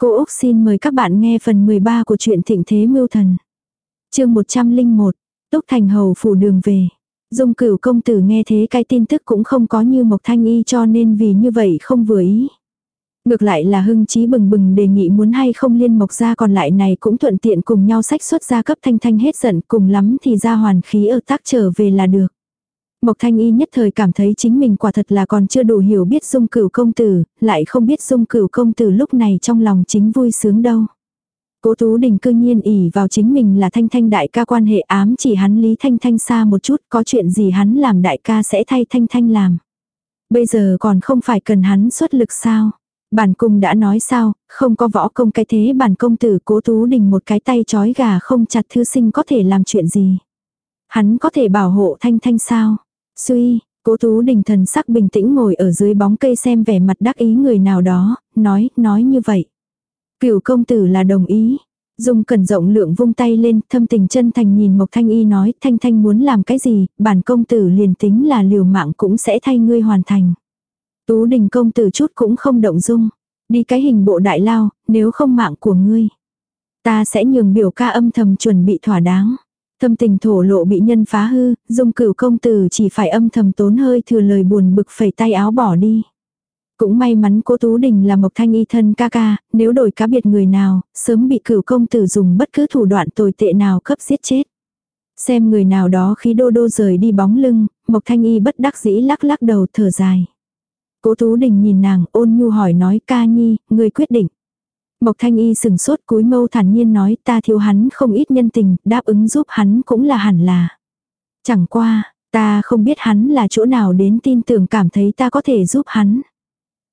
Cô Úc xin mời các bạn nghe phần 13 của truyện Thịnh Thế Mưu Thần. chương 101, Túc Thành Hầu phủ đường về. Dung cửu công tử nghe thế cái tin tức cũng không có như Mộc Thanh Y cho nên vì như vậy không vừa ý. Ngược lại là hưng trí bừng bừng đề nghị muốn hay không liên mộc ra còn lại này cũng thuận tiện cùng nhau sách xuất ra cấp thanh thanh hết giận cùng lắm thì ra hoàn khí ở tác trở về là được. Mộc Thanh Y nhất thời cảm thấy chính mình quả thật là còn chưa đủ hiểu biết dung cửu công tử, lại không biết dung cửu công tử lúc này trong lòng chính vui sướng đâu. Cố Tú Đình cư nhiên ỉ vào chính mình là Thanh Thanh đại ca quan hệ ám chỉ hắn Lý Thanh Thanh xa một chút, có chuyện gì hắn làm đại ca sẽ thay Thanh Thanh làm. Bây giờ còn không phải cần hắn xuất lực sao. Bản cung đã nói sao, không có võ công cái thế bản công tử cố Tú Đình một cái tay chói gà không chặt thư sinh có thể làm chuyện gì. Hắn có thể bảo hộ Thanh Thanh sao. Suy, cố tú đình thần sắc bình tĩnh ngồi ở dưới bóng cây xem vẻ mặt đắc ý người nào đó, nói, nói như vậy. Cửu công tử là đồng ý. Dung cẩn rộng lượng vung tay lên, thâm tình chân thành nhìn Mộc Thanh Y nói, Thanh Thanh muốn làm cái gì, bản công tử liền tính là liều mạng cũng sẽ thay ngươi hoàn thành. Tú đình công tử chút cũng không động dung. Đi cái hình bộ đại lao, nếu không mạng của ngươi. Ta sẽ nhường biểu ca âm thầm chuẩn bị thỏa đáng. Thâm tình thổ lộ bị nhân phá hư, dung cửu công tử chỉ phải âm thầm tốn hơi thừa lời buồn bực phẩy tay áo bỏ đi. Cũng may mắn cố Tú Đình là Mộc Thanh y thân ca ca, nếu đổi cá biệt người nào, sớm bị cửu công tử dùng bất cứ thủ đoạn tồi tệ nào cấp giết chết. Xem người nào đó khi đô đô rời đi bóng lưng, Mộc Thanh y bất đắc dĩ lắc lắc đầu thở dài. Cố Tú Đình nhìn nàng ôn nhu hỏi nói ca nhi, người quyết định. Mộc Thanh Y sừng sốt cúi mâu thản nhiên nói ta thiếu hắn không ít nhân tình, đáp ứng giúp hắn cũng là hẳn là. Chẳng qua, ta không biết hắn là chỗ nào đến tin tưởng cảm thấy ta có thể giúp hắn.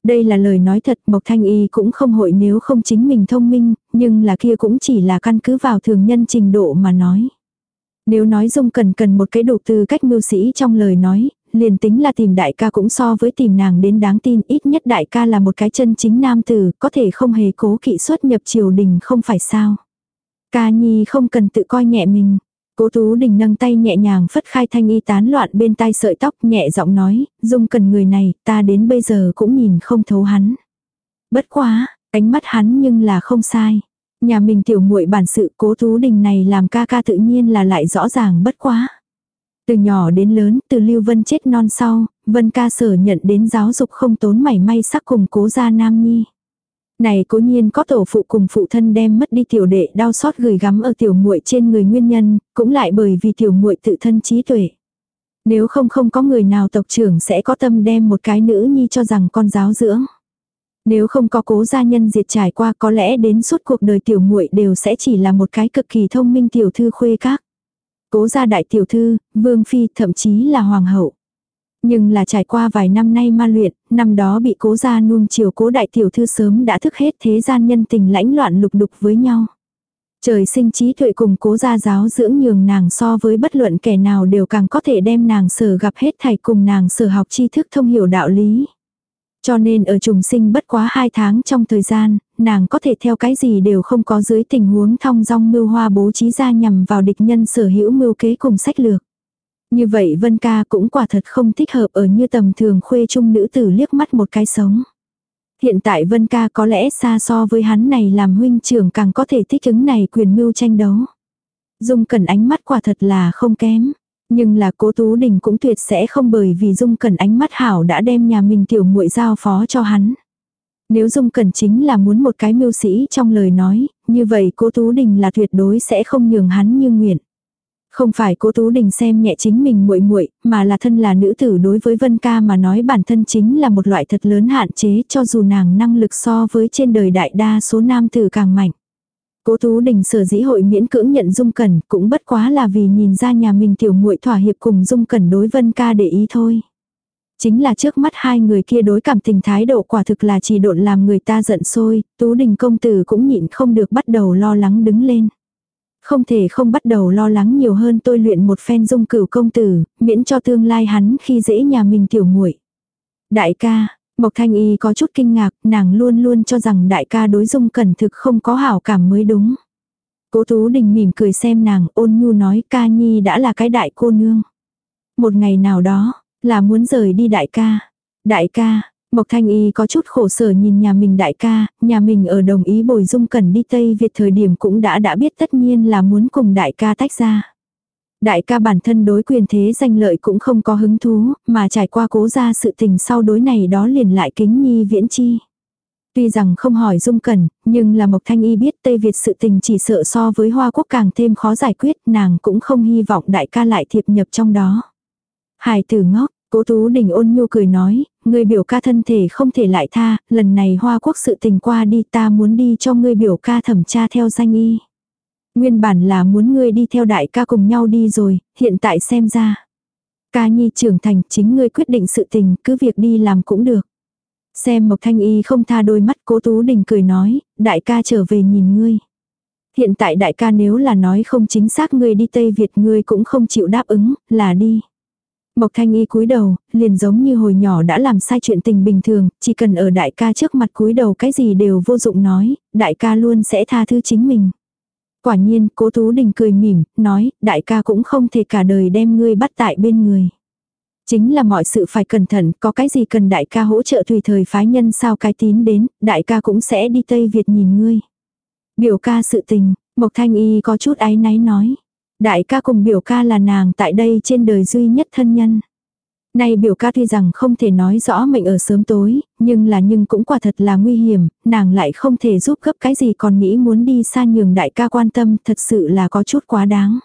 Đây là lời nói thật Mộc Thanh Y cũng không hội nếu không chính mình thông minh, nhưng là kia cũng chỉ là căn cứ vào thường nhân trình độ mà nói. Nếu nói dung cần cần một cái đủ từ cách mưu sĩ trong lời nói, liền tính là tìm đại ca cũng so với tìm nàng đến đáng tin ít nhất đại ca là một cái chân chính nam tử, có thể không hề cố kỵ xuất nhập triều đình không phải sao. Ca nhi không cần tự coi nhẹ mình. Cố Tú Đình nâng tay nhẹ nhàng phất khai thanh y tán loạn bên tai sợi tóc nhẹ giọng nói, dung cần người này, ta đến bây giờ cũng nhìn không thấu hắn. Bất quá, ánh mắt hắn nhưng là không sai. Nhà mình tiểu muội bản sự cố Tú Đình này làm ca ca tự nhiên là lại rõ ràng bất quá. Từ nhỏ đến lớn, từ Lưu Vân chết non sau, Vân ca sở nhận đến giáo dục không tốn mảy may sắc cùng cố gia nam nhi. Này cố nhiên có tổ phụ cùng phụ thân đem mất đi tiểu đệ đau xót gửi gắm ở tiểu muội trên người nguyên nhân, cũng lại bởi vì tiểu muội tự thân trí tuệ. Nếu không không có người nào tộc trưởng sẽ có tâm đem một cái nữ nhi cho rằng con giáo dưỡng. Nếu không có cố gia nhân diệt trải qua có lẽ đến suốt cuộc đời tiểu muội đều sẽ chỉ là một cái cực kỳ thông minh tiểu thư khuê các. Cố gia đại tiểu thư, vương phi, thậm chí là hoàng hậu. Nhưng là trải qua vài năm nay ma luyện, năm đó bị cố gia nuông chiều cố đại tiểu thư sớm đã thức hết thế gian nhân tình lãnh loạn lục đục với nhau. Trời sinh trí tuệ cùng cố gia giáo dưỡng nhường nàng so với bất luận kẻ nào đều càng có thể đem nàng sở gặp hết thầy cùng nàng sở học tri thức thông hiểu đạo lý. Cho nên ở trùng sinh bất quá hai tháng trong thời gian, nàng có thể theo cái gì đều không có dưới tình huống thong dong mưu hoa bố trí ra nhằm vào địch nhân sở hữu mưu kế cùng sách lược. Như vậy Vân ca cũng quả thật không thích hợp ở như tầm thường khuê trung nữ tử liếc mắt một cái sống. Hiện tại Vân ca có lẽ xa so với hắn này làm huynh trưởng càng có thể thích ứng này quyền mưu tranh đấu. Dung cần ánh mắt quả thật là không kém. Nhưng là cố Tú Đình cũng tuyệt sẽ không bởi vì Dung Cẩn ánh mắt hảo đã đem nhà mình tiểu muội giao phó cho hắn. Nếu Dung Cẩn chính là muốn một cái mưu sĩ trong lời nói, như vậy cố Tú Đình là tuyệt đối sẽ không nhường hắn như nguyện. Không phải cố Tú Đình xem nhẹ chính mình muội muội, mà là thân là nữ tử đối với Vân Ca mà nói bản thân chính là một loại thật lớn hạn chế cho dù nàng năng lực so với trên đời đại đa số nam tử càng mạnh. Cố Tú Đình sở dĩ hội miễn cưỡng nhận Dung Cẩn cũng bất quá là vì nhìn ra nhà mình tiểu muội thỏa hiệp cùng Dung Cẩn đối Vân ca để ý thôi. Chính là trước mắt hai người kia đối cảm tình thái độ quả thực là chỉ độn làm người ta giận sôi Tú Đình công tử cũng nhịn không được bắt đầu lo lắng đứng lên. Không thể không bắt đầu lo lắng nhiều hơn tôi luyện một phen dung cửu công tử, miễn cho tương lai hắn khi dễ nhà mình tiểu muội. Đại ca, Mộc Thanh Y có chút kinh ngạc, nàng luôn luôn cho rằng đại ca đối dung cẩn thực không có hảo cảm mới đúng. Cố Tú Đình mỉm cười xem nàng ôn nhu nói ca nhi đã là cái đại cô nương. Một ngày nào đó, là muốn rời đi đại ca. Đại ca, Mộc Thanh Y có chút khổ sở nhìn nhà mình đại ca, nhà mình ở đồng ý bồi dung cần đi Tây Việt thời điểm cũng đã đã biết tất nhiên là muốn cùng đại ca tách ra. Đại ca bản thân đối quyền thế danh lợi cũng không có hứng thú, mà trải qua cố ra sự tình sau đối này đó liền lại kính nhi viễn chi. Tuy rằng không hỏi dung cẩn, nhưng là Mộc Thanh Y biết Tây Việt sự tình chỉ sợ so với Hoa Quốc càng thêm khó giải quyết, nàng cũng không hy vọng đại ca lại thiệp nhập trong đó. Hải tử ngốc, Cố Tú Đình ôn nhu cười nói, người biểu ca thân thể không thể lại tha, lần này Hoa Quốc sự tình qua đi ta muốn đi cho người biểu ca thẩm tra theo danh y. Nguyên bản là muốn ngươi đi theo đại ca cùng nhau đi rồi, hiện tại xem ra. Ca nhi trưởng thành chính ngươi quyết định sự tình, cứ việc đi làm cũng được. Xem Mộc Thanh Y không tha đôi mắt cố Tú Đình cười nói, đại ca trở về nhìn ngươi. Hiện tại đại ca nếu là nói không chính xác ngươi đi Tây Việt ngươi cũng không chịu đáp ứng, là đi. Mộc Thanh Y cúi đầu, liền giống như hồi nhỏ đã làm sai chuyện tình bình thường, chỉ cần ở đại ca trước mặt cúi đầu cái gì đều vô dụng nói, đại ca luôn sẽ tha thứ chính mình. Quả nhiên, cố Tú Đình cười mỉm, nói, đại ca cũng không thể cả đời đem ngươi bắt tại bên người. Chính là mọi sự phải cẩn thận, có cái gì cần đại ca hỗ trợ tùy thời phái nhân sao cái tín đến, đại ca cũng sẽ đi Tây Việt nhìn ngươi. Biểu ca sự tình, Mộc Thanh Y có chút áy náy nói. Đại ca cùng biểu ca là nàng tại đây trên đời duy nhất thân nhân nay biểu ca tuy rằng không thể nói rõ mệnh ở sớm tối, nhưng là nhưng cũng quả thật là nguy hiểm, nàng lại không thể giúp gấp cái gì còn nghĩ muốn đi xa nhường đại ca quan tâm thật sự là có chút quá đáng.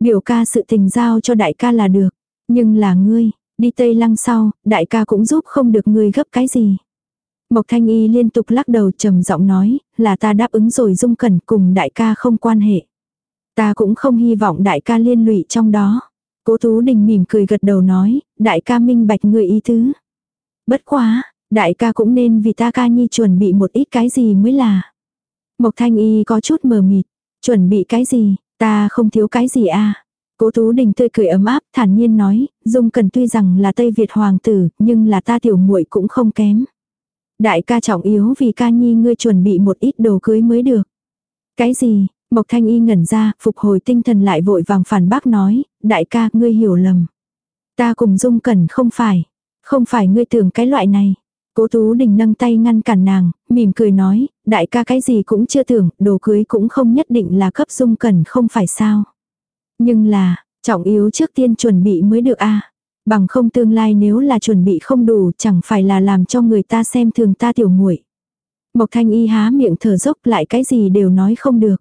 Biểu ca sự tình giao cho đại ca là được, nhưng là ngươi, đi Tây Lăng sau, đại ca cũng giúp không được ngươi gấp cái gì. Mộc Thanh Y liên tục lắc đầu trầm giọng nói, là ta đáp ứng rồi dung cẩn cùng đại ca không quan hệ. Ta cũng không hy vọng đại ca liên lụy trong đó. Cố Tú Đình mỉm cười gật đầu nói, đại ca minh bạch người ý tứ. Bất quá, đại ca cũng nên vì ta ca nhi chuẩn bị một ít cái gì mới là. Mộc Thanh Y có chút mờ mịt, chuẩn bị cái gì, ta không thiếu cái gì à. Cố Tú Đình tươi cười ấm áp, thản nhiên nói, Dung Cần tuy rằng là Tây Việt hoàng tử, nhưng là ta tiểu muội cũng không kém. Đại ca trọng yếu vì ca nhi ngươi chuẩn bị một ít đồ cưới mới được. Cái gì, Mộc Thanh Y ngẩn ra, phục hồi tinh thần lại vội vàng phản bác nói, đại ca, ngươi hiểu lầm. Ta cùng Dung Cẩn không phải, không phải ngươi tưởng cái loại này. Cố Tú Đình nâng tay ngăn cản nàng, mỉm cười nói, đại ca cái gì cũng chưa tưởng, đồ cưới cũng không nhất định là cấp Dung Cẩn không phải sao. Nhưng là, trọng yếu trước tiên chuẩn bị mới được a Bằng không tương lai nếu là chuẩn bị không đủ chẳng phải là làm cho người ta xem thường ta tiểu muội Mộc Thanh Y há miệng thở dốc lại cái gì đều nói không được.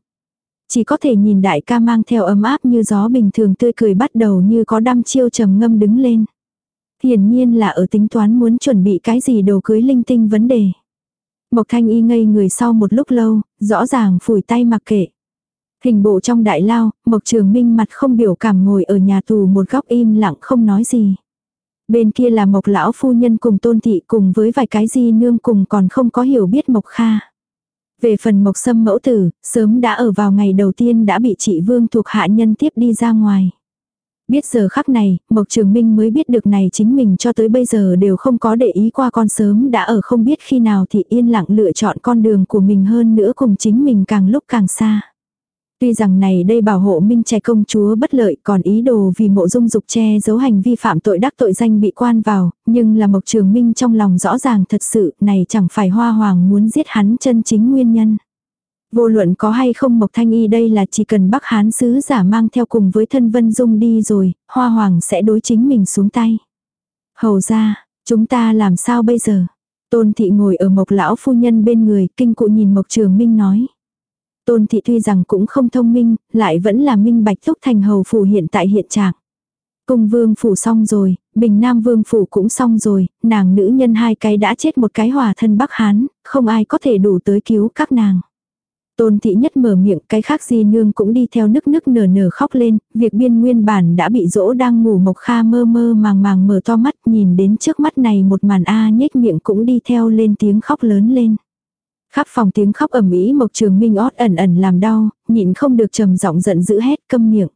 Chỉ có thể nhìn đại ca mang theo ấm áp như gió bình thường tươi cười bắt đầu như có đăm chiêu trầm ngâm đứng lên. Hiển nhiên là ở tính toán muốn chuẩn bị cái gì đồ cưới linh tinh vấn đề. Mộc thanh y ngây người sau một lúc lâu, rõ ràng phủi tay mặc kệ. Hình bộ trong đại lao, Mộc Trường Minh mặt không biểu cảm ngồi ở nhà tù một góc im lặng không nói gì. Bên kia là Mộc lão phu nhân cùng Tôn thị cùng với vài cái gì nương cùng còn không có hiểu biết Mộc Kha. Về phần mộc sâm mẫu tử, sớm đã ở vào ngày đầu tiên đã bị chị Vương thuộc hạ nhân tiếp đi ra ngoài. Biết giờ khắc này, Mộc Trường Minh mới biết được này chính mình cho tới bây giờ đều không có để ý qua con sớm đã ở không biết khi nào thì yên lặng lựa chọn con đường của mình hơn nữa cùng chính mình càng lúc càng xa. Tuy rằng này đây bảo hộ minh trẻ công chúa bất lợi còn ý đồ vì mộ dung dục che giấu hành vi phạm tội đắc tội danh bị quan vào, nhưng là Mộc Trường Minh trong lòng rõ ràng thật sự này chẳng phải hoa hoàng muốn giết hắn chân chính nguyên nhân. Vô luận có hay không Mộc Thanh Y đây là chỉ cần Bắc Hán sứ giả mang theo cùng với thân Vân Dung đi rồi, hoa hoàng sẽ đối chính mình xuống tay. Hầu ra, chúng ta làm sao bây giờ? Tôn thị ngồi ở Mộc lão phu nhân bên người, kinh cụ nhìn Mộc Trường Minh nói. Tôn thị tuy rằng cũng không thông minh, lại vẫn là minh bạch thúc thành hầu phủ hiện tại hiện trạng. Cung vương phủ xong rồi, bình nam vương phủ cũng xong rồi, nàng nữ nhân hai cái đã chết một cái hòa thân Bắc Hán, không ai có thể đủ tới cứu các nàng. Tôn thị nhất mở miệng, cái khác gì nương cũng đi theo nức nức nở nở khóc lên, việc biên nguyên bản đã bị dỗ đang ngủ mộc kha mơ mơ màng màng mở to mắt nhìn đến trước mắt này một màn A nhếch miệng cũng đi theo lên tiếng khóc lớn lên. Khắp phòng tiếng khóc ầm ĩ Mộc Trường Minh ót ẩn ẩn làm đau, nhịn không được trầm giọng giận dữ hét câm miệng.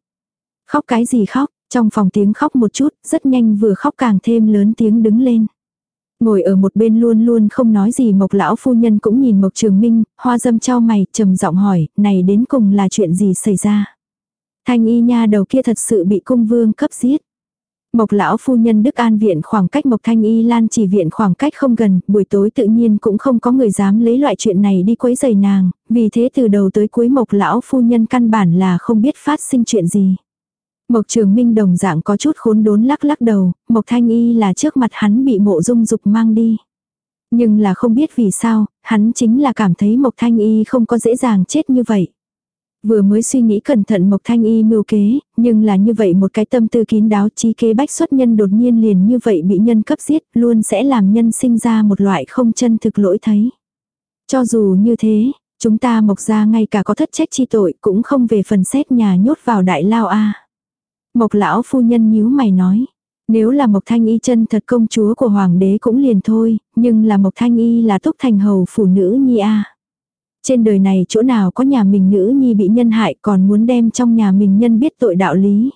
Khóc cái gì khóc, trong phòng tiếng khóc một chút, rất nhanh vừa khóc càng thêm lớn tiếng đứng lên. Ngồi ở một bên luôn luôn không nói gì Mộc lão phu nhân cũng nhìn Mộc Trường Minh, hoa dâm trao mày, trầm giọng hỏi, này đến cùng là chuyện gì xảy ra? Thanh y nha đầu kia thật sự bị cung vương cấp giết. Mộc lão phu nhân Đức An viện khoảng cách Mộc Thanh Y Lan chỉ viện khoảng cách không gần, buổi tối tự nhiên cũng không có người dám lấy loại chuyện này đi quấy rầy nàng, vì thế từ đầu tới cuối Mộc lão phu nhân căn bản là không biết phát sinh chuyện gì. Mộc Trường Minh đồng dạng có chút khốn đốn lắc lắc đầu, Mộc Thanh Y là trước mặt hắn bị mộ dung dục mang đi. Nhưng là không biết vì sao, hắn chính là cảm thấy Mộc Thanh Y không có dễ dàng chết như vậy. Vừa mới suy nghĩ cẩn thận Mộc Thanh Y mưu kế, nhưng là như vậy một cái tâm tư kín đáo trí kế bách xuất nhân đột nhiên liền như vậy bị nhân cấp giết luôn sẽ làm nhân sinh ra một loại không chân thực lỗi thấy. Cho dù như thế, chúng ta Mộc ra ngay cả có thất trách chi tội cũng không về phần xét nhà nhốt vào đại lao a Mộc lão phu nhân nhíu mày nói. Nếu là Mộc Thanh Y chân thật công chúa của hoàng đế cũng liền thôi, nhưng là Mộc Thanh Y là túc thành hầu phụ nữ nhi a. Trên đời này chỗ nào có nhà mình nữ nhi bị nhân hại còn muốn đem trong nhà mình nhân biết tội đạo lý.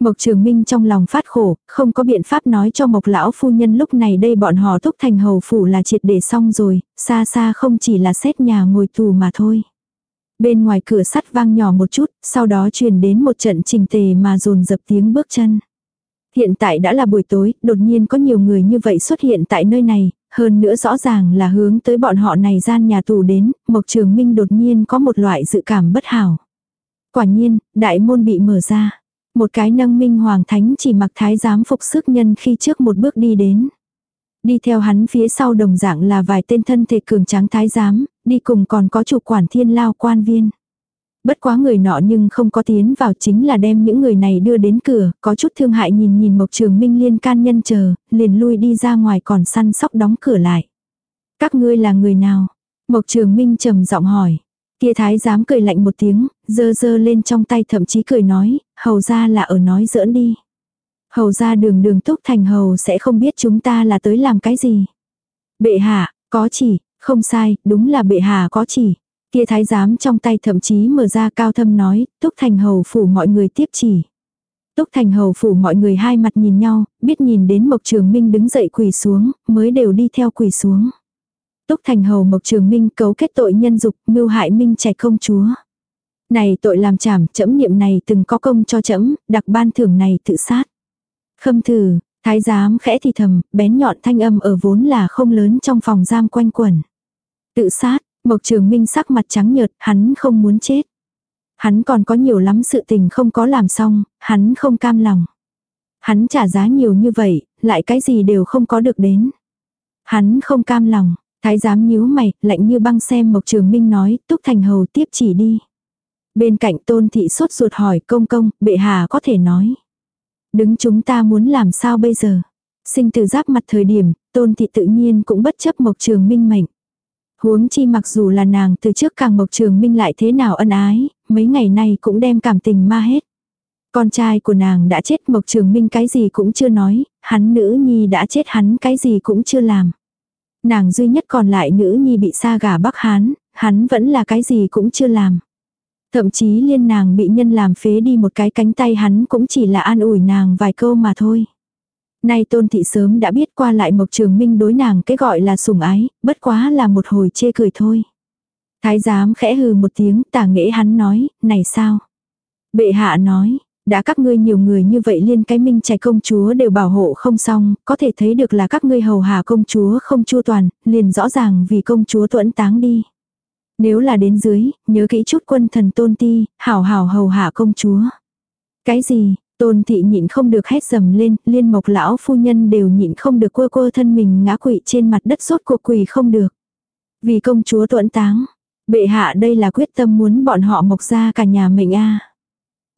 Mộc Trường Minh trong lòng phát khổ, không có biện pháp nói cho Mộc lão phu nhân lúc này đây bọn họ thúc thành hầu phủ là triệt để xong rồi, xa xa không chỉ là xét nhà ngồi tù mà thôi. Bên ngoài cửa sắt vang nhỏ một chút, sau đó truyền đến một trận trình tề mà dồn dập tiếng bước chân. Hiện tại đã là buổi tối, đột nhiên có nhiều người như vậy xuất hiện tại nơi này, hơn nữa rõ ràng là hướng tới bọn họ này gian nhà tù đến, Mộc Trường Minh đột nhiên có một loại dự cảm bất hảo. Quả nhiên, đại môn bị mở ra. Một cái nâng minh hoàng thánh chỉ mặc thái giám phục sức nhân khi trước một bước đi đến. Đi theo hắn phía sau đồng dạng là vài tên thân thể cường tráng thái giám, đi cùng còn có chủ quản thiên lao quan viên. Bất quá người nọ nhưng không có tiến vào chính là đem những người này đưa đến cửa, có chút thương hại nhìn nhìn Mộc Trường Minh liên can nhân chờ, liền lui đi ra ngoài còn săn sóc đóng cửa lại. Các ngươi là người nào? Mộc Trường Minh trầm giọng hỏi. Kia thái dám cười lạnh một tiếng, dơ dơ lên trong tay thậm chí cười nói, hầu ra là ở nói giỡn đi. Hầu ra đường đường túc thành hầu sẽ không biết chúng ta là tới làm cái gì. Bệ hạ, có chỉ, không sai, đúng là bệ hạ có chỉ. Kia thái giám trong tay thậm chí mở ra cao thâm nói, túc thành hầu phủ mọi người tiếp chỉ. Túc thành hầu phủ mọi người hai mặt nhìn nhau, biết nhìn đến Mộc Trường Minh đứng dậy quỳ xuống, mới đều đi theo quỳ xuống. Túc thành hầu Mộc Trường Minh cấu kết tội nhân dục, mưu hại Minh trẻ công chúa. Này tội làm trảm, chấm niệm này từng có công cho chấm, đặc ban thưởng này tự sát. Khâm thử, thái giám khẽ thì thầm, bén nhọn thanh âm ở vốn là không lớn trong phòng giam quanh quẩn. Tự sát, Mộc Trường Minh sắc mặt trắng nhợt, hắn không muốn chết. Hắn còn có nhiều lắm sự tình không có làm xong, hắn không cam lòng. Hắn trả giá nhiều như vậy, lại cái gì đều không có được đến. Hắn không cam lòng, thái giám nhíu mày, lạnh như băng xem Mộc Trường Minh nói, túc thành hầu tiếp chỉ đi. Bên cạnh tôn thị sốt ruột hỏi công công, bệ hạ có thể nói. Đứng chúng ta muốn làm sao bây giờ? Sinh từ giáp mặt thời điểm, tôn thị tự nhiên cũng bất chấp Mộc Trường Minh mệnh. Huống chi mặc dù là nàng từ trước càng Mộc Trường Minh lại thế nào ân ái, mấy ngày nay cũng đem cảm tình ma hết. Con trai của nàng đã chết Mộc Trường Minh cái gì cũng chưa nói, hắn nữ nhi đã chết hắn cái gì cũng chưa làm. Nàng duy nhất còn lại nữ nhi bị xa gả Bắc Hán, hắn vẫn là cái gì cũng chưa làm. Thậm chí liên nàng bị nhân làm phế đi một cái cánh tay hắn cũng chỉ là an ủi nàng vài câu mà thôi. Nay tôn thị sớm đã biết qua lại Mộc Trường Minh đối nàng cái gọi là sủng ái, bất quá là một hồi chê cười thôi. Thái giám khẽ hừ một tiếng tả nghệ hắn nói, này sao? Bệ hạ nói, đã các ngươi nhiều người như vậy liên cái minh trẻ công chúa đều bảo hộ không xong, có thể thấy được là các ngươi hầu hạ công chúa không chua toàn, liền rõ ràng vì công chúa tuẫn táng đi. Nếu là đến dưới, nhớ kỹ chút quân thần tôn ti, hảo hảo hầu hạ công chúa. Cái gì, tôn thị nhịn không được hét dầm lên, liên mộc lão phu nhân đều nhịn không được quơ quơ thân mình ngã quỵ trên mặt đất sốt cuộc quỳ không được. Vì công chúa tuẫn táng, bệ hạ đây là quyết tâm muốn bọn họ mộc ra cả nhà mình a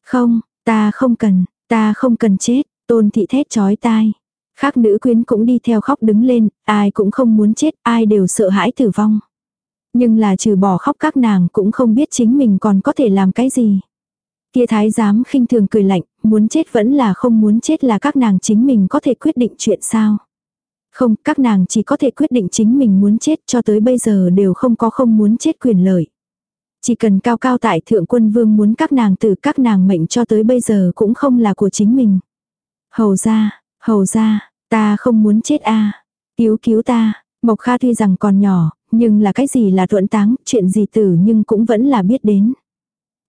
Không, ta không cần, ta không cần chết, tôn thị thét chói tai. Khác nữ quyến cũng đi theo khóc đứng lên, ai cũng không muốn chết, ai đều sợ hãi tử vong. Nhưng là trừ bỏ khóc các nàng cũng không biết chính mình còn có thể làm cái gì. Kia thái giám khinh thường cười lạnh, muốn chết vẫn là không muốn chết là các nàng chính mình có thể quyết định chuyện sao. Không, các nàng chỉ có thể quyết định chính mình muốn chết cho tới bây giờ đều không có không muốn chết quyền lợi. Chỉ cần cao cao tại thượng quân vương muốn các nàng từ các nàng mệnh cho tới bây giờ cũng không là của chính mình. Hầu ra, hầu ra, ta không muốn chết a Cứu cứu ta, Mộc Kha tuy rằng còn nhỏ, nhưng là cái gì là thuận táng, chuyện gì tử nhưng cũng vẫn là biết đến.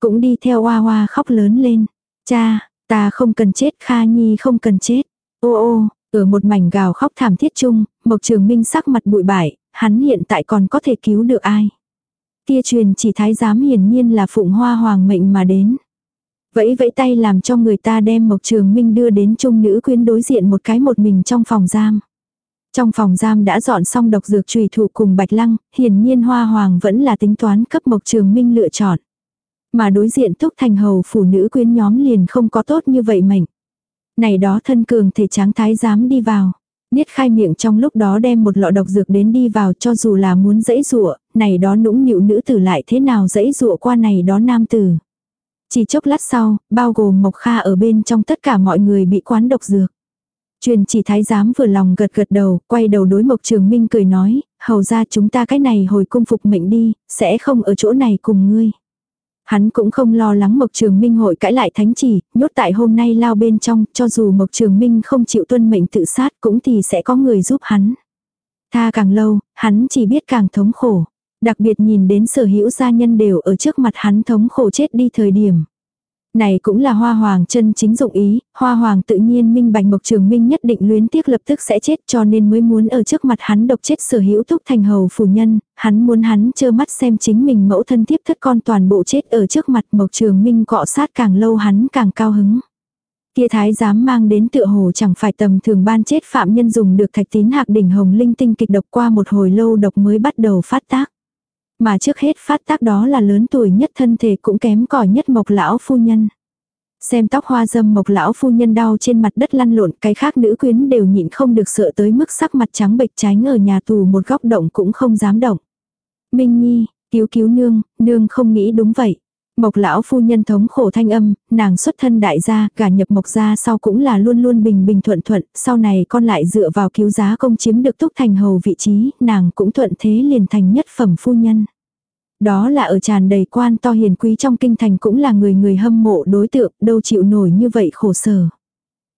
Cũng đi theo hoa hoa khóc lớn lên. Cha, Ta không cần chết, Kha Nhi không cần chết. Ô ô, ở một mảnh gào khóc thảm thiết chung, Mộc Trường Minh sắc mặt bụi bại, hắn hiện tại còn có thể cứu được ai. Kia truyền chỉ thái giám hiển nhiên là phụng hoa hoàng mệnh mà đến. Vẫy vẫy tay làm cho người ta đem Mộc Trường Minh đưa đến trung nữ quyến đối diện một cái một mình trong phòng giam. Trong phòng giam đã dọn xong độc dược trùy thủ cùng bạch lăng, hiển nhiên hoa hoàng vẫn là tính toán cấp Mộc Trường Minh lựa chọn. Mà đối diện túc thành hầu phụ nữ quyến nhóm liền không có tốt như vậy mệnh. Này đó thân cường thể tráng thái dám đi vào. Niết khai miệng trong lúc đó đem một lọ độc dược đến đi vào cho dù là muốn dẫy rụa, này đó nũng nịu nữ tử lại thế nào dẫy rụa qua này đó nam tử. Chỉ chốc lát sau, bao gồm Mộc Kha ở bên trong tất cả mọi người bị quán độc dược. Truyền chỉ thái giám vừa lòng gật gật đầu, quay đầu đối Mộc Trường Minh cười nói, hầu ra chúng ta cái này hồi cung phục mệnh đi, sẽ không ở chỗ này cùng ngươi. Hắn cũng không lo lắng Mộc Trường Minh hội cãi lại thánh chỉ, nhốt tại hôm nay lao bên trong, cho dù Mộc Trường Minh không chịu tuân mệnh tự sát cũng thì sẽ có người giúp hắn. Tha càng lâu, hắn chỉ biết càng thống khổ. Đặc biệt nhìn đến sở hữu gia nhân đều ở trước mặt hắn thống khổ chết đi thời điểm. Này cũng là hoa hoàng chân chính dụng ý, hoa hoàng tự nhiên minh bạch mộc trường minh nhất định luyến tiếc lập tức sẽ chết cho nên mới muốn ở trước mặt hắn độc chết sở hữu thúc thành hầu phủ nhân, hắn muốn hắn trơ mắt xem chính mình mẫu thân tiếp thất con toàn bộ chết ở trước mặt mộc trường minh cọ sát càng lâu hắn càng cao hứng. Kia thái dám mang đến tựa hồ chẳng phải tầm thường ban chết phạm nhân dùng được thạch tín hạc đỉnh hồng linh tinh kịch độc qua một hồi lâu độc mới bắt đầu phát tác. Mà trước hết phát tác đó là lớn tuổi nhất thân thể cũng kém cỏi nhất mộc lão phu nhân. Xem tóc hoa dâm mộc lão phu nhân đau trên mặt đất lăn lộn, cái khác nữ quyến đều nhịn không được sợ tới mức sắc mặt trắng bệch tránh ở nhà tù một góc động cũng không dám động. Minh Nhi, cứu cứu nương, nương không nghĩ đúng vậy. Mộc lão phu nhân thống khổ thanh âm, nàng xuất thân đại gia, gả nhập mộc gia sau cũng là luôn luôn bình bình thuận thuận, sau này con lại dựa vào cứu giá công chiếm được túc thành hầu vị trí, nàng cũng thuận thế liền thành nhất phẩm phu nhân. Đó là ở tràn đầy quan to hiền quý trong kinh thành cũng là người người hâm mộ đối tượng, đâu chịu nổi như vậy khổ sở.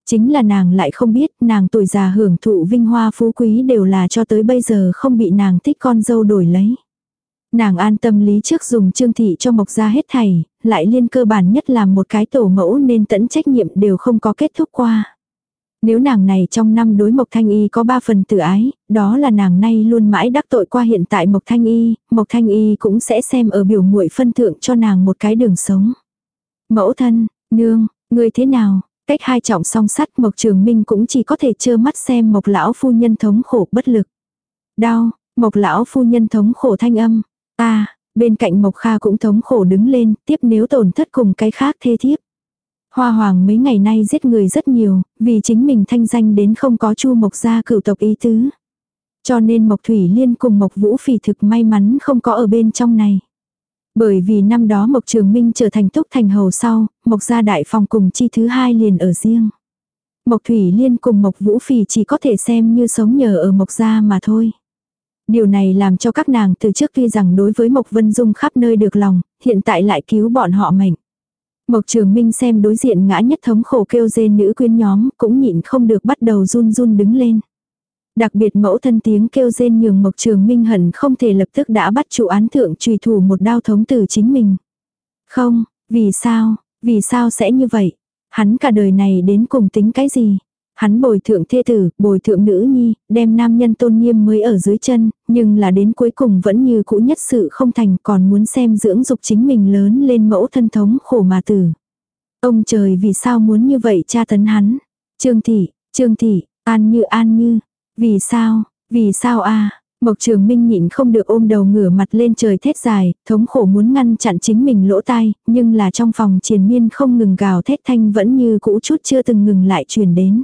Chính là nàng lại không biết, nàng tuổi già hưởng thụ vinh hoa phú quý đều là cho tới bây giờ không bị nàng thích con dâu đổi lấy. Nàng an tâm lý trước dùng trương thị cho mộc ra hết thảy, lại liên cơ bản nhất làm một cái tổ mẫu nên tẫn trách nhiệm đều không có kết thúc qua. Nếu nàng này trong năm đối Mộc Thanh Y có ba phần tự ái, đó là nàng nay luôn mãi đắc tội qua hiện tại Mộc Thanh Y, Mộc Thanh Y cũng sẽ xem ở biểu muội phân thượng cho nàng một cái đường sống. Mẫu thân, nương, người thế nào? Cách hai trọng song sắt Mộc Trường Minh cũng chỉ có thể trơ mắt xem Mộc lão phu nhân thống khổ bất lực. Đau, Mộc lão phu nhân thống khổ thanh âm. Ta, bên cạnh Mộc Kha cũng thống khổ đứng lên, tiếp nếu tổn thất cùng cái khác thê thiếp. Hoa hoàng mấy ngày nay giết người rất nhiều, vì chính mình thanh danh đến không có chu mộc gia cựu tộc ý tứ. Cho nên Mộc Thủy Liên cùng Mộc Vũ Phỉ thực may mắn không có ở bên trong này. Bởi vì năm đó Mộc Trường Minh trở thành túc thành hầu sau, Mộc gia đại phòng cùng chi thứ hai liền ở riêng. Mộc Thủy Liên cùng Mộc Vũ Phỉ chỉ có thể xem như sống nhờ ở Mộc gia mà thôi. Điều này làm cho các nàng từ trước tuy rằng đối với Mộc Vân Dung khắp nơi được lòng, hiện tại lại cứu bọn họ mệnh. Mộc Trường Minh xem đối diện ngã nhất thống khổ kêu rên nữ quyến nhóm, cũng nhịn không được bắt đầu run run đứng lên. Đặc biệt mẫu thân tiếng kêu rên nhường Mộc Trường Minh hẳn không thể lập tức đã bắt chủ án thượng trùy thủ một đao thống tử chính mình. Không, vì sao, vì sao sẽ như vậy? Hắn cả đời này đến cùng tính cái gì? Hắn bồi thượng thê tử, bồi thượng nữ nhi, đem nam nhân tôn nghiêm mới ở dưới chân, nhưng là đến cuối cùng vẫn như cũ nhất sự không thành còn muốn xem dưỡng dục chính mình lớn lên mẫu thân thống khổ mà tử. Ông trời vì sao muốn như vậy cha tấn hắn? Trương thị, trương thị, an như an như, vì sao, vì sao a Mộc Trường Minh nhịn không được ôm đầu ngửa mặt lên trời thét dài, thống khổ muốn ngăn chặn chính mình lỗ tai, nhưng là trong phòng triền miên không ngừng gào thét thanh vẫn như cũ chút chưa từng ngừng lại truyền đến.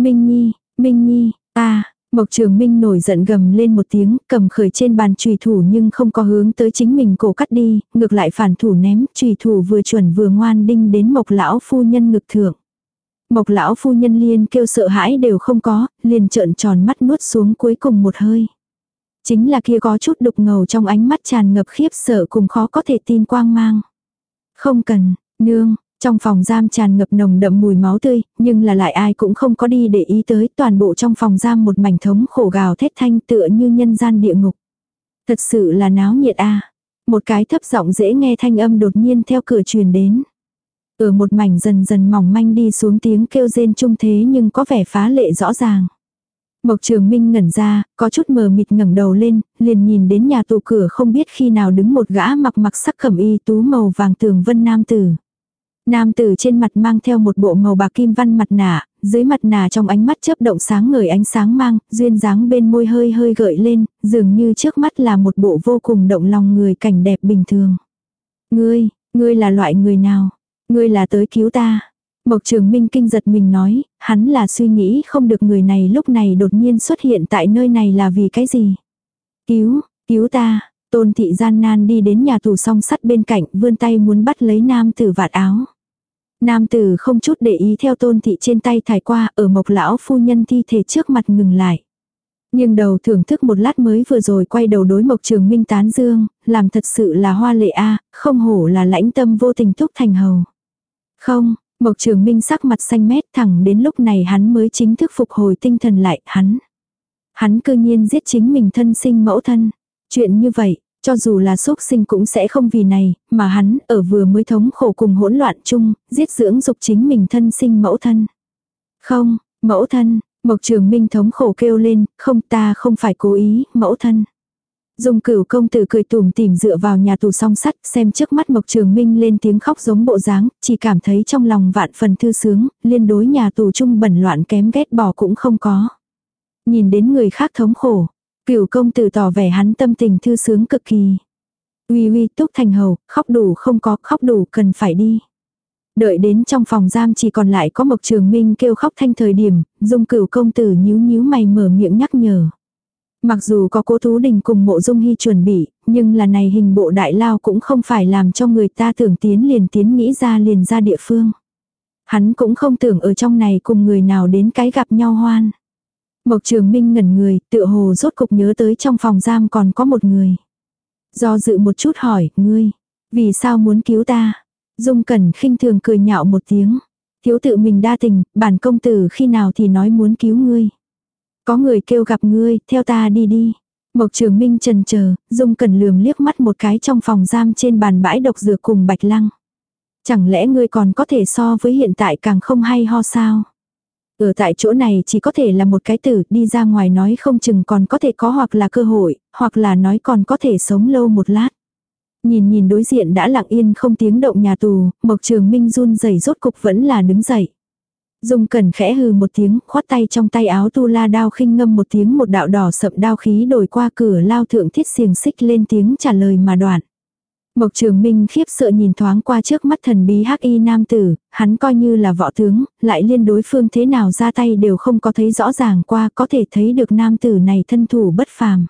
Minh Nhi, Minh Nhi, ta, Mộc Trường Minh nổi giận gầm lên một tiếng, cầm khởi trên bàn trùy thủ nhưng không có hướng tới chính mình cổ cắt đi, ngược lại phản thủ ném, trùy thủ vừa chuẩn vừa ngoan đinh đến Mộc lão phu nhân ngực thượng. Mộc lão phu nhân liên kêu sợ hãi đều không có, liền trợn tròn mắt nuốt xuống cuối cùng một hơi. Chính là kia có chút đục ngầu trong ánh mắt tràn ngập khiếp sợ cùng khó có thể tin quang mang. Không cần, nương, trong phòng giam tràn ngập nồng đậm mùi máu tươi, nhưng là lại ai cũng không có đi để ý tới toàn bộ trong phòng giam một mảnh thống khổ gào thét thanh tựa như nhân gian địa ngục. Thật sự là náo nhiệt a Một cái thấp giọng dễ nghe thanh âm đột nhiên theo cửa truyền đến. Ở một mảnh dần dần mỏng manh đi xuống tiếng kêu rên trung thế nhưng có vẻ phá lệ rõ ràng. Mộc Trường Minh ngẩn ra, có chút mờ mịt ngẩng đầu lên, liền nhìn đến nhà tù cửa không biết khi nào đứng một gã mặc mặc sắc khẩm y tú màu vàng tường vân nam tử. Nam tử trên mặt mang theo một bộ màu bạc kim văn mặt nạ, dưới mặt nạ trong ánh mắt chớp động sáng ngời ánh sáng mang, duyên dáng bên môi hơi hơi gợi lên, dường như trước mắt là một bộ vô cùng động lòng người cảnh đẹp bình thường. Ngươi, ngươi là loại người nào? Ngươi là tới cứu ta. Mộc Trường Minh kinh giật mình nói, hắn là suy nghĩ không được người này lúc này đột nhiên xuất hiện tại nơi này là vì cái gì. Cứu, cứu ta, tôn thị gian nan đi đến nhà tù song sắt bên cạnh vươn tay muốn bắt lấy nam tử vạt áo. Nam tử không chút để ý theo tôn thị trên tay thải qua ở mộc lão phu nhân thi thể trước mặt ngừng lại. Nhưng đầu thưởng thức một lát mới vừa rồi quay đầu đối mộc trường minh tán dương, làm thật sự là hoa lệ a không hổ là lãnh tâm vô tình thúc thành hầu. Không, Mộc Trường Minh sắc mặt xanh mét thẳng đến lúc này hắn mới chính thức phục hồi tinh thần lại, hắn. Hắn cư nhiên giết chính mình thân sinh mẫu thân. Chuyện như vậy, cho dù là xúc sinh cũng sẽ không vì này, mà hắn ở vừa mới thống khổ cùng hỗn loạn chung, giết dưỡng dục chính mình thân sinh mẫu thân. Không, mẫu thân, Mộc Trường Minh thống khổ kêu lên, không ta không phải cố ý, mẫu thân. Dung cửu công tử cười tủm tỉm dựa vào nhà tù song sắt, xem trước mắt Mộc Trường Minh lên tiếng khóc giống bộ dáng, chỉ cảm thấy trong lòng vạn phần thư sướng, liên đối nhà tù chung bẩn loạn kém ghét bỏ cũng không có. Nhìn đến người khác thống khổ, cửu công tử tỏ vẻ hắn tâm tình thư sướng cực kỳ. Uy uy túc thành hầu, khóc đủ không có, khóc đủ cần phải đi. Đợi đến trong phòng giam chỉ còn lại có Mộc Trường Minh kêu khóc thanh thời điểm, dung cửu công tử nhíu nhíu mày mở miệng nhắc nhở. Mặc dù có cố Tú Đình cùng mộ dung hy chuẩn bị, nhưng là này hình bộ đại lao cũng không phải làm cho người ta tưởng tiến liền tiến nghĩ ra liền ra địa phương. Hắn cũng không tưởng ở trong này cùng người nào đến cái gặp nhau hoan. Mộc Trường Minh ngẩn người, tựa hồ rốt cục nhớ tới trong phòng giam còn có một người. Do dự một chút hỏi, ngươi, vì sao muốn cứu ta? Dung Cẩn khinh thường cười nhạo một tiếng. Thiếu tự mình đa tình, bản công tử khi nào thì nói muốn cứu ngươi. Có người kêu gặp ngươi, theo ta đi đi. Mộc Trường Minh trần chờ, Dung Cẩn lườm liếc mắt một cái trong phòng giam trên bàn bãi độc dược cùng Bạch Lăng. Chẳng lẽ ngươi còn có thể so với hiện tại càng không hay ho sao? Ở tại chỗ này chỉ có thể là một cái tử, đi ra ngoài nói không chừng còn có thể có hoặc là cơ hội, hoặc là nói còn có thể sống lâu một lát. Nhìn nhìn đối diện đã lặng yên không tiếng động nhà tù, Mộc Trường Minh run rẩy rốt cục vẫn là đứng dậy. Dung cẩn khẽ hừ một tiếng, khoát tay trong tay áo tu la đao khinh ngâm một tiếng một đạo đỏ sậm đao khí đổi qua cửa lao thượng thiết xiềng xích lên tiếng trả lời mà đoạn. Mộc Trường Minh khiếp sợ nhìn thoáng qua trước mắt thần bí hắc y nam tử, hắn coi như là võ tướng, lại liên đối phương thế nào ra tay đều không có thấy rõ ràng qua có thể thấy được nam tử này thân thủ bất phàm.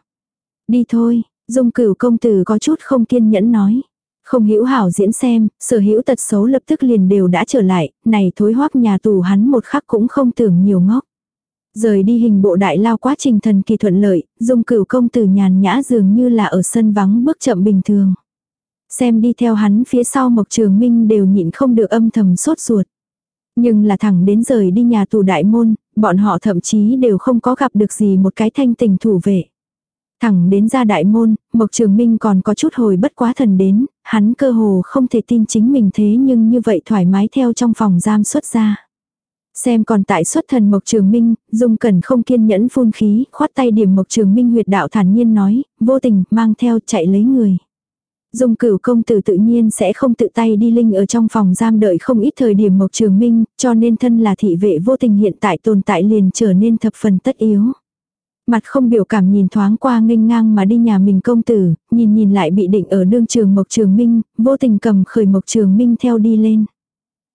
Đi thôi, dung cửu công tử có chút không kiên nhẫn nói. Không hữu hảo diễn xem, sở hữu tật xấu lập tức liền đều đã trở lại, này thối hoác nhà tù hắn một khắc cũng không tưởng nhiều ngốc. Rời đi hình bộ đại lao quá trình thần kỳ thuận lợi, dung cửu công tử nhàn nhã dường như là ở sân vắng bước chậm bình thường. Xem đi theo hắn phía sau Mộc Trường Minh đều nhịn không được âm thầm sốt ruột. Nhưng là thẳng đến rời đi nhà tù đại môn, bọn họ thậm chí đều không có gặp được gì một cái thanh tình thủ vệ. Thẳng đến ra đại môn, Mộc Trường Minh còn có chút hồi bất quá thần đến, hắn cơ hồ không thể tin chính mình thế nhưng như vậy thoải mái theo trong phòng giam xuất ra. Xem còn tại xuất thần Mộc Trường Minh, Dung Cẩn không kiên nhẫn phun khí, khoát tay điểm Mộc Trường Minh huyệt đạo thản nhiên nói, vô tình, mang theo chạy lấy người. Dung cửu công tử tự nhiên sẽ không tự tay đi linh ở trong phòng giam đợi không ít thời điểm Mộc Trường Minh, cho nên thân là thị vệ vô tình hiện tại tồn tại liền trở nên thập phần tất yếu. Mặt không biểu cảm nhìn thoáng qua nghênh ngang mà đi nhà mình công tử, nhìn nhìn lại bị định ở đương trường Mộc Trường Minh, vô tình cầm khởi Mộc Trường Minh theo đi lên.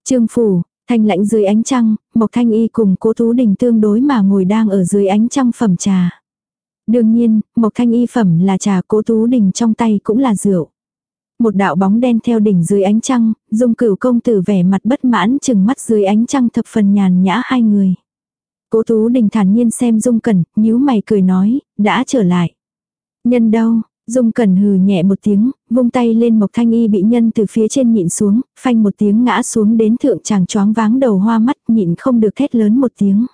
Trương phủ, thanh lãnh dưới ánh trăng, Mộc Thanh Y cùng cố Tú Đình tương đối mà ngồi đang ở dưới ánh trăng phẩm trà. Đương nhiên, Mộc Thanh Y phẩm là trà cố Tú Đình trong tay cũng là rượu. Một đạo bóng đen theo đỉnh dưới ánh trăng, dung cửu công tử vẻ mặt bất mãn chừng mắt dưới ánh trăng thập phần nhàn nhã hai người. Cố Tú Đình thản nhiên xem Dung Cẩn, nhíu mày cười nói, đã trở lại. Nhân đâu? Dung Cẩn hừ nhẹ một tiếng, vung tay lên Mộc Thanh Y bị nhân từ phía trên nhịn xuống, phanh một tiếng ngã xuống đến thượng chàng choáng váng đầu hoa mắt nhịn không được thét lớn một tiếng.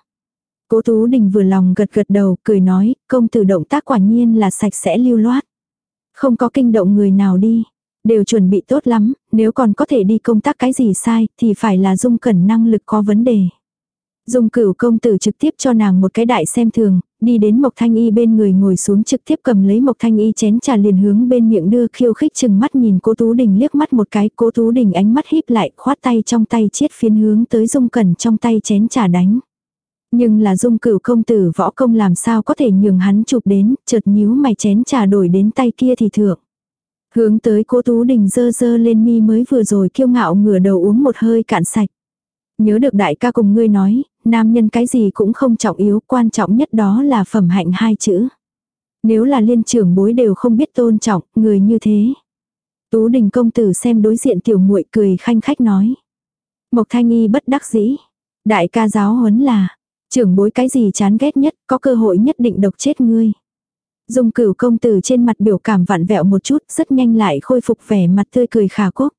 Cố Tú Đình vừa lòng gật gật đầu, cười nói, công tử động tác quả nhiên là sạch sẽ lưu loát. Không có kinh động người nào đi. Đều chuẩn bị tốt lắm, nếu còn có thể đi công tác cái gì sai thì phải là dung cẩn năng lực có vấn đề. Dung cửu công tử trực tiếp cho nàng một cái đại xem thường, đi đến Mộc Thanh Y bên người ngồi xuống trực tiếp cầm lấy Mộc Thanh Y chén trà liền hướng bên miệng đưa khiêu khích chừng mắt nhìn cố Tú Đình liếc mắt một cái, cố Tú Đình ánh mắt híp lại, khoát tay trong tay chiết phiến hướng tới Dung Cẩn trong tay chén trà đánh. Nhưng là Dung cửu công tử võ công làm sao có thể nhường hắn chụp đến, chợt nhíu mày chén trà đổi đến tay kia thì thượng. Hướng tới cố Tú Đình dơ dơ lên mi mới vừa rồi kiêu ngạo ngửa đầu uống một hơi cạn sạch. Nhớ được đại ca cùng ngươi nói, nam nhân cái gì cũng không trọng yếu, quan trọng nhất đó là phẩm hạnh hai chữ. Nếu là liên trưởng bối đều không biết tôn trọng, người như thế. Tú đình công tử xem đối diện tiểu muội cười khanh khách nói. Mộc thanh y bất đắc dĩ. Đại ca giáo huấn là, trưởng bối cái gì chán ghét nhất, có cơ hội nhất định độc chết ngươi. Dung cửu công tử trên mặt biểu cảm vặn vẹo một chút, rất nhanh lại khôi phục vẻ mặt tươi cười khả quốc.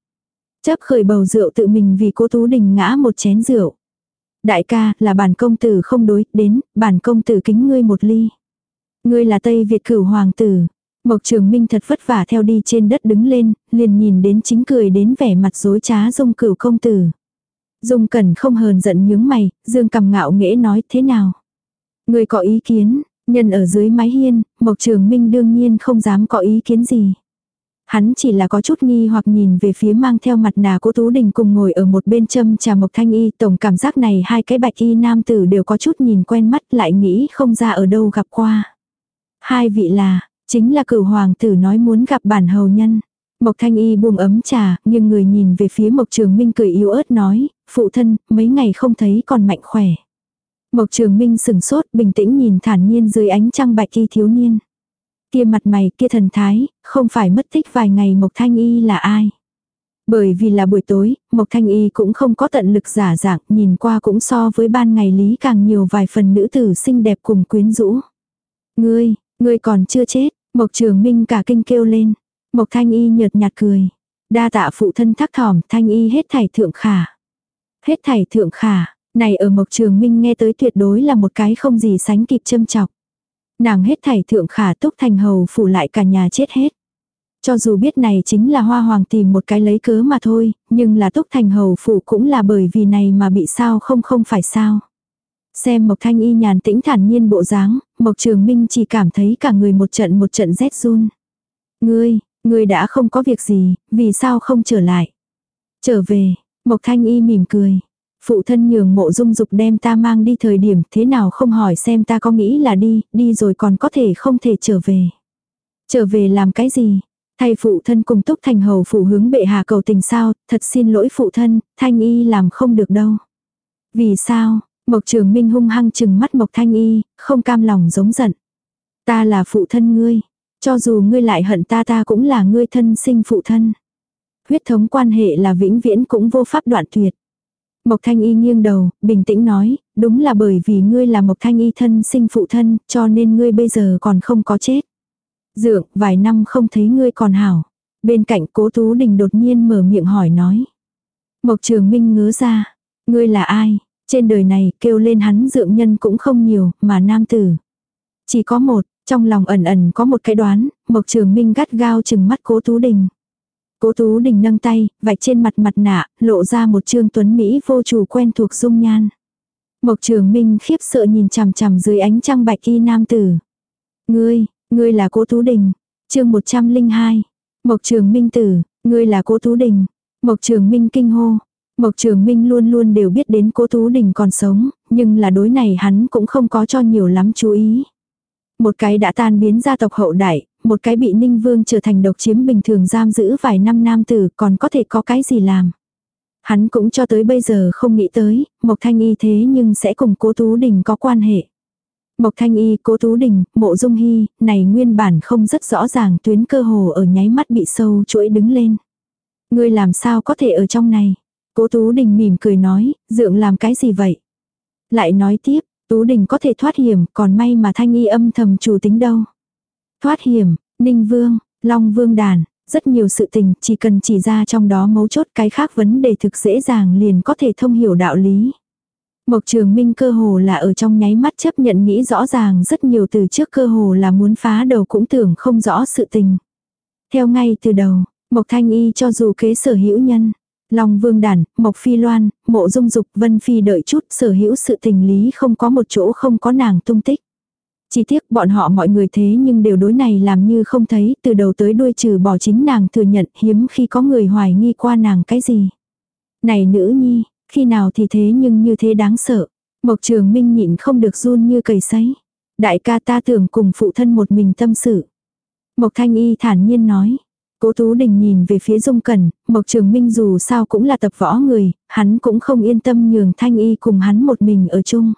Chấp khởi bầu rượu tự mình vì cô Tú Đình ngã một chén rượu. Đại ca, là bản công tử không đối, đến, bản công tử kính ngươi một ly. Ngươi là Tây Việt cửu hoàng tử. Mộc trường minh thật vất vả theo đi trên đất đứng lên, liền nhìn đến chính cười đến vẻ mặt dối trá dung cửu công tử. Dung cẩn không hờn giận nhướng mày, dương cầm ngạo nghễ nói thế nào. Ngươi có ý kiến, nhân ở dưới mái hiên, Mộc Trường Minh đương nhiên không dám có ý kiến gì. Hắn chỉ là có chút nghi hoặc nhìn về phía mang theo mặt nà cô Tú Đình cùng ngồi ở một bên châm trà Mộc Thanh Y. Tổng cảm giác này hai cái bạch y nam tử đều có chút nhìn quen mắt lại nghĩ không ra ở đâu gặp qua. Hai vị là, chính là cửu hoàng tử nói muốn gặp bản hầu nhân. Mộc Thanh Y buông ấm trà, nhưng người nhìn về phía Mộc Trường Minh cười yếu ớt nói, phụ thân, mấy ngày không thấy còn mạnh khỏe. Mộc Trường Minh sừng sốt, bình tĩnh nhìn thản nhiên dưới ánh trăng bạch y thiếu niên. Kia mặt mày, kia thần thái, không phải mất tích vài ngày Mộc Thanh Y là ai. Bởi vì là buổi tối, Mộc Thanh Y cũng không có tận lực giả dạng, nhìn qua cũng so với ban ngày lý càng nhiều vài phần nữ tử xinh đẹp cùng quyến rũ. Ngươi, ngươi còn chưa chết, Mộc Trường Minh cả kinh kêu lên. Mộc Thanh Y nhợt nhạt cười. Đa tạ phụ thân thắc thỏm, Thanh Y hết thảy thượng khả. Hết thảy thượng khả, này ở Mộc Trường Minh nghe tới tuyệt đối là một cái không gì sánh kịp châm chọc. Nàng hết thảy thượng khả túc thành hầu phủ lại cả nhà chết hết. Cho dù biết này chính là hoa hoàng tìm một cái lấy cớ mà thôi, nhưng là túc thành hầu phủ cũng là bởi vì này mà bị sao không không phải sao. Xem Mộc Thanh Y nhàn tĩnh thản nhiên bộ dáng, Mộc Trường Minh chỉ cảm thấy cả người một trận một trận rét run. Ngươi, ngươi đã không có việc gì, vì sao không trở lại? Trở về, Mộc Thanh Y mỉm cười. Phụ thân nhường mộ dung dục đem ta mang đi thời điểm thế nào không hỏi xem ta có nghĩ là đi, đi rồi còn có thể không thể trở về. Trở về làm cái gì? Thay phụ thân cùng túc thành hầu phụ hướng bệ hạ cầu tình sao, thật xin lỗi phụ thân, thanh y làm không được đâu. Vì sao? Mộc trường minh hung hăng chừng mắt mộc thanh y, không cam lòng giống giận. Ta là phụ thân ngươi, cho dù ngươi lại hận ta ta cũng là ngươi thân sinh phụ thân. Huyết thống quan hệ là vĩnh viễn cũng vô pháp đoạn tuyệt. Mộc Thanh Y nghiêng đầu, bình tĩnh nói, đúng là bởi vì ngươi là Mộc Thanh Y thân sinh phụ thân, cho nên ngươi bây giờ còn không có chết. Dượng, vài năm không thấy ngươi còn hảo. Bên cạnh cố Tú Đình đột nhiên mở miệng hỏi nói. Mộc Trường Minh ngớ ra, ngươi là ai? Trên đời này kêu lên hắn dượng nhân cũng không nhiều, mà nam tử. Chỉ có một, trong lòng ẩn ẩn có một cái đoán, Mộc Trường Minh gắt gao chừng mắt cố Tú Đình. Cố Tú Đình nâng tay, vạch trên mặt mặt nạ, lộ ra một trương tuấn Mỹ vô chủ quen thuộc dung nhan. Mộc Trường Minh khiếp sợ nhìn chằm chằm dưới ánh trăng bạch y nam tử. Ngươi, ngươi là Cố Tú Đình. chương 102. Mộc Trường Minh tử, ngươi là Cố Tú Đình. Mộc Trường Minh kinh hô. Mộc Trường Minh luôn luôn đều biết đến Cố Tú Đình còn sống, nhưng là đối này hắn cũng không có cho nhiều lắm chú ý. Một cái đã tan biến gia tộc hậu đại, một cái bị ninh vương trở thành độc chiếm bình thường giam giữ vài năm nam tử còn có thể có cái gì làm. Hắn cũng cho tới bây giờ không nghĩ tới, Mộc Thanh Y thế nhưng sẽ cùng Cố Tú Đình có quan hệ. Mộc Thanh Y, Cố Tú Đình, Mộ Dung Hy, này nguyên bản không rất rõ ràng tuyến cơ hồ ở nháy mắt bị sâu chuỗi đứng lên. Ngươi làm sao có thể ở trong này? Cố Tú Đình mỉm cười nói, dượng làm cái gì vậy? Lại nói tiếp, Tú Đình có thể thoát hiểm, còn may mà Thanh Y âm thầm chủ tính đâu. Thoát hiểm, Ninh Vương, Long Vương đàn, rất nhiều sự tình chỉ cần chỉ ra trong đó mấu chốt cái khác vấn đề thực dễ dàng liền có thể thông hiểu đạo lý. Mộc Trường Minh cơ hồ là ở trong nháy mắt chấp nhận nghĩ rõ ràng rất nhiều từ trước cơ hồ là muốn phá đầu cũng tưởng không rõ sự tình. Theo ngay từ đầu, Mộc Thanh Y cho dù kế sở hữu nhân. Long Vương Đản, Mộc Phi Loan, Mộ Dung Dục, Vân Phi đợi chút sở hữu sự tình lý không có một chỗ không có nàng tung tích. Chỉ tiếc bọn họ mọi người thế nhưng đều đối này làm như không thấy, từ đầu tới đuôi trừ bỏ chính nàng thừa nhận hiếm khi có người hoài nghi qua nàng cái gì. Này nữ nhi, khi nào thì thế nhưng như thế đáng sợ. Mộc Trường Minh nhịn không được run như cầy sấy. Đại ca ta tưởng cùng phụ thân một mình tâm sự. Mộc Thanh Y thản nhiên nói. Cố Tú Đình nhìn về phía Dung Cẩn, Mộc Trường Minh dù sao cũng là tập võ người, hắn cũng không yên tâm nhường Thanh Y cùng hắn một mình ở chung.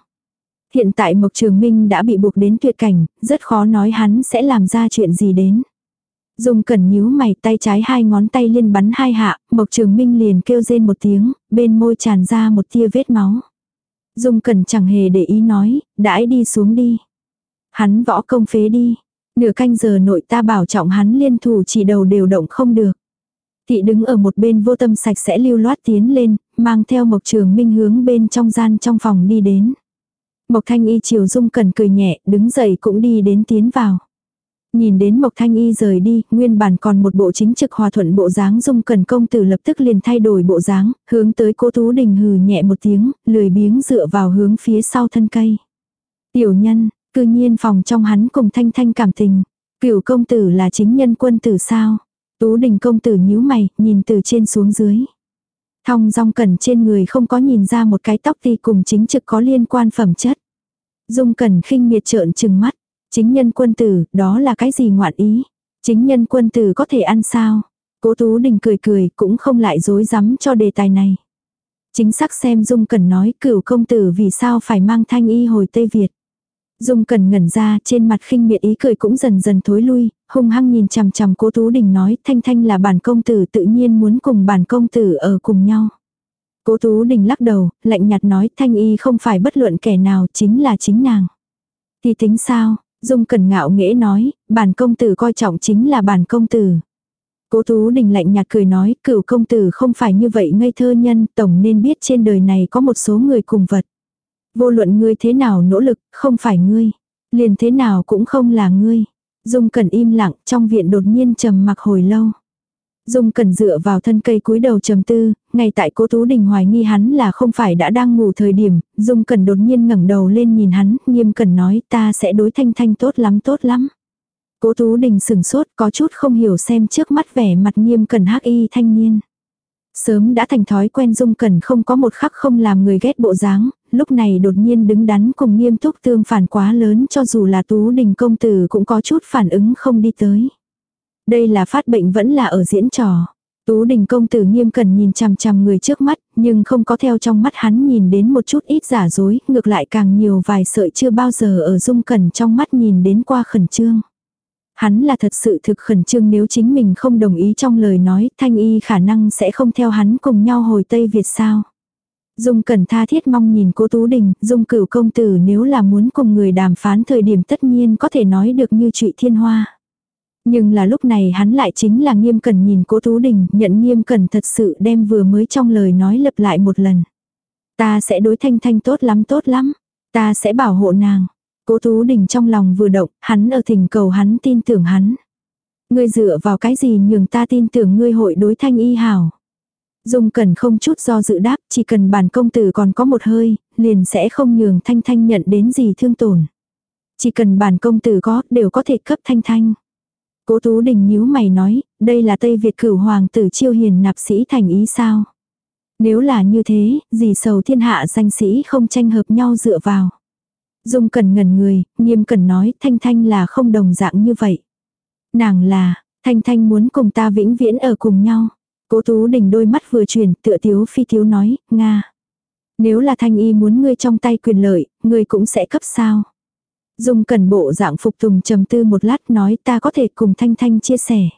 Hiện tại Mộc Trường Minh đã bị buộc đến tuyệt cảnh, rất khó nói hắn sẽ làm ra chuyện gì đến. Dung Cẩn nhíu mày tay trái hai ngón tay liên bắn hai hạ, Mộc Trường Minh liền kêu rên một tiếng, bên môi tràn ra một tia vết máu. Dung Cẩn chẳng hề để ý nói, đãi đi xuống đi. Hắn võ công phế đi. Nửa canh giờ nội ta bảo trọng hắn liên thủ chỉ đầu đều động không được. Thị đứng ở một bên vô tâm sạch sẽ lưu loát tiến lên, mang theo Mộc Trường Minh hướng bên trong gian trong phòng đi đến. Mộc Thanh Y chiều dung cần cười nhẹ, đứng dậy cũng đi đến tiến vào. Nhìn đến Mộc Thanh Y rời đi, nguyên bản còn một bộ chính trực hòa thuận bộ dáng dung cần công tử lập tức liền thay đổi bộ dáng, hướng tới cô Tú Đình hừ nhẹ một tiếng, lười biếng dựa vào hướng phía sau thân cây. Tiểu nhân, cư nhiên phòng trong hắn cùng Thanh Thanh cảm tình. Cửu công tử là chính nhân quân tử sao? Tú Đình công tử nhíu mày, nhìn từ trên xuống dưới. Thong dong cẩn trên người không có nhìn ra một cái tóc ti cùng chính trực có liên quan phẩm chất. Dung cẩn khinh miệt trợn trừng mắt. Chính nhân quân tử, đó là cái gì ngoạn ý? Chính nhân quân tử có thể ăn sao? Cố Tú Đình cười cười, cũng không lại dối rắm cho đề tài này. Chính xác xem Dung Cẩn nói cửu công tử vì sao phải mang thanh y hồi Tây Việt. Dung Cẩn ngẩn ra trên mặt khinh miệt ý cười cũng dần dần thối lui, hung hăng nhìn chằm chằm cố Tú Đình nói thanh thanh là bản công tử tự nhiên muốn cùng bản công tử ở cùng nhau. Cố Tú Đình lắc đầu, lạnh nhạt nói thanh y không phải bất luận kẻ nào chính là chính nàng. Thì tính sao, Dung Cẩn ngạo nghễ nói, bản công tử coi trọng chính là bản công tử. Cố Tú Đình lạnh nhạt cười nói, cửu công tử không phải như vậy ngây thơ nhân, tổng nên biết trên đời này có một số người cùng vật. Vô luận ngươi thế nào nỗ lực, không phải ngươi. Liền thế nào cũng không là ngươi. Dung Cẩn im lặng, trong viện đột nhiên trầm mặc hồi lâu. Dung Cẩn dựa vào thân cây cúi đầu trầm tư, ngay tại Cố Tú Đình hoài nghi hắn là không phải đã đang ngủ thời điểm, Dung Cẩn đột nhiên ngẩng đầu lên nhìn hắn, nghiêm cẩn nói ta sẽ đối thanh thanh tốt lắm tốt lắm. Cố Tú Đình sừng sốt có chút không hiểu xem trước mắt vẻ mặt nghiêm cẩn hắc y thanh niên. Sớm đã thành thói quen Dung Cẩn không có một khắc không làm người ghét bộ dáng, lúc này đột nhiên đứng đắn cùng nghiêm túc tương phản quá lớn cho dù là Tú Đình công tử cũng có chút phản ứng không đi tới. Đây là phát bệnh vẫn là ở diễn trò. Tú đình công tử nghiêm cần nhìn chằm chằm người trước mắt, nhưng không có theo trong mắt hắn nhìn đến một chút ít giả dối, ngược lại càng nhiều vài sợi chưa bao giờ ở dung cần trong mắt nhìn đến qua khẩn trương. Hắn là thật sự thực khẩn trương nếu chính mình không đồng ý trong lời nói, thanh y khả năng sẽ không theo hắn cùng nhau hồi Tây Việt sao. Dung cẩn tha thiết mong nhìn cô Tú Đình, Dung cửu công tử nếu là muốn cùng người đàm phán thời điểm tất nhiên có thể nói được như trụy thiên hoa. Nhưng là lúc này hắn lại chính là nghiêm cẩn nhìn cố Tú Đình, nhận nghiêm cẩn thật sự đem vừa mới trong lời nói lặp lại một lần. Ta sẽ đối thanh thanh tốt lắm tốt lắm. Ta sẽ bảo hộ nàng. Cố Tú Đình trong lòng vừa động, hắn ở thỉnh cầu hắn tin tưởng hắn. Ngươi dựa vào cái gì nhường ta tin tưởng ngươi hội đối thanh y hảo. Dung cần không chút do dự đáp, chỉ cần bản công tử còn có một hơi, liền sẽ không nhường thanh thanh nhận đến gì thương tổn. Chỉ cần bản công tử có, đều có thể cấp thanh thanh. Cố Tú Đình nhíu mày nói, đây là Tây Việt cửu hoàng tử chiêu hiền nạp sĩ thành ý sao? Nếu là như thế, gì sầu thiên hạ danh sĩ không tranh hợp nhau dựa vào. Dung cần ngẩn người, nghiêm cần nói, Thanh Thanh là không đồng dạng như vậy. Nàng là, Thanh Thanh muốn cùng ta vĩnh viễn ở cùng nhau. Cố Tú Đình đôi mắt vừa chuyển, tựa tiếu phi thiếu nói, Nga. Nếu là Thanh Y muốn ngươi trong tay quyền lợi, ngươi cũng sẽ cấp sao. Dung cần bộ dạng phục tùng trầm tư một lát nói ta có thể cùng Thanh Thanh chia sẻ.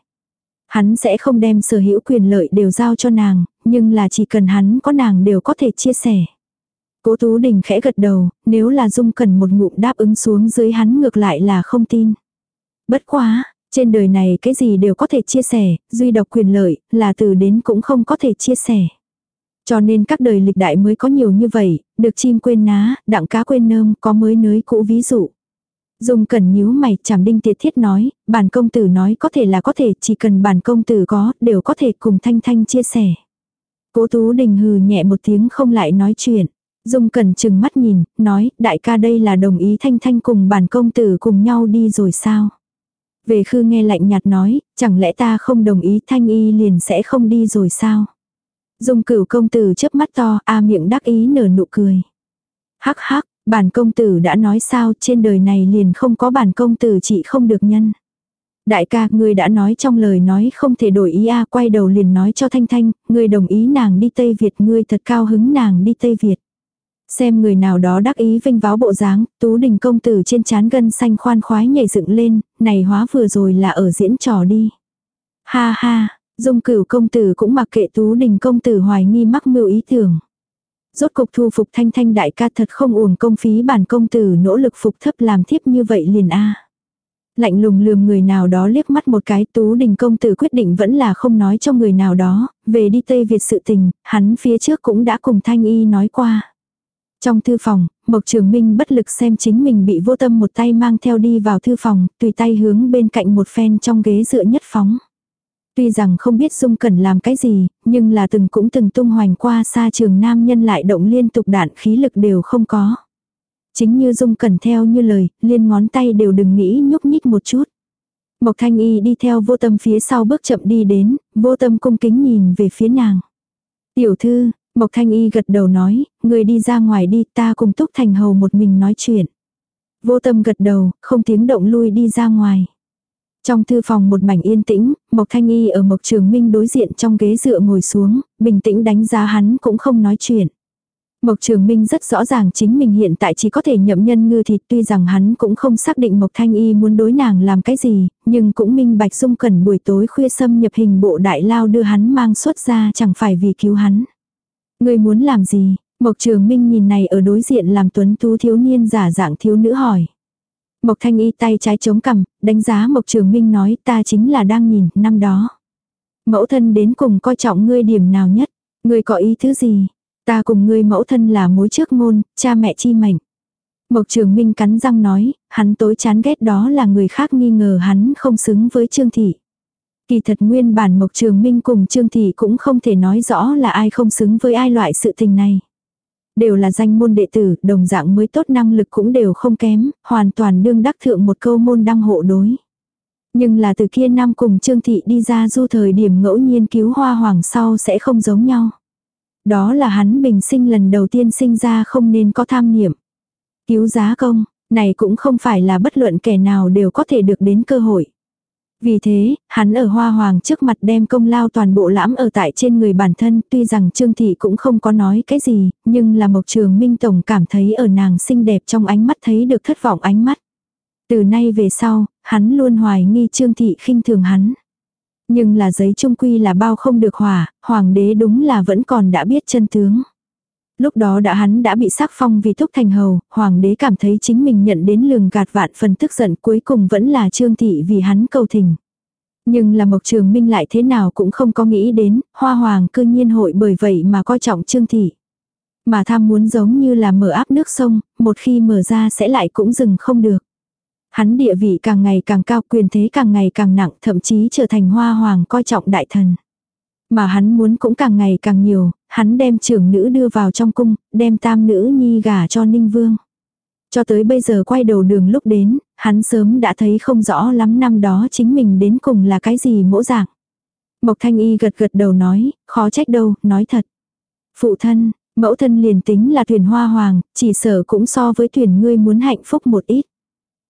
Hắn sẽ không đem sở hữu quyền lợi đều giao cho nàng, nhưng là chỉ cần hắn có nàng đều có thể chia sẻ. Cố Tú Đình khẽ gật đầu, nếu là Dung cần một ngụm đáp ứng xuống dưới hắn ngược lại là không tin. Bất quá, trên đời này cái gì đều có thể chia sẻ, duy độc quyền lợi, là từ đến cũng không có thể chia sẻ. Cho nên các đời lịch đại mới có nhiều như vậy, được chim quên ná, đặng cá quên nơm, có mới nới cũ ví dụ. Dung cần nhíu mày chảm đinh tiệt thiết nói, bản công tử nói có thể là có thể, chỉ cần bản công tử có, đều có thể cùng Thanh Thanh chia sẻ. Cố Tú Đình hừ nhẹ một tiếng không lại nói chuyện. Dung Cẩn chừng mắt nhìn, nói, đại ca đây là đồng ý Thanh Thanh cùng bản công tử cùng nhau đi rồi sao? Về khư nghe lạnh nhạt nói, chẳng lẽ ta không đồng ý Thanh Y liền sẽ không đi rồi sao? Dung cửu công tử chớp mắt to, a miệng đắc ý nở nụ cười. Hắc hắc, bản công tử đã nói sao trên đời này liền không có bản công tử chị không được nhân. Đại ca, ngươi đã nói trong lời nói không thể đổi ý a quay đầu liền nói cho Thanh Thanh, ngươi đồng ý nàng đi Tây Việt, ngươi thật cao hứng nàng đi Tây Việt. Xem người nào đó đắc ý vinh váo bộ dáng, tú đình công tử trên chán gân xanh khoan khoái nhảy dựng lên, này hóa vừa rồi là ở diễn trò đi. Ha ha, dung cửu công tử cũng mặc kệ tú đình công tử hoài nghi mắc mưu ý tưởng. Rốt cục thu phục thanh thanh đại ca thật không uổng công phí bản công tử nỗ lực phục thấp làm thiếp như vậy liền a Lạnh lùng lườm người nào đó liếc mắt một cái tú đình công tử quyết định vẫn là không nói cho người nào đó, về đi Tây Việt sự tình, hắn phía trước cũng đã cùng thanh y nói qua. Trong thư phòng, Mộc Trường Minh bất lực xem chính mình bị vô tâm một tay mang theo đi vào thư phòng, tùy tay hướng bên cạnh một phen trong ghế dựa nhất phóng. Tuy rằng không biết Dung Cẩn làm cái gì, nhưng là từng cũng từng tung hoành qua xa trường nam nhân lại động liên tục đạn khí lực đều không có. Chính như Dung Cẩn theo như lời, liên ngón tay đều đừng nghĩ nhúc nhích một chút. Mộc Thanh Y đi theo vô tâm phía sau bước chậm đi đến, vô tâm cung kính nhìn về phía nàng. Tiểu thư, Mộc Thanh Y gật đầu nói, người đi ra ngoài đi ta cùng Túc Thành Hầu một mình nói chuyện. Vô tâm gật đầu, không tiếng động lui đi ra ngoài. Trong thư phòng một mảnh yên tĩnh, Mộc Thanh Y ở Mộc Trường Minh đối diện trong ghế dựa ngồi xuống, bình tĩnh đánh giá hắn cũng không nói chuyện. Mộc Trường Minh rất rõ ràng chính mình hiện tại chỉ có thể nhậm nhân ngư thịt tuy rằng hắn cũng không xác định Mộc Thanh Y muốn đối nàng làm cái gì, nhưng cũng minh bạch dung cần buổi tối khuya xâm nhập hình bộ đại lao đưa hắn mang xuất ra chẳng phải vì cứu hắn. Người muốn làm gì? Mộc Trường Minh nhìn này ở đối diện làm tuấn tú thiếu niên giả dạng thiếu nữ hỏi. Mộc Thanh Y tay trái chống cằm, đánh giá Mộc Trường Minh nói ta chính là đang nhìn, năm đó. Mẫu thân đến cùng coi trọng ngươi điểm nào nhất, ngươi có ý thứ gì? Ta cùng ngươi mẫu thân là mối trước ngôn, cha mẹ chi mệnh. Mộc Trường Minh cắn răng nói, hắn tối chán ghét đó là người khác nghi ngờ hắn không xứng với Trương Thị. Kỳ thật nguyên bản Mộc Trường Minh cùng Trương Thị cũng không thể nói rõ là ai không xứng với ai loại sự tình này. Đều là danh môn đệ tử, đồng dạng mới tốt năng lực cũng đều không kém, hoàn toàn đương đắc thượng một câu môn đăng hộ đối. Nhưng là từ kia năm cùng Trương Thị đi ra du thời điểm ngẫu nhiên cứu hoa hoàng sau sẽ không giống nhau. Đó là hắn bình sinh lần đầu tiên sinh ra không nên có tham niệm. Cứu giá công, này cũng không phải là bất luận kẻ nào đều có thể được đến cơ hội. Vì thế, hắn ở hoa hoàng trước mặt đem công lao toàn bộ lãm ở tại trên người bản thân, tuy rằng Trương Thị cũng không có nói cái gì, nhưng là Mộc Trường Minh Tổng cảm thấy ở nàng xinh đẹp trong ánh mắt thấy được thất vọng ánh mắt. Từ nay về sau, hắn luôn hoài nghi Trương Thị khinh thường hắn. Nhưng là giấy trung quy là bao không được hòa hoàng đế đúng là vẫn còn đã biết chân tướng. Lúc đó đã hắn đã bị sắc phong vì thúc thành hầu, hoàng đế cảm thấy chính mình nhận đến lường gạt vạn phần tức giận cuối cùng vẫn là trương thị vì hắn cầu thỉnh. Nhưng là Mộc Trường Minh lại thế nào cũng không có nghĩ đến, hoa hoàng cư nhiên hội bởi vậy mà coi trọng trương thị. Mà tham muốn giống như là mở áp nước sông, một khi mở ra sẽ lại cũng dừng không được. Hắn địa vị càng ngày càng cao quyền thế càng ngày càng nặng thậm chí trở thành hoa hoàng coi trọng đại thần. Mà hắn muốn cũng càng ngày càng nhiều, hắn đem trưởng nữ đưa vào trong cung, đem tam nữ nhi gả cho Ninh Vương. Cho tới bây giờ quay đầu đường lúc đến, hắn sớm đã thấy không rõ lắm năm đó chính mình đến cùng là cái gì mỗ dạng. Mộc Thanh Y gật gật đầu nói, khó trách đâu, nói thật. Phụ thân, mẫu thân liền tính là thuyền hoa hoàng, chỉ sở cũng so với thuyền ngươi muốn hạnh phúc một ít.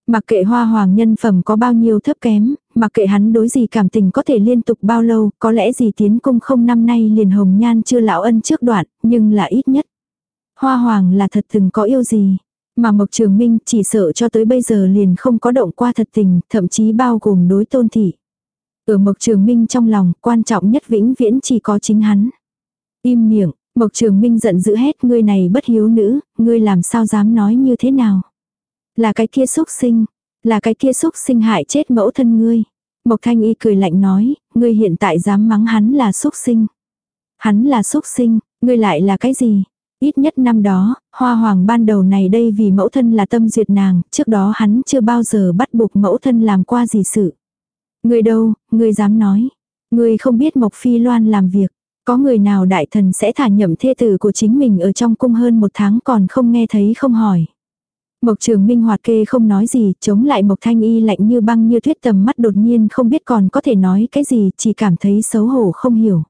Mặc kệ hoa hoàng nhân phẩm có bao nhiêu thấp kém, mặc kệ hắn đối gì cảm tình có thể liên tục bao lâu, có lẽ gì tiến cung không năm nay liền hồng nhan chưa lão ân trước đoạn, nhưng là ít nhất. Hoa hoàng là thật từng có yêu gì, mà Mộc Trường Minh chỉ sợ cho tới bây giờ liền không có động qua thật tình, thậm chí bao gồm đối tôn thị. Ở Mộc Trường Minh trong lòng, quan trọng nhất vĩnh viễn chỉ có chính hắn. Im miệng, Mộc Trường Minh giận dữ hết ngươi này bất hiếu nữ, ngươi làm sao dám nói như thế nào. Là cái kia xúc sinh, là cái kia xúc sinh hại chết mẫu thân ngươi. Mộc Thanh Y cười lạnh nói, ngươi hiện tại dám mắng hắn là xúc sinh. Hắn là xúc sinh, ngươi lại là cái gì? Ít nhất năm đó, hoa hoàng ban đầu này đây vì mẫu thân là tâm duyệt nàng, trước đó hắn chưa bao giờ bắt buộc mẫu thân làm qua gì sự. Người đâu, người dám nói. Người không biết Mộc Phi Loan làm việc. Có người nào đại thần sẽ thả nhậm thê tử của chính mình ở trong cung hơn một tháng còn không nghe thấy không hỏi. Mộc trường minh hoạt kê không nói gì, chống lại Mộc thanh y lạnh như băng như tuyết tầm mắt đột nhiên không biết còn có thể nói cái gì, chỉ cảm thấy xấu hổ không hiểu.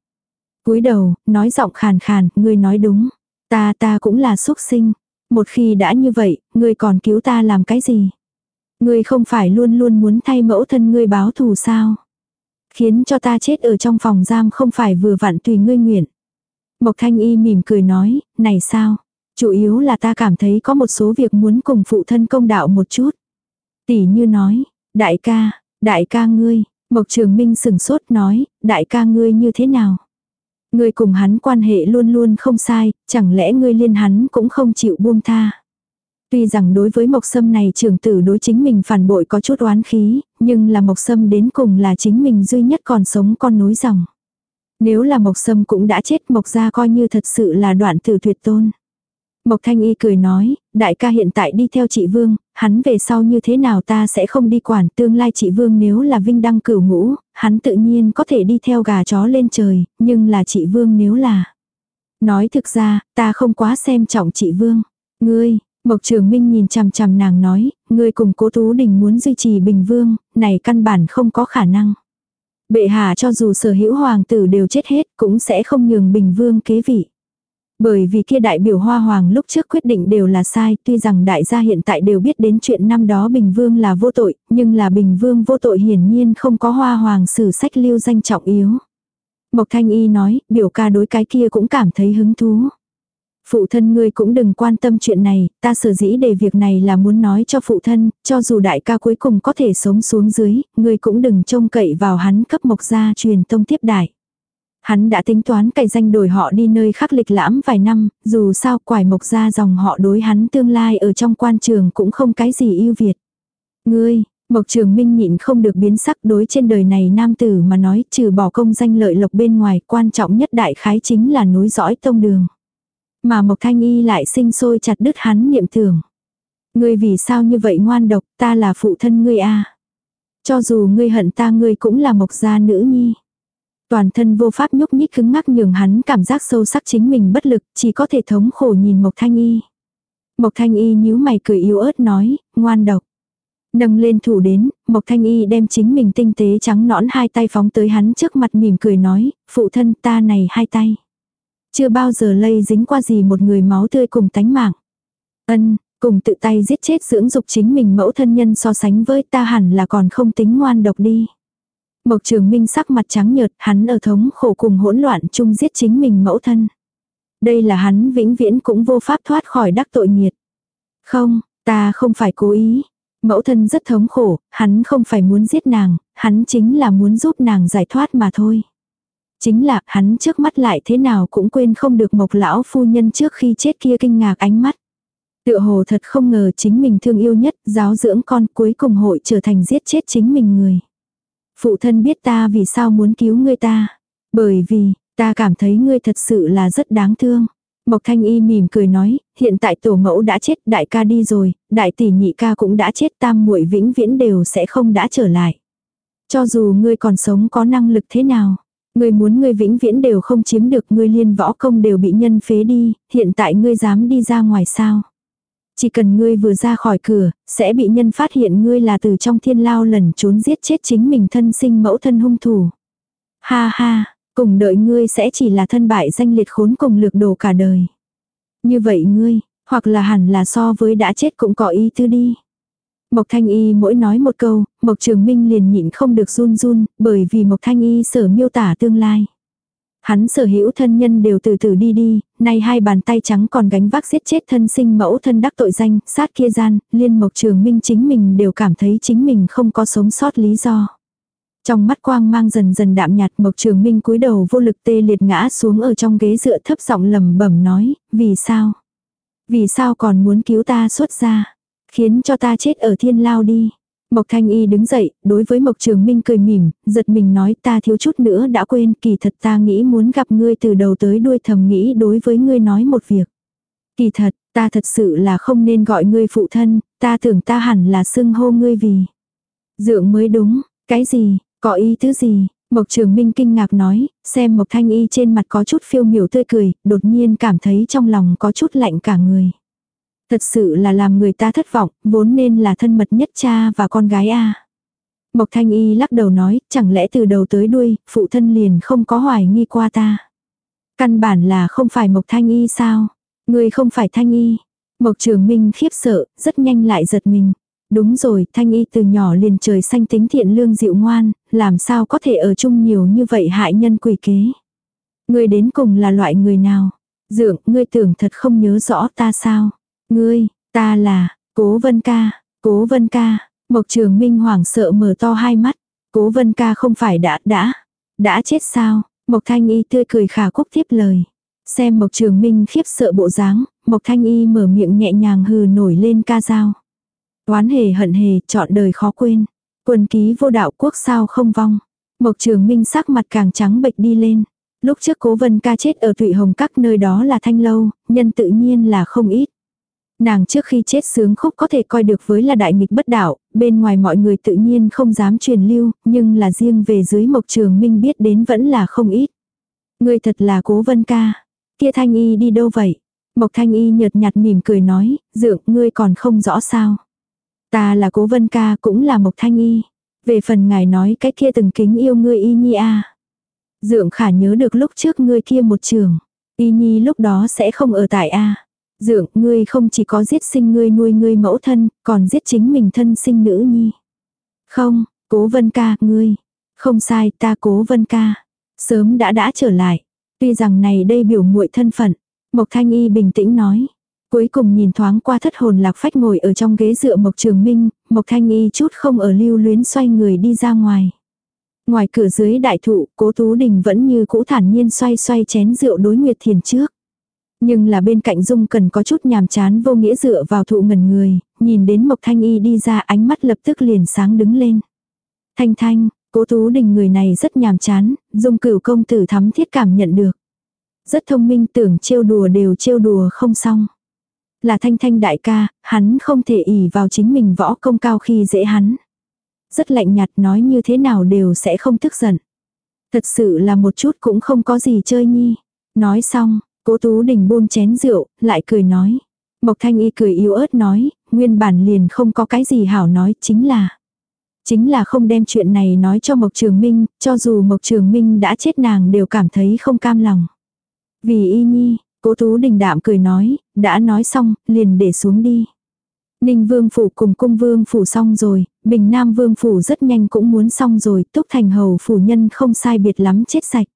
cúi đầu, nói giọng khàn khàn, ngươi nói đúng. Ta ta cũng là xuất sinh. Một khi đã như vậy, ngươi còn cứu ta làm cái gì? Ngươi không phải luôn luôn muốn thay mẫu thân ngươi báo thù sao? Khiến cho ta chết ở trong phòng giam không phải vừa vặn tùy ngươi nguyện. Mộc thanh y mỉm cười nói, này sao? Chủ yếu là ta cảm thấy có một số việc muốn cùng phụ thân công đạo một chút. Tỷ như nói, đại ca, đại ca ngươi, Mộc Trường Minh sừng sốt nói, đại ca ngươi như thế nào? Ngươi cùng hắn quan hệ luôn luôn không sai, chẳng lẽ ngươi liên hắn cũng không chịu buông tha? Tuy rằng đối với Mộc Sâm này trưởng tử đối chính mình phản bội có chút oán khí, nhưng là Mộc Sâm đến cùng là chính mình duy nhất còn sống con nối dòng. Nếu là Mộc Sâm cũng đã chết Mộc gia coi như thật sự là đoạn tử tuyệt tôn. Mộc Thanh Y cười nói, đại ca hiện tại đi theo chị Vương, hắn về sau như thế nào ta sẽ không đi quản, tương lai chị Vương nếu là vinh đăng cửu ngũ, hắn tự nhiên có thể đi theo gà chó lên trời, nhưng là chị Vương nếu là. Nói thực ra, ta không quá xem trọng chị Vương. Ngươi, Mộc Trường Minh nhìn chằm chằm nàng nói, ngươi cùng cố Tú Đình muốn duy trì Bình Vương, này căn bản không có khả năng. Bệ hạ cho dù sở hữu hoàng tử đều chết hết cũng sẽ không nhường Bình Vương kế vị. Bởi vì kia đại biểu hoa hoàng lúc trước quyết định đều là sai, tuy rằng đại gia hiện tại đều biết đến chuyện năm đó Bình Vương là vô tội, nhưng là Bình Vương vô tội hiển nhiên không có hoa hoàng sử sách lưu danh trọng yếu. Mộc Thanh Y nói, biểu ca đối cái kia cũng cảm thấy hứng thú. Phụ thân ngươi cũng đừng quan tâm chuyện này, ta sở dĩ để việc này là muốn nói cho phụ thân, cho dù đại ca cuối cùng có thể sống xuống dưới, ngươi cũng đừng trông cậy vào hắn cấp mộc gia truyền tông tiếp đại. Hắn đã tính toán cày danh đổi họ đi nơi khác lịch lãm vài năm, dù sao quải mộc ra dòng họ đối hắn tương lai ở trong quan trường cũng không cái gì ưu việt. Ngươi, Mộc Trường Minh nhịn không được biến sắc đối trên đời này nam tử mà nói trừ bỏ công danh lợi lộc bên ngoài quan trọng nhất đại khái chính là núi dõi tông đường. Mà Mộc Thanh Y lại sinh sôi chặt đứt hắn niệm tưởng. Ngươi vì sao như vậy ngoan độc ta là phụ thân ngươi a Cho dù ngươi hận ta ngươi cũng là mộc gia nữ nhi. Toàn thân vô pháp nhúc nhích cứng ngắc nhường hắn cảm giác sâu sắc chính mình bất lực, chỉ có thể thống khổ nhìn Mộc Thanh Y. Mộc Thanh Y nhíu mày cười yếu ớt nói, ngoan độc. Nâng lên thủ đến, Mộc Thanh Y đem chính mình tinh tế trắng nõn hai tay phóng tới hắn trước mặt mỉm cười nói, phụ thân ta này hai tay. Chưa bao giờ lây dính qua gì một người máu tươi cùng tánh mạng. Ân, cùng tự tay giết chết dưỡng dục chính mình mẫu thân nhân so sánh với ta hẳn là còn không tính ngoan độc đi. Mộc Trường Minh sắc mặt trắng nhợt, hắn ở thống khổ cùng hỗn loạn chung giết chính mình mẫu thân. Đây là hắn vĩnh viễn cũng vô pháp thoát khỏi đắc tội nghiệt. Không, ta không phải cố ý. Mẫu thân rất thống khổ, hắn không phải muốn giết nàng, hắn chính là muốn giúp nàng giải thoát mà thôi. Chính là hắn trước mắt lại thế nào cũng quên không được mộc lão phu nhân trước khi chết kia kinh ngạc ánh mắt. Tựa hồ thật không ngờ chính mình thương yêu nhất, giáo dưỡng con cuối cùng hội trở thành giết chết chính mình người. Phụ thân biết ta vì sao muốn cứu ngươi ta. Bởi vì, ta cảm thấy ngươi thật sự là rất đáng thương. Mộc Thanh Y mỉm cười nói, hiện tại tổ mẫu đã chết, đại ca đi rồi, đại tỷ nhị ca cũng đã chết, tam muội vĩnh viễn đều sẽ không đã trở lại. Cho dù ngươi còn sống có năng lực thế nào, ngươi muốn ngươi vĩnh viễn đều không chiếm được, ngươi liên võ công đều bị nhân phế đi, hiện tại ngươi dám đi ra ngoài sao? Chỉ cần ngươi vừa ra khỏi cửa, sẽ bị nhân phát hiện ngươi là từ trong thiên lao lần trốn giết chết chính mình thân sinh mẫu thân hung thủ. Ha ha, cùng đợi ngươi sẽ chỉ là thân bại danh liệt khốn cùng lược đồ cả đời. Như vậy ngươi, hoặc là hẳn là so với đã chết cũng có ý tư đi. Mộc Thanh Y mỗi nói một câu, Mộc Trường Minh liền nhịn không được run run, bởi vì Mộc Thanh Y sở miêu tả tương lai. Hắn sở hữu thân nhân đều từ từ đi đi, nay hai bàn tay trắng còn gánh vác giết chết thân sinh mẫu thân đắc tội danh, sát kia gian, liên mộc trường minh chính mình đều cảm thấy chính mình không có sống sót lý do. Trong mắt quang mang dần dần đạm nhạt mộc trường minh cúi đầu vô lực tê liệt ngã xuống ở trong ghế dựa thấp giọng lầm bẩm nói, vì sao? Vì sao còn muốn cứu ta xuất ra? Khiến cho ta chết ở thiên lao đi. Mộc Thanh Y đứng dậy, đối với Mộc Trường Minh cười mỉm, giật mình nói ta thiếu chút nữa đã quên, kỳ thật ta nghĩ muốn gặp ngươi từ đầu tới đuôi thầm nghĩ đối với ngươi nói một việc. Kỳ thật, ta thật sự là không nên gọi ngươi phụ thân, ta tưởng ta hẳn là xưng hô ngươi vì. Dượng mới đúng, cái gì, có ý thứ gì? Mộc Trường Minh kinh ngạc nói, xem Mộc Thanh Y trên mặt có chút phiêu miểu tươi cười, đột nhiên cảm thấy trong lòng có chút lạnh cả người. Thật sự là làm người ta thất vọng, vốn nên là thân mật nhất cha và con gái a. Mộc Thanh Y lắc đầu nói, chẳng lẽ từ đầu tới đuôi, phụ thân liền không có hoài nghi qua ta. Căn bản là không phải Mộc Thanh Y sao? Người không phải Thanh Y. Mộc Trường Minh khiếp sợ, rất nhanh lại giật mình. Đúng rồi, Thanh Y từ nhỏ liền trời xanh tính thiện lương dịu ngoan, làm sao có thể ở chung nhiều như vậy hại nhân quỷ kế. Ngươi đến cùng là loại người nào? Dượng, ngươi tưởng thật không nhớ rõ ta sao? Ngươi, ta là, Cố Vân Ca, Cố Vân Ca. Mộc Trường Minh hoảng sợ mở to hai mắt. Cố Vân Ca không phải đã, đã, đã chết sao? Mộc Thanh Y tươi cười khả cúc tiếp lời. Xem Mộc Trường Minh khiếp sợ bộ dáng, Mộc Thanh Y mở miệng nhẹ nhàng hừ nổi lên ca dao. Oán hề hận hề, chọn đời khó quên. Quân ký vô đạo quốc sao không vong. Mộc Trường Minh sắc mặt càng trắng bệch đi lên. Lúc trước cố vân ca chết ở Thụy Hồng các nơi đó là thanh lâu, nhân tự nhiên là không ít. Nàng trước khi chết sướng khúc có thể coi được với là đại nghịch bất đạo, bên ngoài mọi người tự nhiên không dám truyền lưu, nhưng là riêng về dưới Mộc Trường Minh biết đến vẫn là không ít. Người thật là cố vân ca. Kia Thanh Y đi đâu vậy? Mộc Thanh Y nhợt nhạt mỉm cười nói, dượng ngươi còn không rõ sao. Ta là cố vân ca cũng là Mộc Thanh Y. Về phần ngài nói cái kia từng kính yêu ngươi Y Nhi à. Dượng khả nhớ được lúc trước ngươi kia một trường. Y Nhi lúc đó sẽ không ở tại A. Dượng, ngươi không chỉ có giết sinh ngươi nuôi ngươi mẫu thân, còn giết chính mình thân sinh nữ nhi. Không, cố vân ca, ngươi. Không sai, ta cố vân ca. Sớm đã đã trở lại. Tuy rằng này đây biểu muội thân phận. Mộc Thanh Y bình tĩnh nói. Cuối cùng nhìn thoáng qua thất hồn lạc phách ngồi ở trong ghế dựa Mộc Trường Minh, Mộc Thanh Y chút không ở lưu luyến xoay người đi ra ngoài. Ngoài cửa dưới đại thụ, cố Tú Đình vẫn như cũ thản nhiên xoay xoay chén rượu đối Nguyệt Thiền trước. Nhưng là bên cạnh Dung cần có chút nhàm chán vô nghĩa dựa vào thụ ngần người, nhìn đến Mộc Thanh Y đi ra ánh mắt lập tức liền sáng đứng lên. Thanh Thanh, cố Tú Đình người này rất nhàm chán, Dung cửu công tử thắm thiết cảm nhận được. Rất thông minh tưởng trêu đùa đều trêu đùa không xong. Là thanh thanh đại ca, hắn không thể ỉ vào chính mình võ công cao khi dễ hắn. Rất lạnh nhạt nói như thế nào đều sẽ không tức giận. Thật sự là một chút cũng không có gì chơi nhi. Nói xong, cố tú đình buông chén rượu, lại cười nói. Mộc thanh y cười yếu ớt nói, nguyên bản liền không có cái gì hảo nói, chính là. Chính là không đem chuyện này nói cho Mộc Trường Minh, cho dù Mộc Trường Minh đã chết nàng đều cảm thấy không cam lòng. Vì y nhi, Cố Tú Đình đạm cười nói, đã nói xong, liền để xuống đi. Ninh Vương Phủ cùng Cung Vương Phủ xong rồi, Bình Nam Vương Phủ rất nhanh cũng muốn xong rồi, Túc Thành Hầu Phủ nhân không sai biệt lắm chết sạch.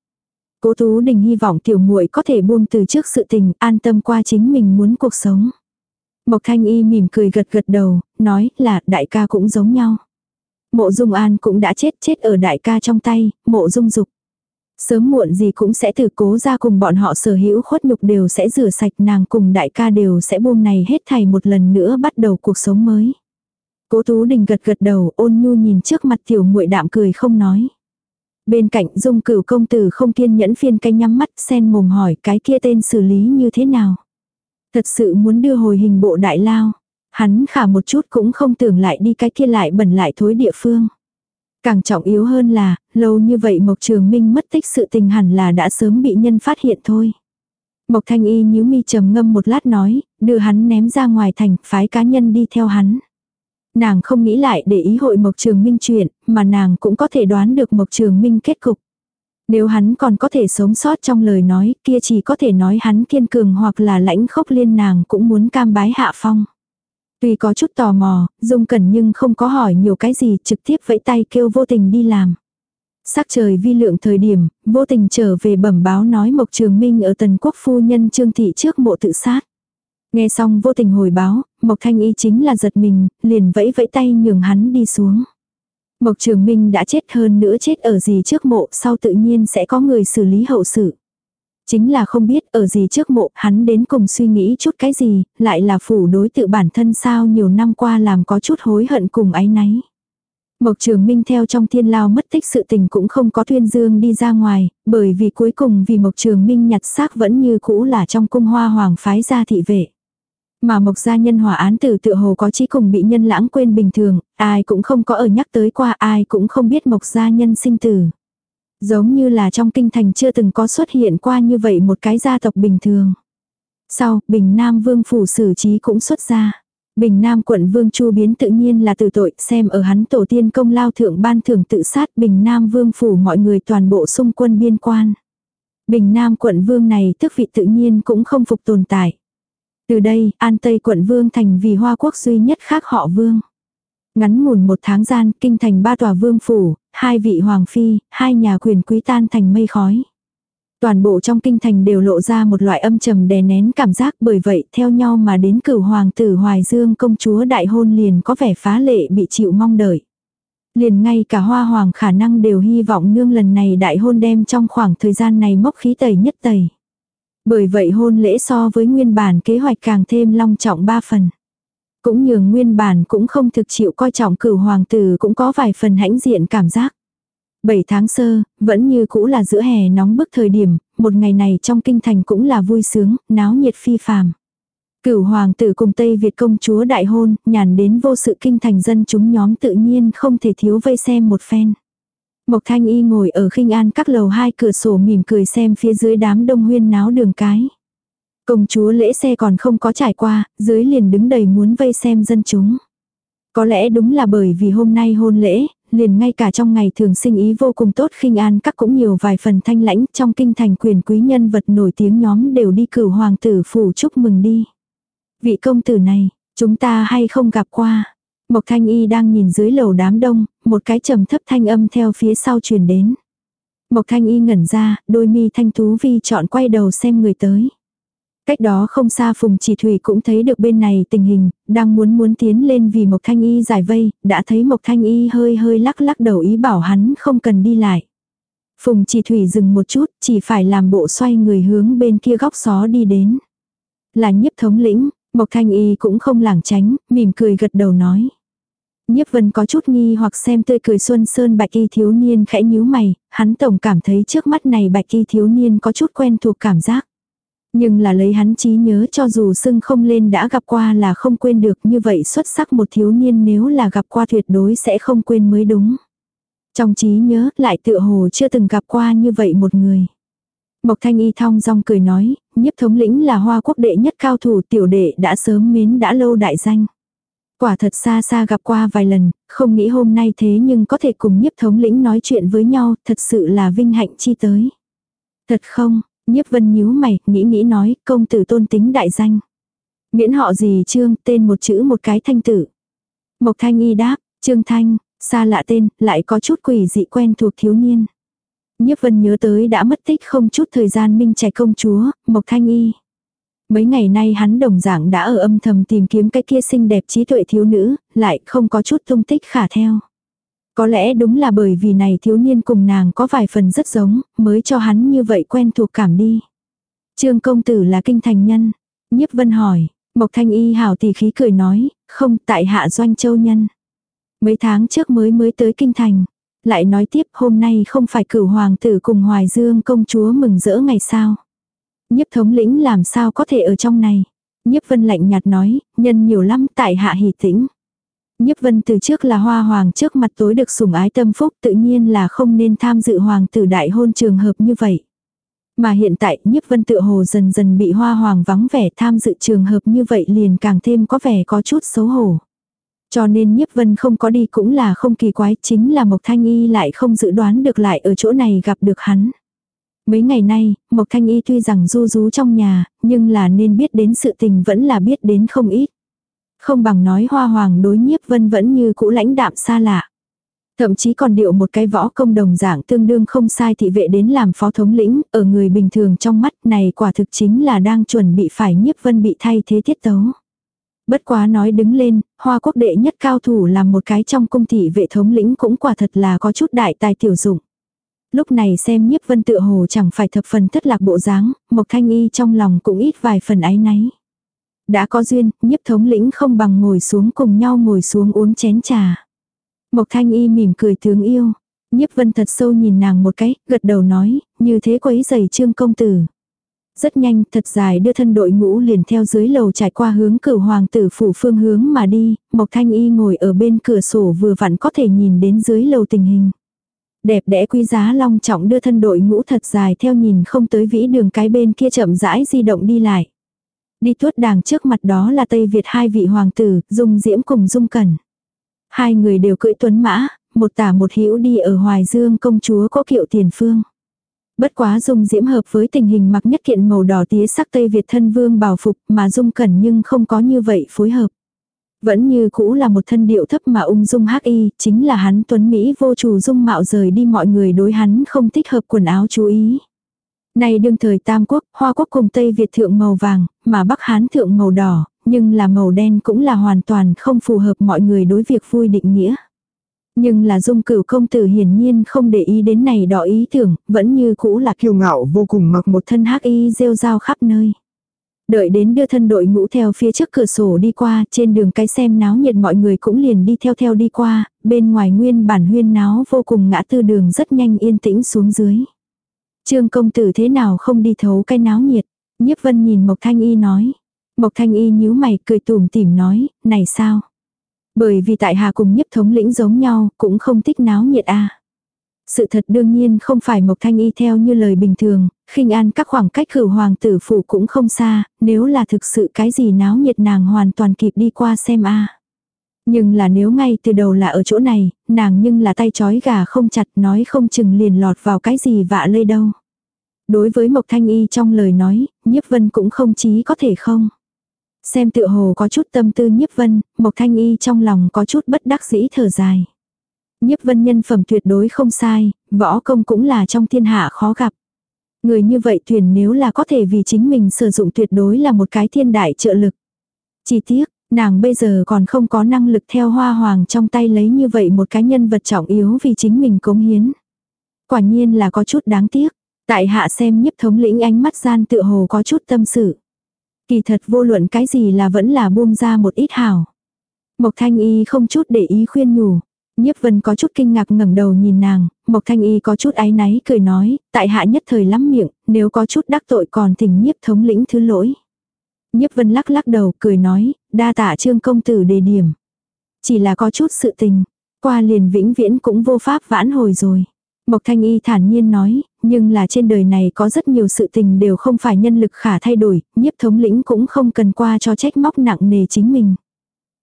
Cố Tú Đình hy vọng tiểu muội có thể buông từ trước sự tình, an tâm qua chính mình muốn cuộc sống. Mộc Thanh Y mỉm cười gật gật đầu, nói là đại ca cũng giống nhau. Mộ Dung An cũng đã chết chết ở đại ca trong tay, mộ Dung Dục. Sớm muộn gì cũng sẽ từ cố ra cùng bọn họ sở hữu khuất nhục đều sẽ rửa sạch nàng cùng đại ca đều sẽ buông này hết thảy một lần nữa bắt đầu cuộc sống mới. Cố Tú Đình gật gật đầu ôn nhu nhìn trước mặt tiểu muội đạm cười không nói. Bên cạnh dung cửu công tử không kiên nhẫn phiên canh nhắm mắt sen mồm hỏi cái kia tên xử lý như thế nào. Thật sự muốn đưa hồi hình bộ đại lao. Hắn khả một chút cũng không tưởng lại đi cái kia lại bẩn lại thối địa phương. Càng trọng yếu hơn là, lâu như vậy Mộc Trường Minh mất tích sự tình hẳn là đã sớm bị nhân phát hiện thôi. Mộc Thanh Y nhíu mi trầm ngâm một lát nói, đưa hắn ném ra ngoài thành, phái cá nhân đi theo hắn. Nàng không nghĩ lại để ý hội Mộc Trường Minh chuyện, mà nàng cũng có thể đoán được Mộc Trường Minh kết cục. Nếu hắn còn có thể sống sót trong lời nói, kia chỉ có thể nói hắn kiên cường hoặc là lãnh khốc liên nàng cũng muốn cam bái hạ phong. Tuy có chút tò mò, Dung Cẩn nhưng không có hỏi nhiều cái gì trực tiếp vẫy tay kêu vô tình đi làm. Sắc trời vi lượng thời điểm, vô tình trở về bẩm báo nói Mộc Trường Minh ở tần quốc phu nhân Trương Thị trước mộ tự sát. Nghe xong vô tình hồi báo, Mộc Thanh Y chính là giật mình, liền vẫy vẫy tay nhường hắn đi xuống. Mộc Trường Minh đã chết hơn nữa chết ở gì trước mộ sau tự nhiên sẽ có người xử lý hậu sự. Chính là không biết ở gì trước mộ hắn đến cùng suy nghĩ chút cái gì, lại là phủ đối tự bản thân sao nhiều năm qua làm có chút hối hận cùng ái náy. Mộc Trường Minh theo trong thiên lao mất tích sự tình cũng không có tuyên dương đi ra ngoài, bởi vì cuối cùng vì Mộc Trường Minh nhặt xác vẫn như cũ là trong cung hoa hoàng phái gia thị vệ. Mà Mộc gia nhân hòa án tử tựa hồ có chí cùng bị nhân lãng quên bình thường, ai cũng không có ở nhắc tới qua ai cũng không biết Mộc gia nhân sinh tử. Giống như là trong kinh thành chưa từng có xuất hiện qua như vậy một cái gia tộc bình thường. Sau, Bình Nam Vương Phủ xử trí cũng xuất ra. Bình Nam quận Vương Chu Biến tự nhiên là tử tội, xem ở hắn tổ tiên công lao thượng ban thưởng tự sát Bình Nam Vương Phủ mọi người toàn bộ xung quân biên quan. Bình Nam quận Vương này tức vị tự nhiên cũng không phục tồn tại. Từ đây, An Tây quận Vương thành vì Hoa Quốc duy nhất khác họ Vương. Ngắn ngủn một tháng gian, kinh thành ba tòa vương phủ, hai vị hoàng phi, hai nhà quyền quý tan thành mây khói. Toàn bộ trong kinh thành đều lộ ra một loại âm trầm đè nén cảm giác bởi vậy theo nhau mà đến cửu hoàng tử Hoài Dương công chúa đại hôn liền có vẻ phá lệ bị chịu mong đợi. Liền ngay cả hoa hoàng khả năng đều hy vọng nương lần này đại hôn đem trong khoảng thời gian này mốc khí tẩy nhất tẩy. Bởi vậy hôn lễ so với nguyên bản kế hoạch càng thêm long trọng ba phần. Cũng nhường nguyên bản cũng không thực chịu coi trọng cửu hoàng tử cũng có vài phần hãnh diện cảm giác. 7 tháng sơ, vẫn như cũ là giữa hè nóng bức thời điểm, một ngày này trong kinh thành cũng là vui sướng, náo nhiệt phi phàm. Cửu hoàng tử cùng Tây Việt công chúa đại hôn, nhàn đến vô sự kinh thành dân chúng nhóm tự nhiên không thể thiếu vây xem một phen. Mộc Thanh Y ngồi ở khinh an các lầu hai cửa sổ mỉm cười xem phía dưới đám đông huyên náo đường cái. Công chúa lễ xe còn không có trải qua, dưới liền đứng đầy muốn vây xem dân chúng. Có lẽ đúng là bởi vì hôm nay hôn lễ, liền ngay cả trong ngày thường sinh ý vô cùng tốt khinh an các cũng nhiều vài phần thanh lãnh trong kinh thành quyền quý nhân vật nổi tiếng nhóm đều đi cửu hoàng tử phủ chúc mừng đi. Vị công tử này, chúng ta hay không gặp qua. Mộc thanh y đang nhìn dưới lầu đám đông, một cái trầm thấp thanh âm theo phía sau truyền đến. Mộc thanh y ngẩn ra, đôi mi thanh thú vi chọn quay đầu xem người tới. Cách đó không xa Phùng Chỉ Thủy cũng thấy được bên này tình hình, đang muốn muốn tiến lên vì Mộc Thanh Y giải vây, đã thấy Mộc Thanh Y hơi hơi lắc lắc đầu ý bảo hắn không cần đi lại. Phùng Chỉ Thủy dừng một chút, chỉ phải làm bộ xoay người hướng bên kia góc xó đi đến. Là nhiếp thống lĩnh, Mộc Thanh Y cũng không lảng tránh, mỉm cười gật đầu nói. Nhiếp vân có chút nghi hoặc xem tươi cười xuân sơn bạch y thiếu niên khẽ nhíu mày, hắn tổng cảm thấy trước mắt này bạch y thiếu niên có chút quen thuộc cảm giác. Nhưng là lấy hắn trí nhớ cho dù sưng không lên đã gặp qua là không quên được như vậy xuất sắc một thiếu niên nếu là gặp qua tuyệt đối sẽ không quên mới đúng. Trong trí nhớ lại tựa hồ chưa từng gặp qua như vậy một người. Mộc Thanh Y thong dong cười nói, nhiếp thống lĩnh là hoa quốc đệ nhất cao thủ tiểu đệ đã sớm mến đã lâu đại danh. Quả thật xa xa gặp qua vài lần, không nghĩ hôm nay thế nhưng có thể cùng nhiếp thống lĩnh nói chuyện với nhau, thật sự là vinh hạnh chi tới. Thật không, nhiếp vân nhíu mày, nghĩ nghĩ nói, công tử tôn tính đại danh. Miễn họ gì trương, tên một chữ một cái thanh tử. Mộc thanh y đáp, trương thanh, xa lạ tên, lại có chút quỷ dị quen thuộc thiếu niên. Nhiếp vân nhớ tới đã mất tích không chút thời gian minh trẻ công chúa, Mộc Thanh Y. Mấy ngày nay hắn đồng dạng đã ở âm thầm tìm kiếm cái kia xinh đẹp trí tuệ thiếu nữ, lại không có chút tung tích khả theo. Có lẽ đúng là bởi vì này thiếu niên cùng nàng có vài phần rất giống, mới cho hắn như vậy quen thuộc cảm đi. Trương công tử là kinh thành nhân. Nhiếp vân hỏi, Mộc Thanh Y hảo tỷ khí cười nói, không tại hạ doanh châu nhân. Mấy tháng trước mới mới tới kinh thành. Lại nói tiếp hôm nay không phải cửu hoàng tử cùng hoài dương công chúa mừng rỡ ngày sao. Nhiếp thống lĩnh làm sao có thể ở trong này. Nhiếp vân lạnh nhạt nói, nhân nhiều lắm tại hạ hỷ tĩnh. Nhiếp vân từ trước là hoa hoàng trước mặt tối được sủng ái tâm phúc tự nhiên là không nên tham dự hoàng tử đại hôn trường hợp như vậy. Mà hiện tại nhiếp vân tự hồ dần dần bị hoa hoàng vắng vẻ tham dự trường hợp như vậy liền càng thêm có vẻ có chút xấu hổ. Cho nên nhiếp vân không có đi cũng là không kỳ quái chính là Mộc Thanh Y lại không dự đoán được lại ở chỗ này gặp được hắn. Mấy ngày nay, Mộc Thanh Y tuy rằng du rú trong nhà, nhưng là nên biết đến sự tình vẫn là biết đến không ít. Không bằng nói hoa hoàng đối nhiếp vân vẫn như cũ lãnh đạm xa lạ. Thậm chí còn điệu một cái võ công đồng dạng tương đương không sai thị vệ đến làm phó thống lĩnh, ở người bình thường trong mắt này quả thực chính là đang chuẩn bị phải nhiếp vân bị thay thế tiết tấu. Bất quá nói đứng lên, hoa quốc đệ nhất cao thủ làm một cái trong cung thị vệ thống lĩnh cũng quả thật là có chút đại tài tiểu dụng. Lúc này xem nhiếp vân tự hồ chẳng phải thập phần thất lạc bộ dáng, Mộc Thanh Y trong lòng cũng ít vài phần áy náy. Đã có duyên, nhiếp thống lĩnh không bằng ngồi xuống cùng nhau ngồi xuống uống chén trà. Mộc Thanh Y mỉm cười tướng yêu. Nhiếp vân thật sâu nhìn nàng một cái, gật đầu nói, như thế quấy giày trương công tử. Rất nhanh, thật dài đưa thân đội ngũ liền theo dưới lầu trải qua hướng cửu hoàng tử phủ phương hướng mà đi, Mộc Thanh Y ngồi ở bên cửa sổ vừa vặn có thể nhìn đến dưới lầu tình hình. Đẹp đẽ quý giá long trọng đưa thân đội ngũ thật dài theo nhìn không tới vĩ đường cái bên kia chậm rãi di động đi lại. Đi tuốt đàng trước mặt đó là Tây Việt hai vị hoàng tử, Dung Diễm cùng Dung Cẩn. Hai người đều cưỡi tuấn mã, một tả một hữu đi ở Hoài Dương công chúa có kiệu tiền phương. Bất quá Dung Diễm hợp với tình hình mặc nhất kiện màu đỏ tía sắc Tây Việt thân vương bảo phục mà Dung Cẩn nhưng không có như vậy phối hợp. Vẫn như cũ là một thân điệu thấp mà ung dung hắc y, chính là hắn tuấn Mỹ vô chủ dung mạo rời đi mọi người đối hắn không thích hợp quần áo chú ý. Này đương thời Tam Quốc, Hoa Quốc cùng Tây Việt thượng màu vàng, mà Bắc Hán thượng màu đỏ, nhưng là màu đen cũng là hoàn toàn không phù hợp mọi người đối việc vui định nghĩa. Nhưng là dung cửu công tử hiển nhiên không để ý đến này đỏ ý tưởng, vẫn như cũ là kiêu ngạo vô cùng mặc một thân hắc y rêu rao khắp nơi. Đợi đến đưa thân đội ngũ theo phía trước cửa sổ đi qua, trên đường cái xem náo nhiệt mọi người cũng liền đi theo theo đi qua, bên ngoài nguyên bản huyên náo vô cùng ngã tư đường rất nhanh yên tĩnh xuống dưới. Trương công tử thế nào không đi thấu cái náo nhiệt, nhiếp vân nhìn Mộc Thanh Y nói. Mộc Thanh Y nhíu mày cười tủm tỉm nói, này sao? Bởi vì tại hà cùng nhiếp thống lĩnh giống nhau, cũng không thích náo nhiệt a. Sự thật đương nhiên không phải Mộc Thanh Y theo như lời bình thường, khinh an các khoảng cách khử hoàng tử phủ cũng không xa, nếu là thực sự cái gì náo nhiệt nàng hoàn toàn kịp đi qua xem a. Nhưng là nếu ngay từ đầu là ở chỗ này, nàng nhưng là tay chói gà không chặt nói không chừng liền lọt vào cái gì vạ lây đâu. Đối với Mộc Thanh Y trong lời nói, nhiếp vân cũng không chí có thể không. Xem tựa hồ có chút tâm tư nhiếp vân, Mộc Thanh Y trong lòng có chút bất đắc dĩ thở dài. Nhiếp vân nhân phẩm tuyệt đối không sai, võ công cũng là trong thiên hạ khó gặp. Người như vậy thuyền nếu là có thể vì chính mình sử dụng tuyệt đối là một cái thiên đại trợ lực. Chỉ tiếc, nàng bây giờ còn không có năng lực theo hoa hoàng trong tay lấy như vậy một cái nhân vật trọng yếu vì chính mình cống hiến. Quả nhiên là có chút đáng tiếc. Tại hạ xem nhiếp thống lĩnh ánh mắt gian tựa hồ có chút tâm sự. Kỳ thật vô luận cái gì là vẫn là buông ra một ít hảo. Mộc thanh y không chút để ý khuyên nhủ. Nhiếp vân có chút kinh ngạc ngẩng đầu nhìn nàng, Mộc Thanh Y có chút áy náy cười nói, tại hạ nhất thời lắm miệng, nếu có chút đắc tội còn thỉnh nhiếp thống lĩnh thứ lỗi. Nhiếp vân lắc lắc đầu cười nói, đa tạ trương công tử đề điểm. Chỉ là có chút sự tình, qua liền vĩnh viễn cũng vô pháp vãn hồi rồi. Mộc Thanh Y thản nhiên nói, nhưng là trên đời này có rất nhiều sự tình đều không phải nhân lực khả thay đổi, nhiếp thống lĩnh cũng không cần qua cho trách móc nặng nề chính mình.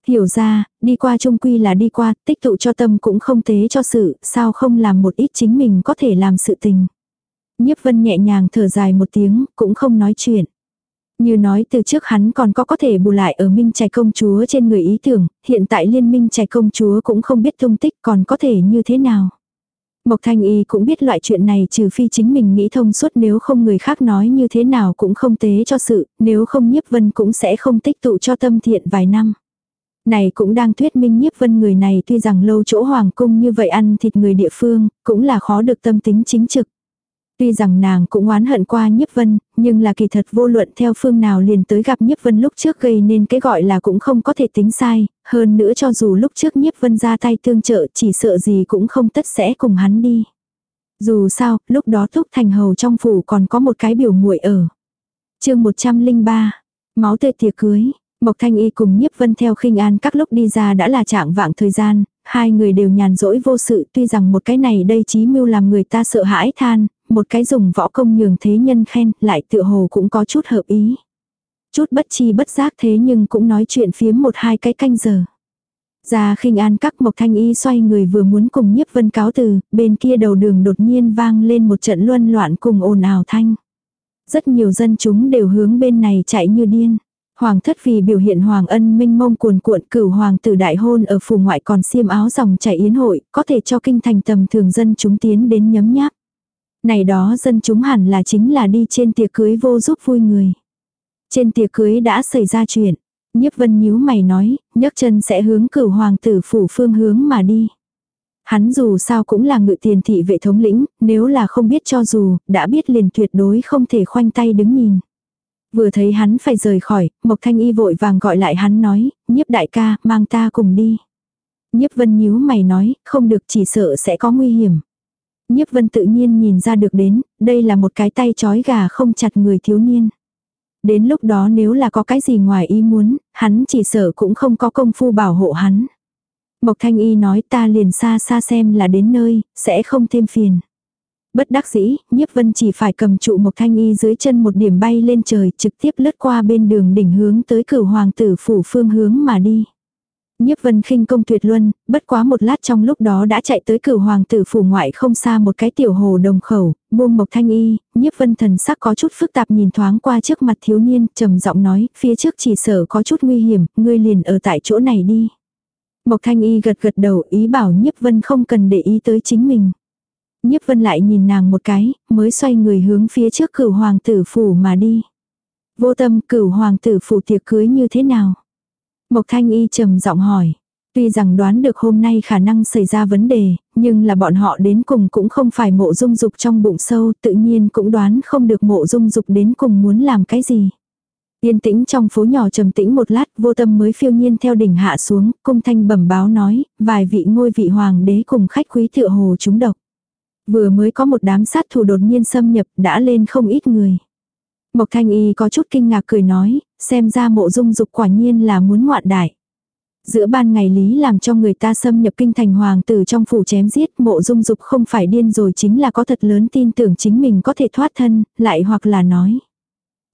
Hiểu ra, đi qua trung quy là đi qua, tích tụ cho tâm cũng không tế cho sự, sao không làm một ít chính mình có thể làm sự tình. Nhiếp vân nhẹ nhàng thở dài một tiếng, cũng không nói chuyện. Như nói từ trước hắn còn có có thể bù lại ở minh trạch công chúa trên người ý tưởng, hiện tại liên minh trạch công chúa cũng không biết thông tích còn có thể như thế nào. Mộc Thanh Y cũng biết loại chuyện này trừ phi chính mình nghĩ thông suốt nếu không người khác nói như thế nào cũng không tế cho sự, nếu không nhiếp vân cũng sẽ không tích tụ cho tâm thiện vài năm. Này cũng đang thuyết minh nhiếp vân người này tuy rằng lâu chỗ hoàng cung như vậy ăn thịt người địa phương, cũng là khó được tâm tính chính trực. Tuy rằng nàng cũng oán hận qua nhiếp vân, nhưng là kỳ thật vô luận theo phương nào liền tới gặp nhiếp vân lúc trước gây nên cái gọi là cũng không có thể tính sai, hơn nữa cho dù lúc trước nhiếp vân ra tay tương trợ chỉ sợ gì cũng không tất sẽ cùng hắn đi. Dù sao, lúc đó thúc thành hầu trong phủ còn có một cái biểu muội ở. chương 103, máu tươi tiệc cưới, Mộc Thanh Y cùng nhiếp vân theo khinh an các lúc đi ra đã là trạng vạng thời gian, hai người đều nhàn rỗi vô sự tuy rằng một cái này đây chí mưu làm người ta sợ hãi than, một cái dùng võ công nhường thế nhân khen, lại tựa hồ cũng có chút hợp ý. Chút bất chi bất giác thế nhưng cũng nói chuyện phiếm một hai cái canh giờ. Ra khinh an các mộc thanh y xoay người vừa muốn cùng nhiếp vân cáo từ, bên kia đầu đường đột nhiên vang lên một trận luân loạn cùng ồn ào thanh. Rất nhiều dân chúng đều hướng bên này chạy như điên. Hoàng thất vì biểu hiện hoàng ân minh mông cuồn cuộn cửu hoàng tử đại hôn ở phủ ngoại còn xiêm áo dòng chảy yến hội, có thể cho kinh thành tầm thường dân chúng tiến đến nhấm nháp. Này đó dân chúng hẳn là chính là đi trên tiệc cưới vô giúp vui người. Trên tiệc cưới đã xảy ra chuyện. Nhiếp vân nhíu mày nói, nhấc chân sẽ hướng cửu hoàng tử phủ phương hướng mà đi. Hắn dù sao cũng là ngự tiền thị vệ thống lĩnh, nếu là không biết cho dù, đã biết liền tuyệt đối không thể khoanh tay đứng nhìn. Vừa thấy hắn phải rời khỏi, Mộc Thanh Y vội vàng gọi lại hắn nói, nhiếp đại ca, mang ta cùng đi. Nhiếp vân nhíu mày nói, không được chỉ sợ sẽ có nguy hiểm. Nhiếp vân tự nhiên nhìn ra được đến, đây là một cái tay chói gà không chặt người thiếu niên. Đến lúc đó nếu là có cái gì ngoài ý muốn, hắn chỉ sợ cũng không có công phu bảo hộ hắn. Mộc Thanh Y nói ta liền xa xa xem là đến nơi, sẽ không thêm phiền. Bất đắc dĩ, nhiếp vân chỉ phải cầm trụ một Thanh Y dưới chân một điểm bay lên trời trực tiếp lướt qua bên đường đỉnh hướng tới cửu hoàng tử phủ phương hướng mà đi. Nhiếp vân khinh công tuyệt luân, bất quá một lát trong lúc đó đã chạy tới cửu hoàng tử phủ ngoại không xa một cái tiểu hồ đồng khẩu, buông mộc thanh y, nhiếp vân thần sắc có chút phức tạp nhìn thoáng qua trước mặt thiếu niên, trầm giọng nói, phía trước chỉ sợ có chút nguy hiểm, ngươi liền ở tại chỗ này đi. Mộc thanh y gật gật đầu ý bảo nhiếp vân không cần để ý tới chính mình. Nhiếp vân lại nhìn nàng một cái, mới xoay người hướng phía trước cửu hoàng tử phủ mà đi. Vô tâm cửu hoàng tử phủ tiệc cưới như thế nào? Mộc Thanh Y trầm giọng hỏi. Tuy rằng đoán được hôm nay khả năng xảy ra vấn đề, nhưng là bọn họ đến cùng cũng không phải mộ dung dục trong bụng sâu, tự nhiên cũng đoán không được mộ dung dục đến cùng muốn làm cái gì. Yên tĩnh trong phố nhỏ trầm tĩnh một lát, vô tâm mới phiêu nhiên theo đỉnh hạ xuống, cung thanh bẩm báo nói, vài vị ngôi vị hoàng đế cùng khách quý tựa hồ chúng độc. Vừa mới có một đám sát thủ đột nhiên xâm nhập đã lên không ít người. Mộc Thanh Y có chút kinh ngạc cười nói, xem ra mộ dung dục quả nhiên là muốn ngoạn đại. Giữa ban ngày lý làm cho người ta xâm nhập kinh thành hoàng tử trong phủ chém giết mộ dung dục không phải điên rồi chính là có thật lớn tin tưởng chính mình có thể thoát thân, lại hoặc là nói.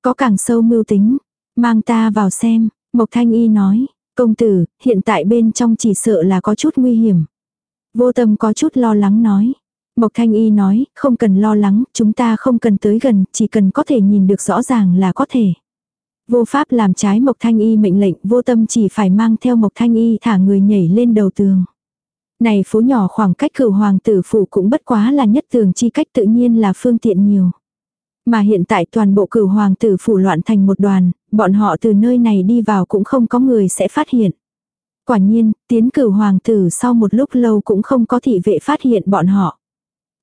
Có càng sâu mưu tính, mang ta vào xem, Mộc Thanh Y nói, công tử, hiện tại bên trong chỉ sợ là có chút nguy hiểm. Vô tâm có chút lo lắng nói. Mộc Thanh Y nói, không cần lo lắng, chúng ta không cần tới gần, chỉ cần có thể nhìn được rõ ràng là có thể. Vô pháp làm trái Mộc Thanh Y mệnh lệnh, vô tâm chỉ phải mang theo Mộc Thanh Y thả người nhảy lên đầu tường. Này phố nhỏ khoảng cách cửu hoàng tử phủ cũng bất quá là nhất tường chi cách tự nhiên là phương tiện nhiều. Mà hiện tại toàn bộ cửu hoàng tử phủ loạn thành một đoàn, bọn họ từ nơi này đi vào cũng không có người sẽ phát hiện. Quả nhiên, tiến cửu hoàng tử sau một lúc lâu cũng không có thị vệ phát hiện bọn họ.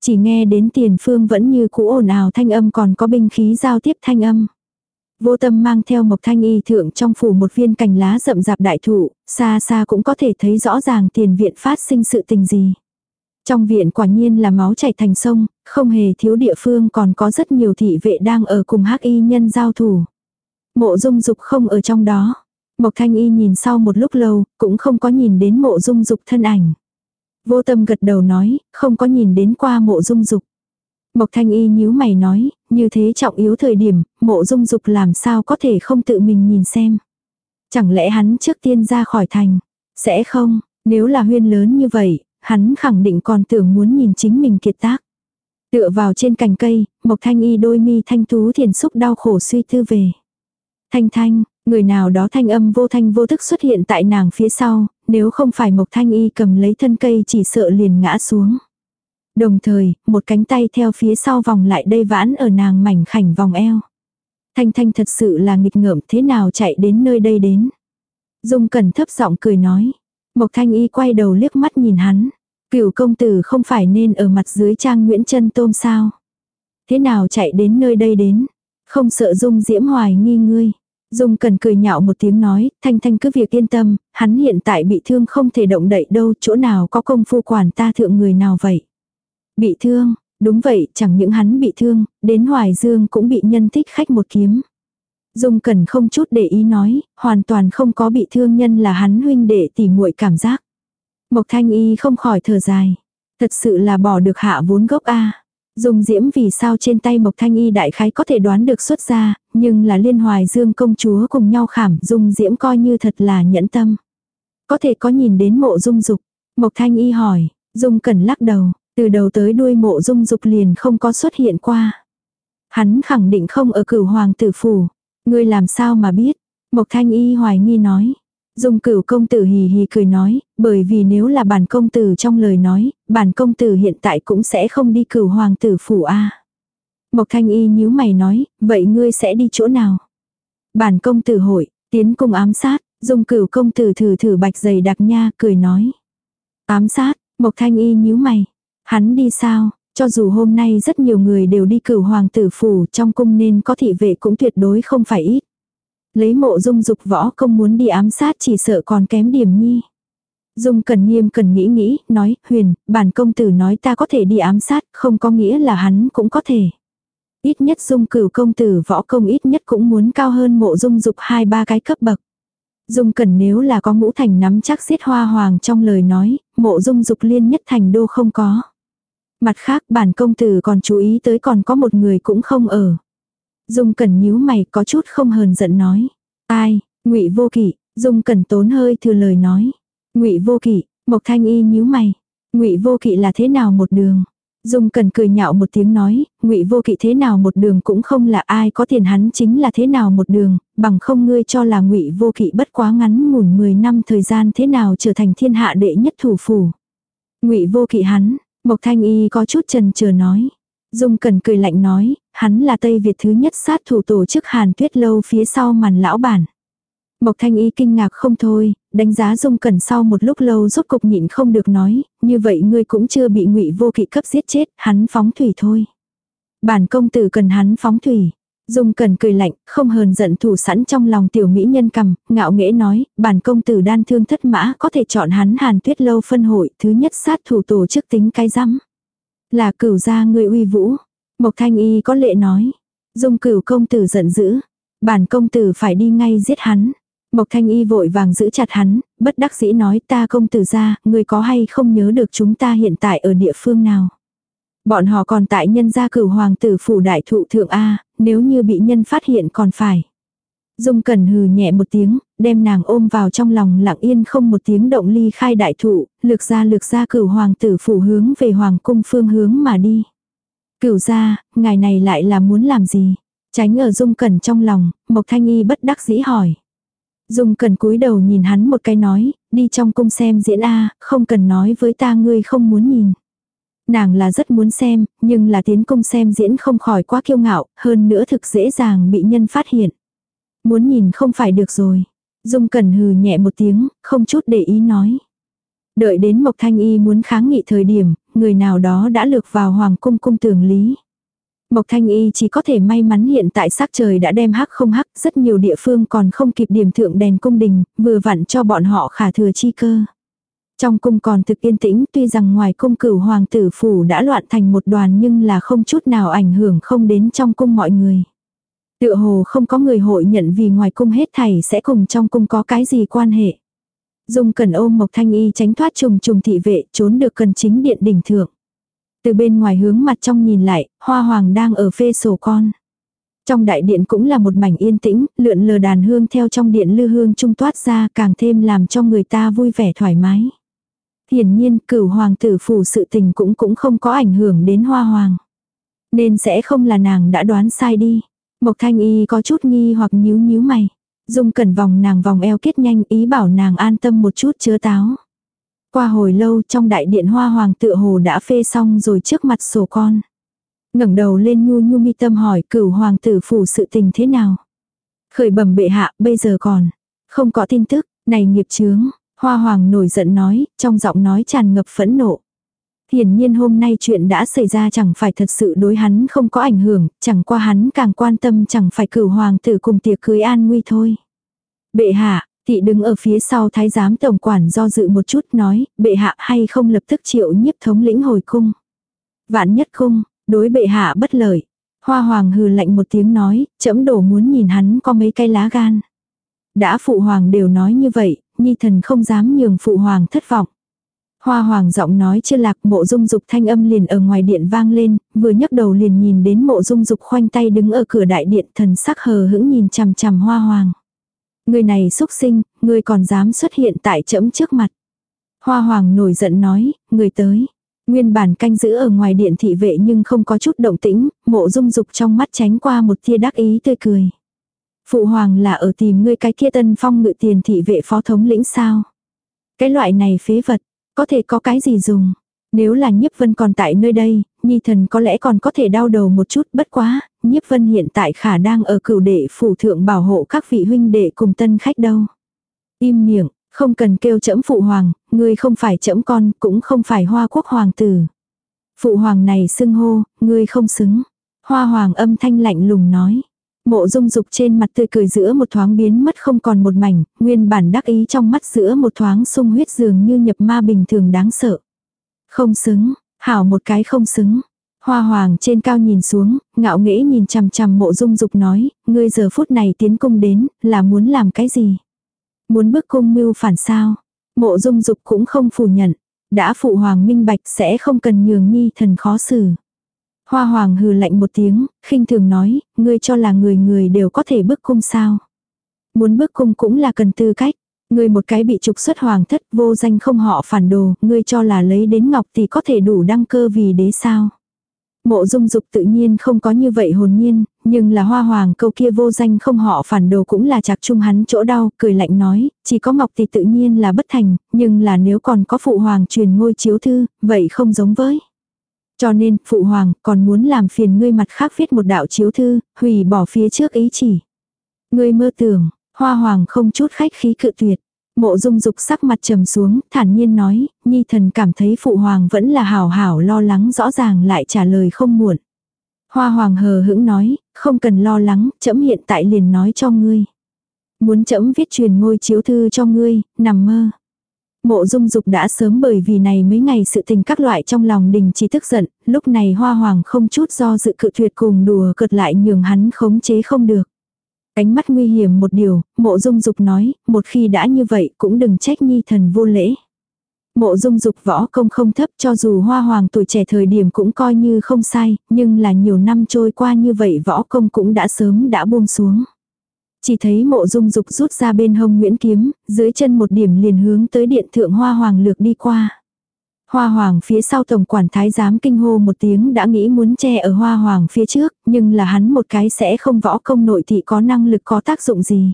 Chỉ nghe đến tiền phương vẫn như cũ ồn ào thanh âm còn có binh khí giao tiếp thanh âm. Vô tâm mang theo một thanh y thượng trong phủ một viên cành lá rậm rạp đại thụ, xa xa cũng có thể thấy rõ ràng tiền viện phát sinh sự tình gì. Trong viện quả nhiên là máu chảy thành sông, không hề thiếu địa phương còn có rất nhiều thị vệ đang ở cùng hắc y nhân giao thủ. Mộ dung dục không ở trong đó. Mộc thanh y nhìn sau một lúc lâu, cũng không có nhìn đến mộ dung dục thân ảnh. Vô tâm gật đầu nói, không có nhìn đến qua mộ dung dục. Mộc thanh y nhíu mày nói, như thế trọng yếu thời điểm, mộ dung dục làm sao có thể không tự mình nhìn xem. Chẳng lẽ hắn trước tiên ra khỏi thành? Sẽ không, nếu là huyên lớn như vậy, hắn khẳng định còn tưởng muốn nhìn chính mình kiệt tác. Tựa vào trên cành cây, Mộc Thanh Y đôi mi thanh tú thiền xúc đau khổ suy tư về. Thanh thanh, người nào đó thanh âm vô thanh vô thức xuất hiện tại nàng phía sau, nếu không phải Mộc Thanh Y cầm lấy thân cây chỉ sợ liền ngã xuống. Đồng thời, một cánh tay theo phía sau vòng lại đây vãn ở nàng mảnh khảnh vòng eo. Thanh Thanh thật sự là nghịch ngợm thế nào chạy đến nơi đây đến. Dung Cẩn thấp giọng cười nói. Mộc Thanh Y quay đầu liếc mắt nhìn hắn. Cửu công tử không phải nên ở mặt dưới trang Nguyễn chân tôm sao. Thế nào chạy đến nơi đây đến. Không sợ Dung Diễm hoài nghi ngươi. Dung cần cười nhạo một tiếng nói, thanh thanh cứ việc yên tâm, hắn hiện tại bị thương không thể động đậy đâu, chỗ nào có công phu quản ta thượng người nào vậy. Bị thương, đúng vậy, chẳng những hắn bị thương, đến Hoài Dương cũng bị nhân thích khách một kiếm. Dung cần không chút để ý nói, hoàn toàn không có bị thương nhân là hắn huynh đệ tỉ muội cảm giác. Mộc thanh y không khỏi thở dài. Thật sự là bỏ được hạ vốn gốc a Dung diễm vì sao trên tay Mộc Thanh Y đại khái có thể đoán được xuất ra, nhưng là liên hoài dương công chúa cùng nhau khảm Dung diễm coi như thật là nhẫn tâm. Có thể có nhìn đến mộ dung dục. Mộc Thanh Y hỏi, Dung cẩn lắc đầu, từ đầu tới đuôi mộ dung dục liền không có xuất hiện qua. Hắn khẳng định không ở cửu hoàng tử phủ. Ngươi làm sao mà biết? Mộc Thanh Y hoài nghi nói. Dung cửu công tử hì hì cười nói, bởi vì nếu là bản công tử trong lời nói, bản công tử hiện tại cũng sẽ không đi cửu hoàng tử phủ a. Mộc thanh y nhíu mày nói, vậy ngươi sẽ đi chỗ nào? Bản công tử hội, tiến cung ám sát, dung cửu công tử thử thử bạch dày đặc nha, cười nói. Ám sát, mộc thanh y nhíu mày. Hắn đi sao? Cho dù hôm nay rất nhiều người đều đi cửu hoàng tử phủ trong cung nên có thị vệ cũng tuyệt đối không phải ít. Lấy mộ dung dục võ công muốn đi ám sát chỉ sợ còn kém điểm nhi. Dung cần nghiêm cần nghĩ nghĩ, nói, huyền, bản công tử nói ta có thể đi ám sát, không có nghĩa là hắn cũng có thể. Ít nhất dung cửu công tử võ công ít nhất cũng muốn cao hơn mộ dung dục hai ba cái cấp bậc. Dung cần nếu là có ngũ thành nắm chắc giết hoa hoàng trong lời nói, mộ dung dục liên nhất thành đô không có. Mặt khác bản công tử còn chú ý tới còn có một người cũng không ở. Dung cần nhíu mày có chút không hờn giận nói. Ai, ngụy vô kỵ, Dung cần tốn hơi thừa lời nói. Ngụy Vô Kỵ, Mộc Thanh Y nhíu mày. Ngụy Vô Kỵ là thế nào một đường? Dung Cần cười nhạo một tiếng nói, Ngụy Vô Kỵ thế nào một đường cũng không là ai có tiền hắn chính là thế nào một đường, bằng không ngươi cho là Ngụy Vô Kỵ bất quá ngắn ngủn 10 năm thời gian thế nào trở thành thiên hạ đệ nhất thủ phủ. Ngụy Vô Kỵ hắn, Mộc Thanh Y có chút chần chờ nói. Dung Cần cười lạnh nói, hắn là Tây Việt thứ nhất sát thủ tổ chức Hàn Tuyết lâu phía sau màn lão bản. Mộc Thanh Y kinh ngạc không thôi, đánh giá Dung Cẩn sau một lúc lâu rốt cục nhịn không được nói, như vậy ngươi cũng chưa bị ngụy vô kỵ cấp giết chết, hắn phóng thủy thôi. Bản công tử cần hắn phóng thủy. Dung Cẩn cười lạnh, không hờn giận thủ sẵn trong lòng tiểu mỹ nhân cầm, ngạo nghễ nói, bản công tử đan thương thất mã có thể chọn hắn hàn tuyết lâu phân hội, thứ nhất sát thủ tổ chức tính cái rắm. Là cửu gia người uy vũ. Mộc Thanh Y có lệ nói. Dung cửu công tử giận dữ. Bản công tử phải đi ngay giết hắn. Mộc Thanh Y vội vàng giữ chặt hắn, bất đắc dĩ nói ta công tử ra, người có hay không nhớ được chúng ta hiện tại ở địa phương nào. Bọn họ còn tại nhân gia cửu hoàng tử phủ đại thụ thượng A, nếu như bị nhân phát hiện còn phải. Dung Cẩn hừ nhẹ một tiếng, đem nàng ôm vào trong lòng lặng yên không một tiếng động ly khai đại thụ, lược ra lược ra cửu hoàng tử phủ hướng về hoàng cung phương hướng mà đi. Cửu ra, ngài này lại là muốn làm gì? Tránh ở Dung Cẩn trong lòng, Mộc Thanh Y bất đắc dĩ hỏi. Dung cần cúi đầu nhìn hắn một cái nói, đi trong cung xem diễn A, không cần nói với ta ngươi không muốn nhìn. Nàng là rất muốn xem, nhưng là tiến cung xem diễn không khỏi quá kiêu ngạo, hơn nữa thực dễ dàng bị nhân phát hiện. Muốn nhìn không phải được rồi. Dung cần hừ nhẹ một tiếng, không chút để ý nói. Đợi đến Mộc Thanh Y muốn kháng nghị thời điểm, người nào đó đã lược vào hoàng cung cung tường lý. Mộc Thanh Y chỉ có thể may mắn hiện tại sắc trời đã đem hắc không hắc, rất nhiều địa phương còn không kịp điểm thượng đèn cung đình, vừa vặn cho bọn họ khả thừa chi cơ. Trong cung còn thực yên tĩnh, tuy rằng ngoài cung cửu hoàng tử phủ đã loạn thành một đoàn nhưng là không chút nào ảnh hưởng không đến trong cung mọi người. Tựa hồ không có người hội nhận vì ngoài cung hết thảy sẽ cùng trong cung có cái gì quan hệ. Dung cần ôm Mộc Thanh Y tránh thoát trùng trùng thị vệ trốn được cần chính điện đỉnh thượng. Từ bên ngoài hướng mặt trong nhìn lại, hoa hoàng đang ở phê sổ con. Trong đại điện cũng là một mảnh yên tĩnh, lượn lờ đàn hương theo trong điện lư hương trung toát ra càng thêm làm cho người ta vui vẻ thoải mái. Hiển nhiên cửu hoàng tử phủ sự tình cũng cũng không có ảnh hưởng đến hoa hoàng. Nên sẽ không là nàng đã đoán sai đi. Mộc thanh y có chút nghi hoặc nhíu nhíu mày. Dung cẩn vòng nàng vòng eo kết nhanh ý bảo nàng an tâm một chút chứa táo. Qua hồi lâu trong đại điện hoa hoàng tựa hồ đã phê xong rồi trước mặt sổ con. ngẩng đầu lên nhu nhu mi tâm hỏi cửu hoàng tử phủ sự tình thế nào. Khởi bẩm bệ hạ bây giờ còn. Không có tin tức, này nghiệp chướng. Hoa hoàng nổi giận nói, trong giọng nói tràn ngập phẫn nộ. Hiển nhiên hôm nay chuyện đã xảy ra chẳng phải thật sự đối hắn không có ảnh hưởng, chẳng qua hắn càng quan tâm chẳng phải cửu hoàng tử cùng tiệc cưới an nguy thôi. Bệ hạ, Thị đứng ở phía sau thái giám tổng quản do dự một chút nói, bệ hạ hay không lập tức triệu nhiếp thống lĩnh hồi cung. Vạn nhất cung, đối bệ hạ bất lợi. Hoa hoàng hừ lạnh một tiếng nói, chấm đổ muốn nhìn hắn có mấy cây lá gan. Đã phụ hoàng đều nói như vậy, nhi thần không dám nhường phụ hoàng thất vọng. Hoa hoàng giọng nói chưa lạc mộ dung dục thanh âm liền ở ngoài điện vang lên, vừa nhấc đầu liền nhìn đến mộ dung dục khoanh tay đứng ở cửa đại điện thần sắc hờ hững nhìn chằm chằm hoa hoàng. Người này xúc sinh, người còn dám xuất hiện tại trẫm trước mặt. Hoa hoàng nổi giận nói, người tới. Nguyên bản canh giữ ở ngoài điện thị vệ nhưng không có chút động tĩnh, mộ dung dục trong mắt tránh qua một tia đắc ý tươi cười. Phụ hoàng là ở tìm ngươi cái kia tân phong ngự tiền thị vệ phó thống lĩnh sao. Cái loại này phế vật, có thể có cái gì dùng. Nếu là nhiếp vân còn tại nơi đây, nhi thần có lẽ còn có thể đau đầu một chút bất quá, nhiếp vân hiện tại khả đang ở cửu đệ phủ thượng bảo hộ các vị huynh đệ cùng tân khách đâu. Im miệng, không cần kêu trẫm phụ hoàng, ngươi không phải trẫm con, cũng không phải hoa quốc hoàng tử. Phụ hoàng này xưng hô, ngươi không xứng. Hoa hoàng âm thanh lạnh lùng nói. Mộ dung dục trên mặt tươi cười giữa một thoáng biến mất không còn một mảnh, nguyên bản đắc ý trong mắt giữa một thoáng sung huyết dường như nhập ma bình thường đáng sợ. Không xứng, hảo một cái không xứng. Hoa hoàng trên cao nhìn xuống, ngạo nghễ nhìn chằm chằm mộ dung dục nói, ngươi giờ phút này tiến cung đến, là muốn làm cái gì? Muốn bức cung mưu phản sao? Mộ dung dục cũng không phủ nhận, đã phụ hoàng minh bạch sẽ không cần nhường nhi thần khó xử. Hoa hoàng hừ lạnh một tiếng, khinh thường nói, ngươi cho là người người đều có thể bức cung sao. Muốn bức cung cũng là cần tư cách. Ngươi một cái bị trục xuất hoàng thất vô danh không họ phản đồ, ngươi cho là lấy đến ngọc thì có thể đủ đăng cơ vì đế sao. Mộ dung dục tự nhiên không có như vậy hồn nhiên, nhưng là hoa hoàng câu kia vô danh không họ phản đồ cũng là chạc chung hắn chỗ đau, cười lạnh nói, chỉ có ngọc thì tự nhiên là bất thành, nhưng là nếu còn có phụ hoàng truyền ngôi chiếu thư, vậy không giống với. Cho nên, phụ hoàng còn muốn làm phiền ngươi mặt khác viết một đạo chiếu thư, hủy bỏ phía trước ý chỉ. Ngươi mơ tưởng, hoa hoàng không chút khách khí cự tuyệt. Mộ dung dục sắc mặt trầm xuống, thản nhiên nói, nhi thần cảm thấy phụ hoàng vẫn là hảo hảo lo lắng rõ ràng lại trả lời không muộn. Hoa hoàng hờ hững nói, không cần lo lắng, trẫm hiện tại liền nói cho ngươi. Muốn trẫm viết truyền ngôi chiếu thư cho ngươi, nằm mơ. Mộ dung dục đã sớm bởi vì này mấy ngày sự tình các loại trong lòng đình chỉ tức giận, lúc này hoa hoàng không chút do dự cự tuyệt cùng đùa cợt lại nhường hắn khống chế không được. Cánh mắt nguy hiểm một điều, mộ dung dục nói, một khi đã như vậy cũng đừng trách nhi thần vô lễ. Mộ dung dục võ công không thấp cho dù hoa hoàng tuổi trẻ thời điểm cũng coi như không sai, nhưng là nhiều năm trôi qua như vậy võ công cũng đã sớm đã buông xuống. Chỉ thấy mộ dung dục rút ra bên hông nguyễn kiếm, dưới chân một điểm liền hướng tới điện thượng hoa hoàng lược đi qua. Hoa hoàng phía sau tổng quản thái giám kinh hô một tiếng đã nghĩ muốn che ở hoa hoàng phía trước, nhưng là hắn một cái sẽ không võ công nội thị có năng lực có tác dụng gì.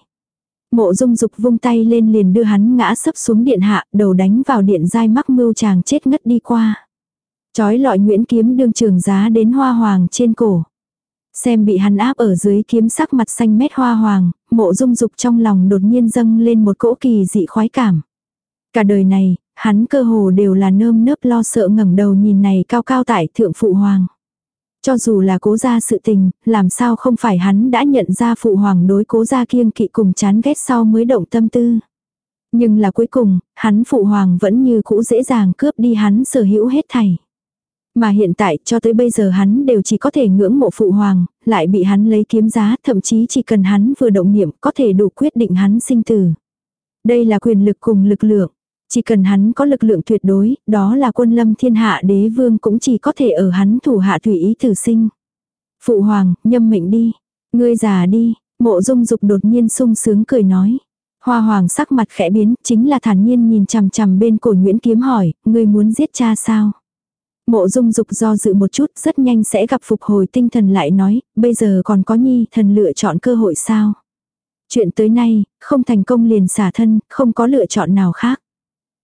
Mộ dung dục vung tay lên liền đưa hắn ngã sấp xuống điện hạ, đầu đánh vào điện dai mắc mưu chàng chết ngất đi qua. Chói lọi nguyễn kiếm đương trường giá đến hoa hoàng trên cổ. Xem bị hắn áp ở dưới kiếm sắc mặt xanh mét hoa hoàng, mộ dung dục trong lòng đột nhiên dâng lên một cỗ kỳ dị khoái cảm. Cả đời này, hắn cơ hồ đều là nơm nớp lo sợ ngẩng đầu nhìn này cao cao tại thượng phụ hoàng. Cho dù là cố gia sự tình, làm sao không phải hắn đã nhận ra phụ hoàng đối cố gia kiêng kỵ cùng chán ghét sau mới động tâm tư. Nhưng là cuối cùng, hắn phụ hoàng vẫn như cũ dễ dàng cướp đi hắn sở hữu hết thảy. Mà hiện tại cho tới bây giờ hắn đều chỉ có thể ngưỡng mộ phụ hoàng, lại bị hắn lấy kiếm giá, thậm chí chỉ cần hắn vừa động niệm có thể đủ quyết định hắn sinh tử. Đây là quyền lực cùng lực lượng. Chỉ cần hắn có lực lượng tuyệt đối, đó là quân lâm thiên hạ đế vương cũng chỉ có thể ở hắn thủ hạ tùy ý tử sinh. Phụ hoàng, nhâm mệnh đi. Ngươi già đi, mộ dung dục đột nhiên sung sướng cười nói. Hoa hoàng sắc mặt khẽ biến, chính là thản nhiên nhìn chằm chằm bên cổ Nguyễn Kiếm hỏi, ngươi muốn giết cha sao? Mộ dung dục do dự một chút rất nhanh sẽ gặp phục hồi tinh thần lại nói, bây giờ còn có nhi thần lựa chọn cơ hội sao. Chuyện tới nay, không thành công liền xả thân, không có lựa chọn nào khác.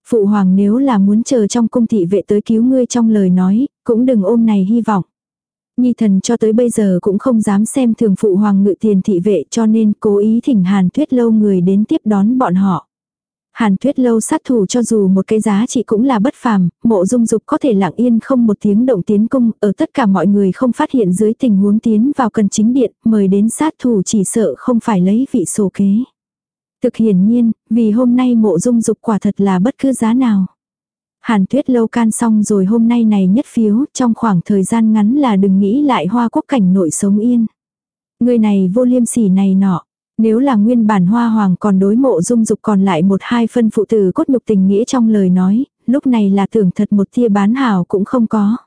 Phụ hoàng nếu là muốn chờ trong cung thị vệ tới cứu ngươi trong lời nói, cũng đừng ôm này hy vọng. Nhi thần cho tới bây giờ cũng không dám xem thường phụ hoàng ngự tiền thị vệ cho nên cố ý thỉnh hàn tuyết lâu người đến tiếp đón bọn họ. Hàn tuyết lâu sát thủ cho dù một cái giá trị cũng là bất phàm, mộ dung dục có thể lặng yên không một tiếng động tiến cung, ở tất cả mọi người không phát hiện dưới tình huống tiến vào cần chính điện, mời đến sát thủ chỉ sợ không phải lấy vị sổ kế. Thực hiển nhiên, vì hôm nay mộ dung dục quả thật là bất cứ giá nào. Hàn tuyết lâu can xong rồi hôm nay này nhất phiếu, trong khoảng thời gian ngắn là đừng nghĩ lại hoa quốc cảnh nội sống yên. Người này vô liêm sỉ này nọ, nếu là nguyên bản hoa hoàng còn đối mộ dung dục còn lại một hai phân phụ tử cốt nhục tình nghĩa trong lời nói, lúc này là tưởng thật một tia bán hảo cũng không có.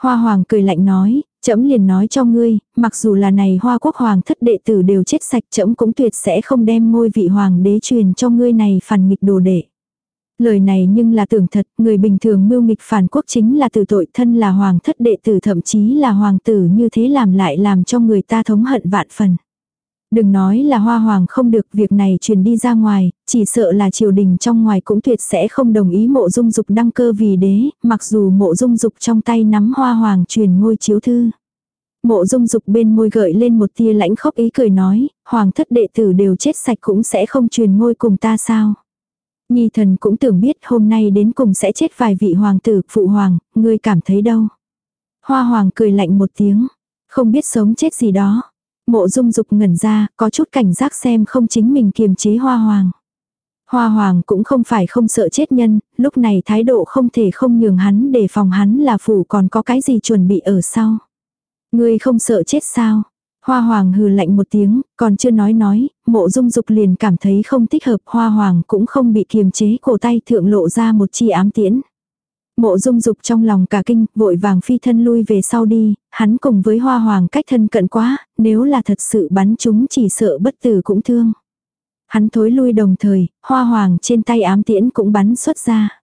Hoa hoàng cười lạnh nói, trẫm liền nói cho ngươi, mặc dù là này hoa quốc hoàng thất đệ tử đều chết sạch trẫm cũng tuyệt sẽ không đem ngôi vị hoàng đế truyền cho ngươi này phản nghịch đồ đệ. Lời này nhưng là tưởng thật, người bình thường mưu nghịch phản quốc chính là từ tội thân là hoàng thất đệ tử thậm chí là hoàng tử như thế làm lại làm cho người ta thống hận vạn phần. Đừng nói là hoa hoàng không được việc này truyền đi ra ngoài, chỉ sợ là triều đình trong ngoài cũng tuyệt sẽ không đồng ý mộ dung dục đăng cơ vì đế, mặc dù mộ dung dục trong tay nắm hoa hoàng truyền ngôi chiếu thư. Mộ dung dục bên môi gợi lên một tia lãnh khốc ý cười nói, hoàng thất đệ tử đều chết sạch cũng sẽ không truyền ngôi cùng ta sao. Nhi thần cũng tưởng biết hôm nay đến cùng sẽ chết vài vị hoàng tử, phụ hoàng, ngươi cảm thấy đâu. Hoa hoàng cười lạnh một tiếng, không biết sống chết gì đó. Mộ dung dục ngẩn ra, có chút cảnh giác xem không chính mình kiềm chế hoa hoàng. Hoa hoàng cũng không phải không sợ chết nhân, lúc này thái độ không thể không nhường hắn để phòng hắn là phủ còn có cái gì chuẩn bị ở sau. Ngươi không sợ chết sao? Hoa hoàng hừ lạnh một tiếng, còn chưa nói nói, mộ dung dục liền cảm thấy không thích hợp hoa hoàng cũng không bị kiềm chế cổ tay thượng lộ ra một chi ám tiễn. Mộ dung dục trong lòng cả kinh, vội vàng phi thân lui về sau đi, hắn cùng với hoa hoàng cách thân cận quá, nếu là thật sự bắn chúng chỉ sợ bất tử cũng thương. Hắn thối lui đồng thời, hoa hoàng trên tay ám tiễn cũng bắn xuất ra.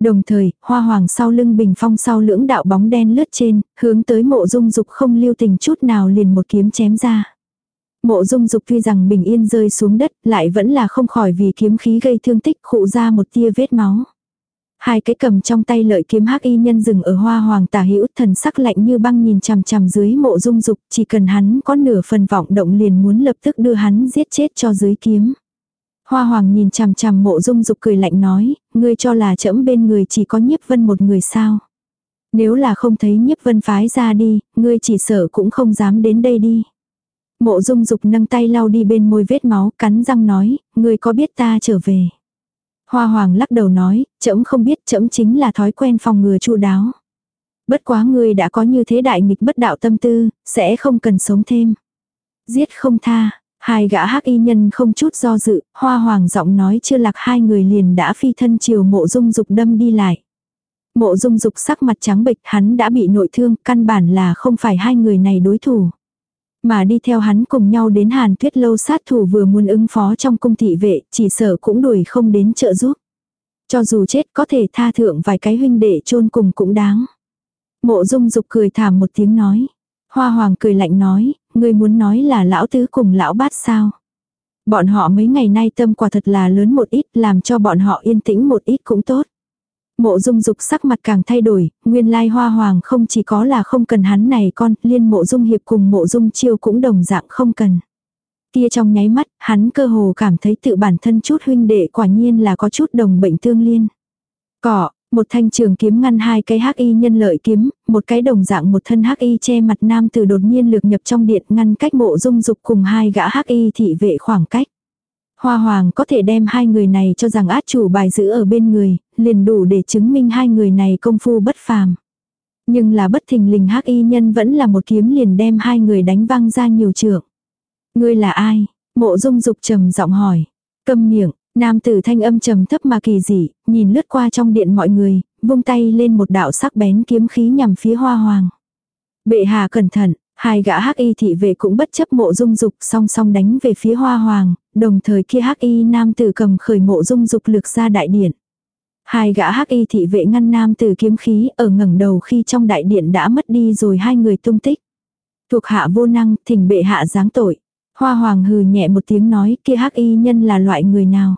Đồng thời, hoa hoàng sau lưng bình phong sau lưỡng đạo bóng đen lướt trên, hướng tới mộ dung dục không lưu tình chút nào liền một kiếm chém ra. Mộ dung dục tuy rằng bình yên rơi xuống đất, lại vẫn là không khỏi vì kiếm khí gây thương tích khụ ra một tia vết máu. Hai cái cầm trong tay lợi kiếm hắc y nhân dừng ở hoa hoàng tả hữu thần sắc lạnh như băng nhìn chằm chằm dưới mộ dung dục, chỉ cần hắn có nửa phần vọng động liền muốn lập tức đưa hắn giết chết cho dưới kiếm. Hoa hoàng nhìn chằm chằm mộ dung dục cười lạnh nói, ngươi cho là trẫm bên người chỉ có nhiếp vân một người sao. Nếu là không thấy nhiếp vân phái ra đi, ngươi chỉ sợ cũng không dám đến đây đi. Mộ dung dục nâng tay lau đi bên môi vết máu, cắn răng nói, ngươi có biết ta trở về. Hoa hoàng lắc đầu nói, trẫm không biết trẫm chính là thói quen phòng ngừa chu đáo. Bất quá ngươi đã có như thế đại nghịch bất đạo tâm tư, sẽ không cần sống thêm. Giết không tha, hai gã hắc y nhân không chút do dự, hoa hoàng giọng nói chưa lạc hai người liền đã phi thân chiều mộ dung dục đâm đi lại. Mộ dung dục sắc mặt trắng bệch hắn đã bị nội thương, căn bản là không phải hai người này đối thủ. Mà đi theo hắn cùng nhau đến hàn tuyết lâu sát thủ vừa muốn ứng phó trong cung thị vệ, chỉ sợ cũng đuổi không đến trợ giúp. Cho dù chết có thể tha thượng vài cái huynh đệ chôn cùng cũng đáng. Mộ dung dục cười thảm một tiếng nói. Hoa hoàng cười lạnh nói, ngươi muốn nói là lão tứ cùng lão bát sao. Bọn họ mấy ngày nay tâm quả thật là lớn một ít làm cho bọn họ yên tĩnh một ít cũng tốt. Mộ dung dục sắc mặt càng thay đổi, nguyên lai hoa hoàng không chỉ có là không cần hắn này con, liên mộ dung hiệp cùng mộ dung chiêu cũng đồng dạng không cần. Kia trong nháy mắt, hắn cơ hồ cảm thấy tự bản thân chút huynh đệ quả nhiên là có chút đồng bệnh tương liên. Cỏ, một thanh trường kiếm ngăn hai cái hắc y nhân lợi kiếm, một cái đồng dạng một thân hắc y che mặt nam từ đột nhiên lược nhập trong điện ngăn cách mộ dung dục cùng hai gã hắc y thị vệ khoảng cách. Hoa hoàng có thể đem hai người này cho rằng át chủ bài giữ ở bên người, liền đủ để chứng minh hai người này công phu bất phàm. Nhưng là bất thình lình hắc y nhân vẫn là một kiếm liền đem hai người đánh văng ra nhiều trượng. Ngươi là ai? Mộ dung dục trầm giọng hỏi. Câm miệng, nam tử thanh âm trầm thấp mà kỳ dị, nhìn lướt qua trong điện mọi người, vung tay lên một đạo sắc bén kiếm khí nhằm phía hoa hoàng. Bệ hạ cẩn thận, Hai gã hắc y thị vệ cũng bất chấp mộ dung dục song song đánh về phía hoa hoàng, đồng thời kia hắc y nam tử cầm khởi mộ dung dục lược ra đại điện. Hai gã hắc y thị vệ ngăn nam tử kiếm khí ở ngẩng đầu khi trong đại điện đã mất đi rồi hai người tung tích. Thuộc hạ vô năng, thỉnh bệ hạ giáng tội. Hoa hoàng hừ nhẹ một tiếng nói kia hắc y nhân là loại người nào.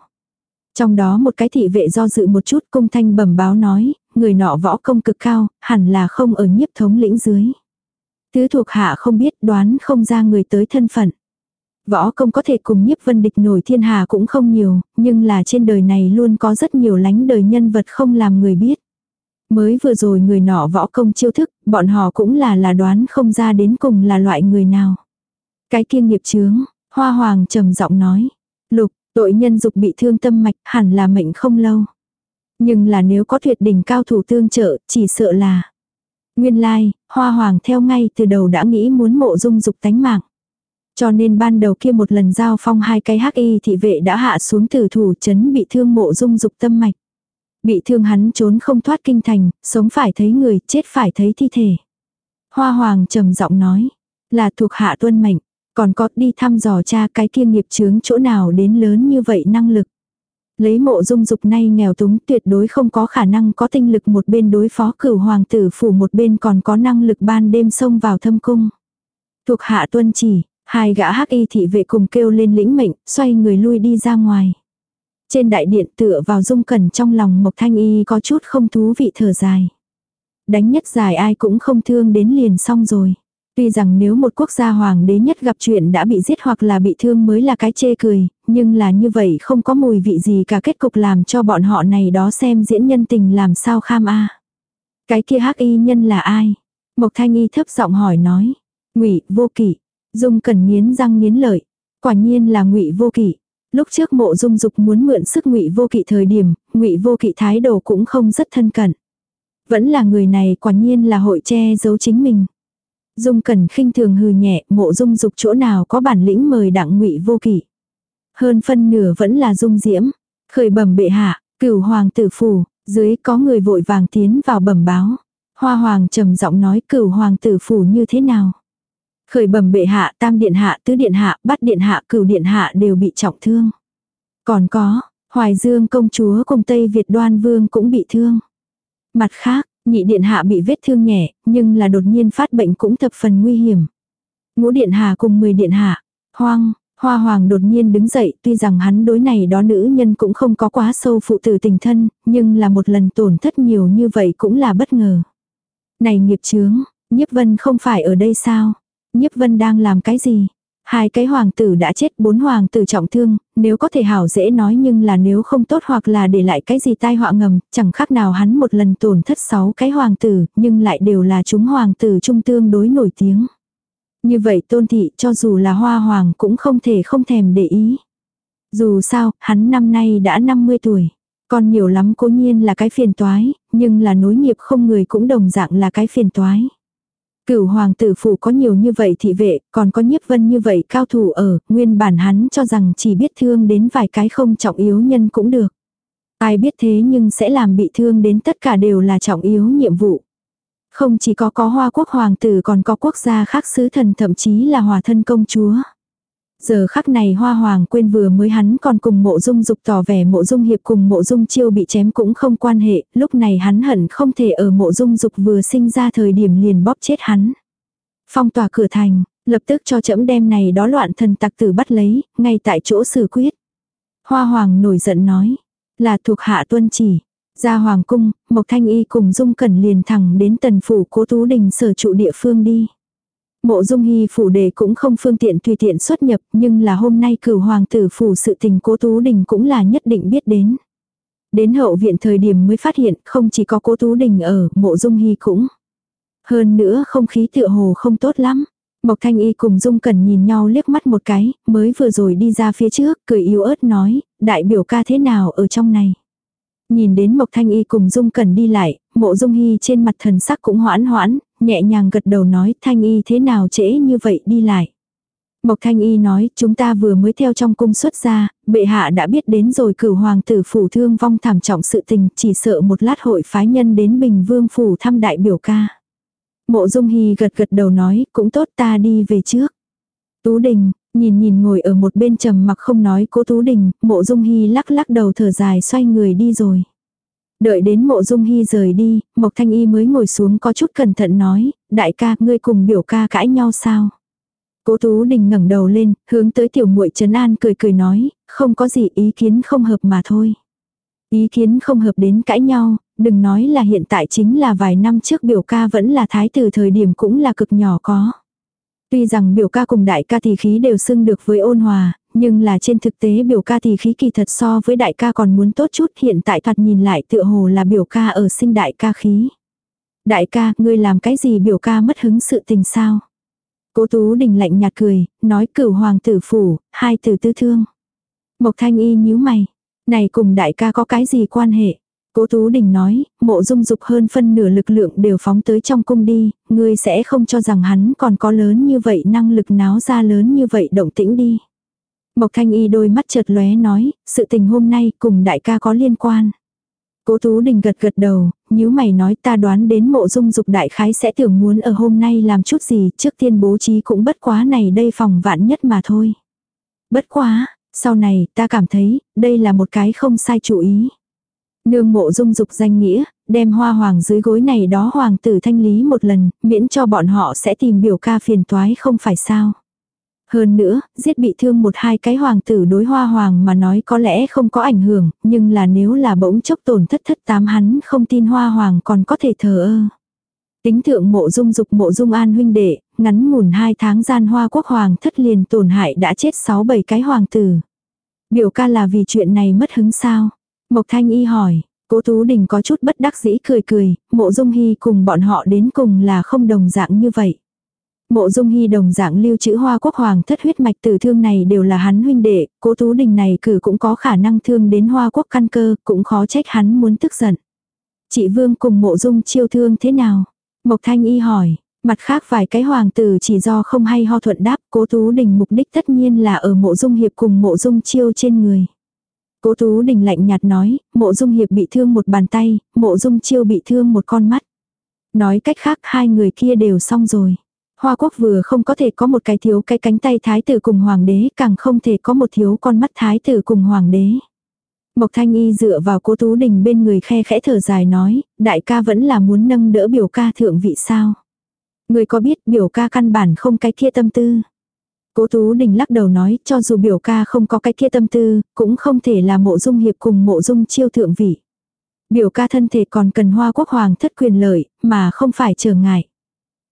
Trong đó một cái thị vệ do dự một chút cung thanh bẩm báo nói, người nọ võ công cực cao, hẳn là không ở nhiếp thống lĩnh dưới. Tứ thuộc hạ không biết đoán không ra người tới thân phận. Võ công có thể cùng nhiếp vân địch nổi thiên hà cũng không nhiều, nhưng là trên đời này luôn có rất nhiều lánh đời nhân vật không làm người biết. Mới vừa rồi người nọ võ công chiêu thức, bọn họ cũng là là đoán không ra đến cùng là loại người nào. Cái kia nghiệp chướng, hoa hoàng trầm giọng nói. Lục, tội nhân dục bị thương tâm mạch hẳn là mệnh không lâu. Nhưng là nếu có tuyệt đỉnh cao thủ tương trợ, chỉ sợ là Nguyên lai, like, hoa hoàng theo ngay từ đầu đã nghĩ muốn mộ dung dục tánh mạng. Cho nên ban đầu kia một lần giao phong hai cái hắc y thị vệ đã hạ xuống tử thủ chấn bị thương mộ dung dục tâm mạch. Bị thương hắn trốn không thoát kinh thành, sống phải thấy người, chết phải thấy thi thể. Hoa hoàng trầm giọng nói, là thuộc hạ tuân mệnh, còn có đi thăm dò cha cái kia nghiệp chướng chỗ nào đến lớn như vậy năng lực. Lấy mộ dung dục nay nghèo túng tuyệt đối không có khả năng có tinh lực một bên đối phó cửu hoàng tử phủ một bên còn có năng lực ban đêm xông vào thâm cung. Thuộc hạ tuân chỉ, hai gã hắc y thị vệ cùng kêu lên lĩnh mệnh, xoay người lui đi ra ngoài. Trên đại điện tựa vào dung cẩn trong lòng Mộc Thanh Y có chút không thú vị thở dài. Đánh nhất dài ai cũng không thương đến liền xong rồi. Tuy rằng nếu một quốc gia hoàng đế nhất gặp chuyện đã bị giết hoặc là bị thương mới là cái chê cười, nhưng là như vậy không có mùi vị gì cả kết cục làm cho bọn họ này đó xem diễn nhân tình làm sao kham a. Cái kia hắc y nhân là ai? Mộc thanh y thấp giọng hỏi nói. Ngụy vô kỷ. Dung Cẩn nghiến răng nghiến lợi. Quả nhiên là ngụy vô kỵ. Lúc trước mộ dung dục muốn mượn sức ngụy vô kỵ thời điểm, ngụy vô kỵ thái độ cũng không rất thân cận. Vẫn là người này quả nhiên là hội che giấu chính mình. Dung Cẩn khinh thường hừ nhẹ, mộ dung dục chỗ nào có bản lĩnh mời đặng ngụy vô kỵ. Hơn phân nửa vẫn là dung diễm. Khởi bẩm bệ hạ, cửu hoàng tử phủ, dưới có người vội vàng tiến vào bẩm báo. Hoa hoàng trầm giọng nói cửu hoàng tử phủ như thế nào. Khởi bẩm bệ hạ, tam điện hạ, tứ điện hạ, bắt điện hạ, cửu điện hạ đều bị trọng thương. Còn có, Hoài Dương công chúa cùng Tây Việt đoan vương cũng bị thương. Mặt khác, nhị điện hạ bị vết thương nhẹ, nhưng là đột nhiên phát bệnh cũng thập phần nguy hiểm. Ngũ điện hạ cùng 10 điện hạ, hoang, Hoa hoàng đột nhiên đứng dậy, tuy rằng hắn đối này đó nữ nhân cũng không có quá sâu phụ tử tình thân, nhưng là một lần tổn thất nhiều như vậy cũng là bất ngờ. Này nghiệp chướng, nhiếp vân không phải ở đây sao? Nhiếp vân đang làm cái gì? Hai cái hoàng tử đã chết, bốn hoàng tử trọng thương, nếu có thể hảo dễ nói nhưng là nếu không tốt hoặc là để lại cái gì tai họa ngầm, chẳng khác nào hắn một lần tổn thất sáu cái hoàng tử, nhưng lại đều là chúng hoàng tử trung tương đối nổi tiếng. Như vậy tôn thị cho dù là hoa hoàng cũng không thể không thèm để ý. Dù sao, hắn năm nay đã 50 tuổi. Còn nhiều lắm cố nhiên là cái phiền toái, nhưng là nối nghiệp không người cũng đồng dạng là cái phiền toái. Cửu hoàng tử phủ có nhiều như vậy thị vệ, còn có nhiếp vân như vậy cao thủ ở, nguyên bản hắn cho rằng chỉ biết thương đến vài cái không trọng yếu nhân cũng được. Ai biết thế nhưng sẽ làm bị thương đến tất cả đều là trọng yếu nhiệm vụ. Không chỉ có có hoa quốc hoàng tử còn có quốc gia khác sứ thần thậm chí là hòa thân công chúa. Giờ khắc này hoa hoàng quên vừa mới hắn còn cùng mộ dung dục tỏ vẻ mộ dung hiệp cùng mộ dung chiêu bị chém cũng không quan hệ, lúc này hắn hận không thể ở mộ dung dục vừa sinh ra thời điểm liền bóp chết hắn. Phong tỏa cửa thành, lập tức cho chẫm đem này đó loạn thần tặc tử bắt lấy, ngay tại chỗ xử quyết. Hoa hoàng nổi giận nói, là thuộc hạ tuân chỉ, ra hoàng cung, Mộc Thanh Y cùng Dung Cẩn liền thẳng đến tần phủ cố tú đình sở trụ địa phương đi. Mộ Dung Hy phủ đề cũng không phương tiện tùy tiện xuất nhập, nhưng là hôm nay cửu hoàng tử phủ sự tình cố tú đình cũng là nhất định biết đến. Đến hậu viện thời điểm mới phát hiện không chỉ có cố tú đình ở, mộ Dung Hy cũng. Hơn nữa không khí tựa hồ không tốt lắm. Mộc Thanh Y cùng Dung Cẩn nhìn nhau liếc mắt một cái, mới vừa rồi đi ra phía trước, cười yếu ớt nói, đại biểu ca thế nào ở trong này. Nhìn đến Mộc Thanh Y cùng Dung Cẩn đi lại, mộ Dung Hy trên mặt thần sắc cũng hoãn hoãn, nhẹ nhàng gật đầu nói Thanh Y thế nào trễ như vậy đi lại. Mộc Thanh Y nói chúng ta vừa mới theo trong cung xuất ra, bệ hạ đã biết đến rồi cửu hoàng tử phủ thương vong thảm trọng sự tình chỉ sợ một lát hội phái nhân đến Bình Vương phủ thăm đại biểu ca. Mộ Dung Hy gật gật đầu nói cũng tốt ta đi về trước. Tú Đình, nhìn nhìn ngồi ở một bên trầm mặc không nói cố Tú Đình, mộ Dung Hy lắc lắc đầu thở dài xoay người đi rồi. Đợi đến mộ Dung Hy rời đi, Mộc Thanh Y mới ngồi xuống có chút cẩn thận nói, đại ca ngươi cùng biểu ca cãi nhau sao? Cố Tú Đình ngẩng đầu lên, hướng tới tiểu muội Trấn An cười cười nói, không có gì ý kiến không hợp mà thôi. Ý kiến không hợp đến cãi nhau, đừng nói là hiện tại chính là vài năm trước biểu ca vẫn là thái tử thời điểm cũng là cực nhỏ có. Tuy rằng biểu ca cùng đại ca thì khí đều xưng được với ôn hòa, nhưng là trên thực tế biểu ca thì khí kỳ thật so với đại ca còn muốn tốt chút hiện tại thoạt nhìn lại tựa hồ là biểu ca ở sinh đại ca khí. Đại ca, ngươi làm cái gì biểu ca mất hứng sự tình sao? Cố Tú Đình lạnh nhạt cười, nói cửu hoàng tử phủ, hai tử tư thương. Mộc Thanh Y nhíu mày, này cùng đại ca có cái gì quan hệ? Cố Tú Đình nói, mộ dung dục hơn phân nửa lực lượng đều phóng tới trong cung đi, ngươi sẽ không cho rằng hắn còn có lớn như vậy năng lực náo ra lớn như vậy động tĩnh đi. Mộc Thanh Y đôi mắt chợt lóe nói, sự tình hôm nay cùng đại ca có liên quan. Cố Tú Đình gật gật đầu, nhíu mày nói ta đoán đến mộ dung dục đại khái sẽ tưởng muốn ở hôm nay làm chút gì, trước tiên bố trí cũng bất quá này đây phòng vạn nhất mà thôi. Bất quá, sau này ta cảm thấy, đây là một cái không sai chủ ý. Nương mộ dung dục danh nghĩa, đem hoa hoàng dưới gối này đó hoàng tử thanh lý một lần, miễn cho bọn họ sẽ tìm biểu ca phiền toái không phải sao. Hơn nữa, giết bị thương một hai cái hoàng tử đối hoa hoàng mà nói có lẽ không có ảnh hưởng, nhưng là nếu là bỗng chốc tổn thất thất tám hắn không tin hoa hoàng còn có thể thờ ơ. Tính thượng mộ dung dục mộ dung an huynh đệ, ngắn ngủn hai tháng gian hoa quốc hoàng thất liền tổn hại đã chết sáu bảy cái hoàng tử. Biểu ca là vì chuyện này mất hứng sao? Mộc thanh y hỏi, cố tú đình có chút bất đắc dĩ cười cười, mộ dung hy cùng bọn họ đến cùng là không đồng dạng như vậy. Mộ dung hy đồng dạng lưu trữ hoa quốc hoàng thất huyết mạch tử thương này đều là hắn huynh đệ, cố tú đình này cử cũng có khả năng thương đến hoa quốc căn cơ, cũng khó trách hắn muốn tức giận. Chị Vương cùng mộ dung chiêu thương thế nào? Mộc Thanh Y hỏi, mặt khác vài cái hoàng tử chỉ do không hay ho thuận đáp, cố tú đình mục đích tất nhiên là ở mộ dung hiệp cùng mộ dung chiêu trên người. Cố tú đình lạnh nhạt nói, mộ dung hiệp bị thương một bàn tay, mộ dung chiêu bị thương một con mắt. Nói cách khác hai người kia đều xong rồi. Hoa quốc vừa không có thể có một cái thiếu cái cánh tay thái tử cùng hoàng đế, càng không thể có một thiếu con mắt thái tử cùng hoàng đế. Mộc Thanh Y dựa vào cố Tú Đình bên người khe khẽ thở dài nói, đại ca vẫn là muốn nâng đỡ biểu ca thượng vị sao. Người có biết biểu ca căn bản không cái kia tâm tư. Cố Tú Đình lắc đầu nói, cho dù biểu ca không có cái kia tâm tư, cũng không thể là mộ dung hiệp cùng mộ dung chiêu thượng vị. Biểu ca thân thể còn cần hoa quốc hoàng thất quyền lợi, mà không phải trở ngại.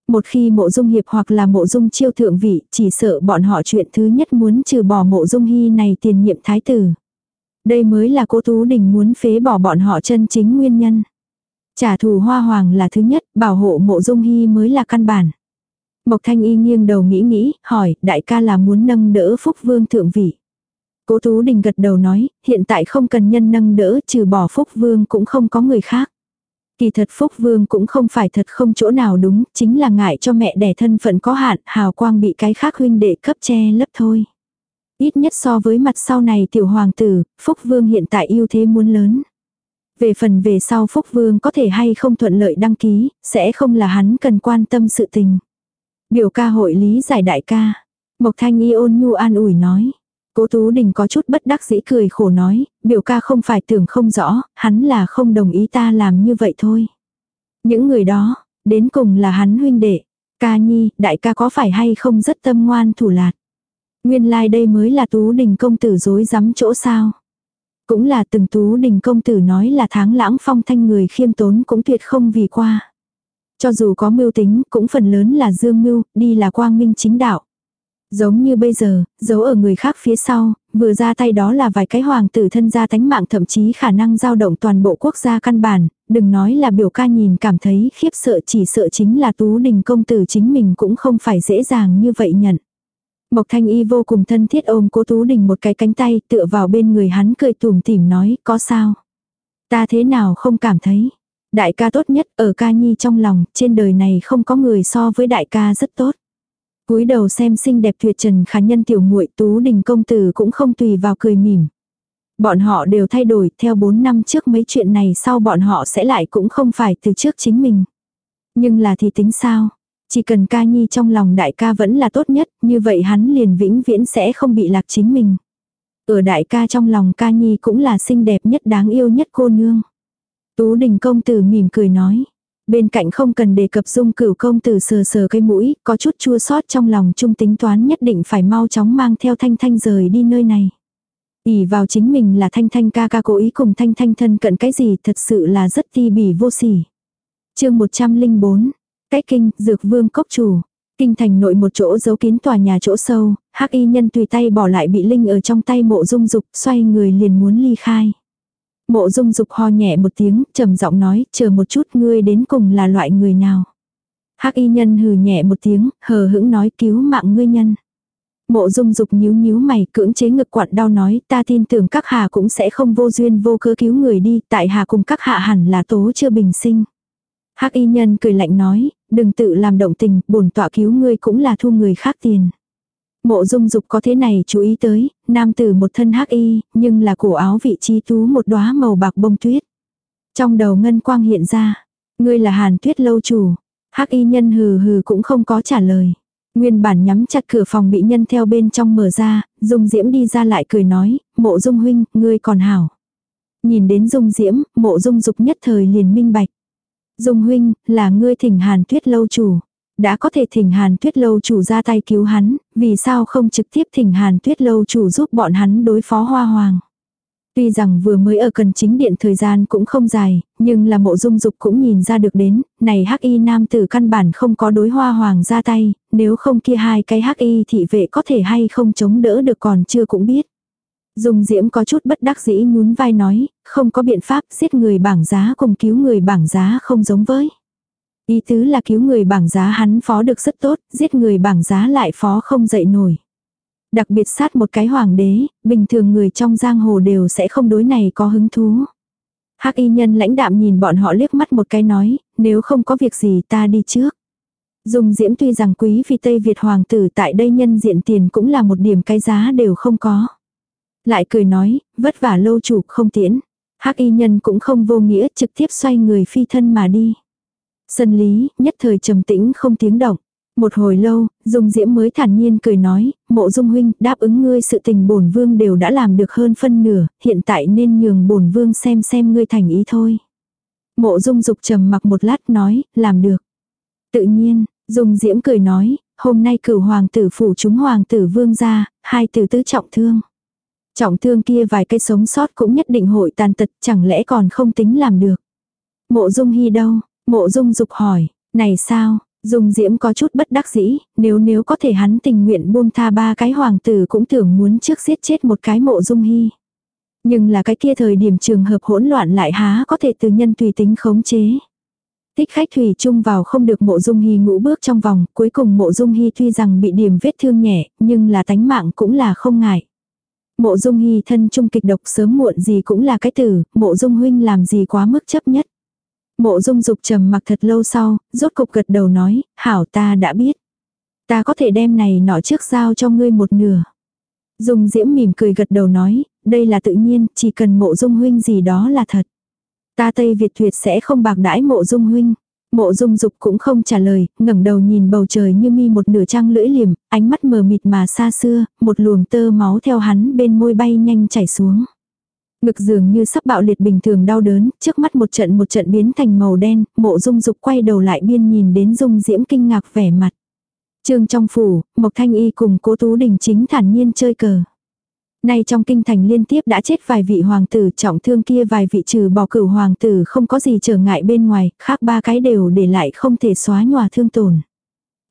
Một khi mộ dung hiệp hoặc là mộ dung chiêu thượng vị, chỉ sợ bọn họ chuyện thứ nhất muốn trừ bỏ mộ dung hy này tiền nhiệm thái tử. Đây mới là cố Tú Đình muốn phế bỏ bọn họ chân chính nguyên nhân. Trả thù hoa hoàng là thứ nhất, bảo hộ mộ dung hy mới là căn bản. Mộc Thanh Y nghiêng đầu nghĩ nghĩ, hỏi, đại ca là muốn nâng đỡ Phúc Vương thượng vị. Cố Tú Đình gật đầu nói, hiện tại không cần nhân nâng đỡ, trừ bỏ Phúc Vương cũng không có người khác. Kỳ thật Phúc Vương cũng không phải thật không chỗ nào đúng, chính là ngại cho mẹ đẻ thân phận có hạn, hào quang bị cái khác huynh đệ cấp che lấp thôi. Ít nhất so với mặt sau này tiểu hoàng tử, Phúc Vương hiện tại ưu thế muốn lớn. Về phần về sau Phúc Vương có thể hay không thuận lợi đăng ký, sẽ không là hắn cần quan tâm sự tình. Biểu ca hội lý giải đại ca. Mộc Thanh Y ôn nhu an ủi nói. Cố Tú Đình có chút bất đắc dĩ cười khổ nói, biểu ca không phải tưởng không rõ, hắn là không đồng ý ta làm như vậy thôi. Những người đó, đến cùng là hắn huynh đệ. Ca nhi, đại ca có phải hay không rất tâm ngoan thủ lạt. Nguyên lai like đây mới là Tú Đình công tử dối rắm chỗ sao. Cũng là từng Tú Đình công tử nói là tháng lãng phong thanh người khiêm tốn cũng tuyệt không vì qua. Cho dù có mưu tính, cũng phần lớn là dương mưu, đi là quang minh chính đạo. Giống như bây giờ, giấu ở người khác phía sau, vừa ra tay đó là vài cái hoàng tử thân gia tánh mạng thậm chí khả năng giao động toàn bộ quốc gia căn bản, đừng nói là biểu ca nhìn cảm thấy khiếp sợ chỉ sợ chính là tú đình công tử chính mình cũng không phải dễ dàng như vậy nhận. Mộc Thanh Y vô cùng thân thiết ôm cố Tú Đình một cái cánh tay tựa vào bên người hắn cười tùm tìm nói có sao. Ta thế nào không cảm thấy. Đại ca tốt nhất ở ca nhi trong lòng, trên đời này không có người so với đại ca rất tốt cúi đầu xem xinh đẹp tuyệt trần khả nhân tiểu muội tú đình công tử cũng không tùy vào cười mỉm. Bọn họ đều thay đổi, theo 4 năm trước mấy chuyện này sau bọn họ sẽ lại cũng không phải từ trước chính mình. Nhưng là thì tính sao? Chỉ cần ca nhi trong lòng đại ca vẫn là tốt nhất, như vậy hắn liền vĩnh viễn sẽ không bị lạc chính mình. Ở đại ca trong lòng ca nhi cũng là xinh đẹp nhất đáng yêu nhất cô nương. Tú đình công tử mỉm cười nói. Bên cạnh không cần đề cập dung cửu công tử sờ sờ cái mũi, có chút chua sót trong lòng chung tính toán nhất định phải mau chóng mang theo thanh thanh rời đi nơi này. ỉ vào chính mình là thanh thanh ca ca cố ý cùng thanh thanh thân cận cái gì thật sự là rất ti bỉ vô sỉ. chương 104, cách kinh, dược vương cốc chủ. Kinh thành nội một chỗ giấu kín tòa nhà chỗ sâu, hắc y nhân tùy tay bỏ lại bị linh ở trong tay mộ dung dục, xoay người liền muốn ly khai. Mộ dung dục ho nhẹ một tiếng, trầm giọng nói, chờ một chút ngươi đến cùng là loại người nào. hắc y nhân hừ nhẹ một tiếng, hờ hững nói cứu mạng ngươi nhân. Mộ dung dục nhíu nhíu mày cưỡng chế ngực quặn đau nói ta tin tưởng các hà cũng sẽ không vô duyên vô cớ cứu người đi, tại hà cùng các hạ hẳn là tố chưa bình sinh. hắc y nhân cười lạnh nói, đừng tự làm động tình, bổn tọa cứu ngươi cũng là thu người khác tiền. Mộ dung dục có thế này chú ý tới, nam tử một thân hắc y, nhưng là cổ áo vị trí tú một đóa màu bạc bông tuyết. Trong đầu ngân quang hiện ra, ngươi là hàn tuyết lâu chủ. hắc y nhân hừ hừ cũng không có trả lời. Nguyên bản nhắm chặt cửa phòng bị nhân theo bên trong mở ra, dung diễm đi ra lại cười nói, mộ dung huynh, ngươi còn hảo. Nhìn đến dung diễm, mộ dung dục nhất thời liền minh bạch. Dung huynh, là ngươi thỉnh hàn tuyết lâu chủ đã có thể thỉnh Hàn Tuyết Lâu chủ ra tay cứu hắn, vì sao không trực tiếp thỉnh Hàn Tuyết Lâu chủ giúp bọn hắn đối phó Hoa Hoàng. Tuy rằng vừa mới ở cần chính điện thời gian cũng không dài, nhưng là mộ dung dục cũng nhìn ra được đến, này hắc y nam tử căn bản không có đối hoa hoàng ra tay, nếu không kia hai cái hắc y thị vệ có thể hay không chống đỡ được còn chưa cũng biết. Dung diễm có chút bất đắc dĩ nhún vai nói, không có biện pháp giết người bảng giá cùng cứu người bảng giá không giống với. Ý tứ là cứu người bảng giá hắn phó được rất tốt, giết người bảng giá lại phó không dậy nổi. Đặc biệt sát một cái hoàng đế, bình thường người trong giang hồ đều sẽ không đối này có hứng thú. Hắc y nhân lãnh đạm nhìn bọn họ liếc mắt một cái nói, nếu không có việc gì ta đi trước. Dung diễm tuy rằng quý vì Tây Việt hoàng tử tại đây nhân diện tiền cũng là một điểm cái giá đều không có. Lại cười nói, vất vả lâu chủ không tiễn. Hắc y nhân cũng không vô nghĩa trực tiếp xoay người phi thân mà đi. Sân lý, nhất thời trầm tĩnh không tiếng động. Một hồi lâu, Dung Diễm mới thản nhiên cười nói, mộ Dung huynh, đáp ứng ngươi sự tình bổn vương đều đã làm được hơn phân nửa, hiện tại nên nhường bổn vương xem xem ngươi thành ý thôi. Mộ Dung dục trầm mặc một lát nói, làm được. Tự nhiên, Dung Diễm cười nói, hôm nay cửu hoàng tử phủ chúng hoàng tử vương ra, hai tử tứ trọng thương. Trọng thương kia vài cây sống sót cũng nhất định hội tàn tật, chẳng lẽ còn không tính làm được. Mộ Dung Hy đâu? Mộ Dung dục hỏi, này sao? Dung Diễm có chút bất đắc dĩ, nếu nếu có thể hắn tình nguyện buông tha ba cái hoàng tử cũng tưởng muốn trước giết chết một cái mộ Dung Hy. Nhưng là cái kia thời điểm trường hợp hỗn loạn lại há có thể từ nhân tùy tính khống chế. Tích khách thủy chung vào không được mộ dung hy ngũ bước trong vòng, cuối cùng mộ dung hy tuy rằng bị điểm vết thương nhẹ, nhưng là tánh mạng cũng là không ngại. Mộ dung hy thân trung kịch độc sớm muộn gì cũng là cái tử, mộ dung huynh làm gì quá mức chấp nhất. Mộ dung dục trầm mặc thật lâu sau, rốt cục gật đầu nói, hảo ta đã biết. Ta có thể đem này nọ trước giao cho ngươi một nửa. Dung diễm mỉm cười gật đầu nói, đây là tự nhiên, chỉ cần mộ dung huynh gì đó là thật. Ta Tây Việt tuyệt sẽ không bạc đãi mộ dung huynh. Mộ dung dục cũng không trả lời, ngẩng đầu nhìn bầu trời như mi một nửa trăng lưỡi liềm, ánh mắt mờ mịt mà xa xưa, một luồng tơ máu theo hắn bên môi bay nhanh chảy xuống. Ngực dường như sắp bạo liệt bình thường đau đớn, trước mắt một trận một trận biến thành màu đen, mộ dung dục quay đầu lại biên nhìn đến dung diễm kinh ngạc vẻ mặt. Trương trong phủ, Mộc Thanh Y cùng cố Tú Đình chính thản nhiên chơi cờ. Nay trong kinh thành liên tiếp đã chết vài vị hoàng tử trọng thương kia vài vị trừ bỏ cửu hoàng tử không có gì trở ngại bên ngoài, khác ba cái đều để lại không thể xóa nhòa thương tổn.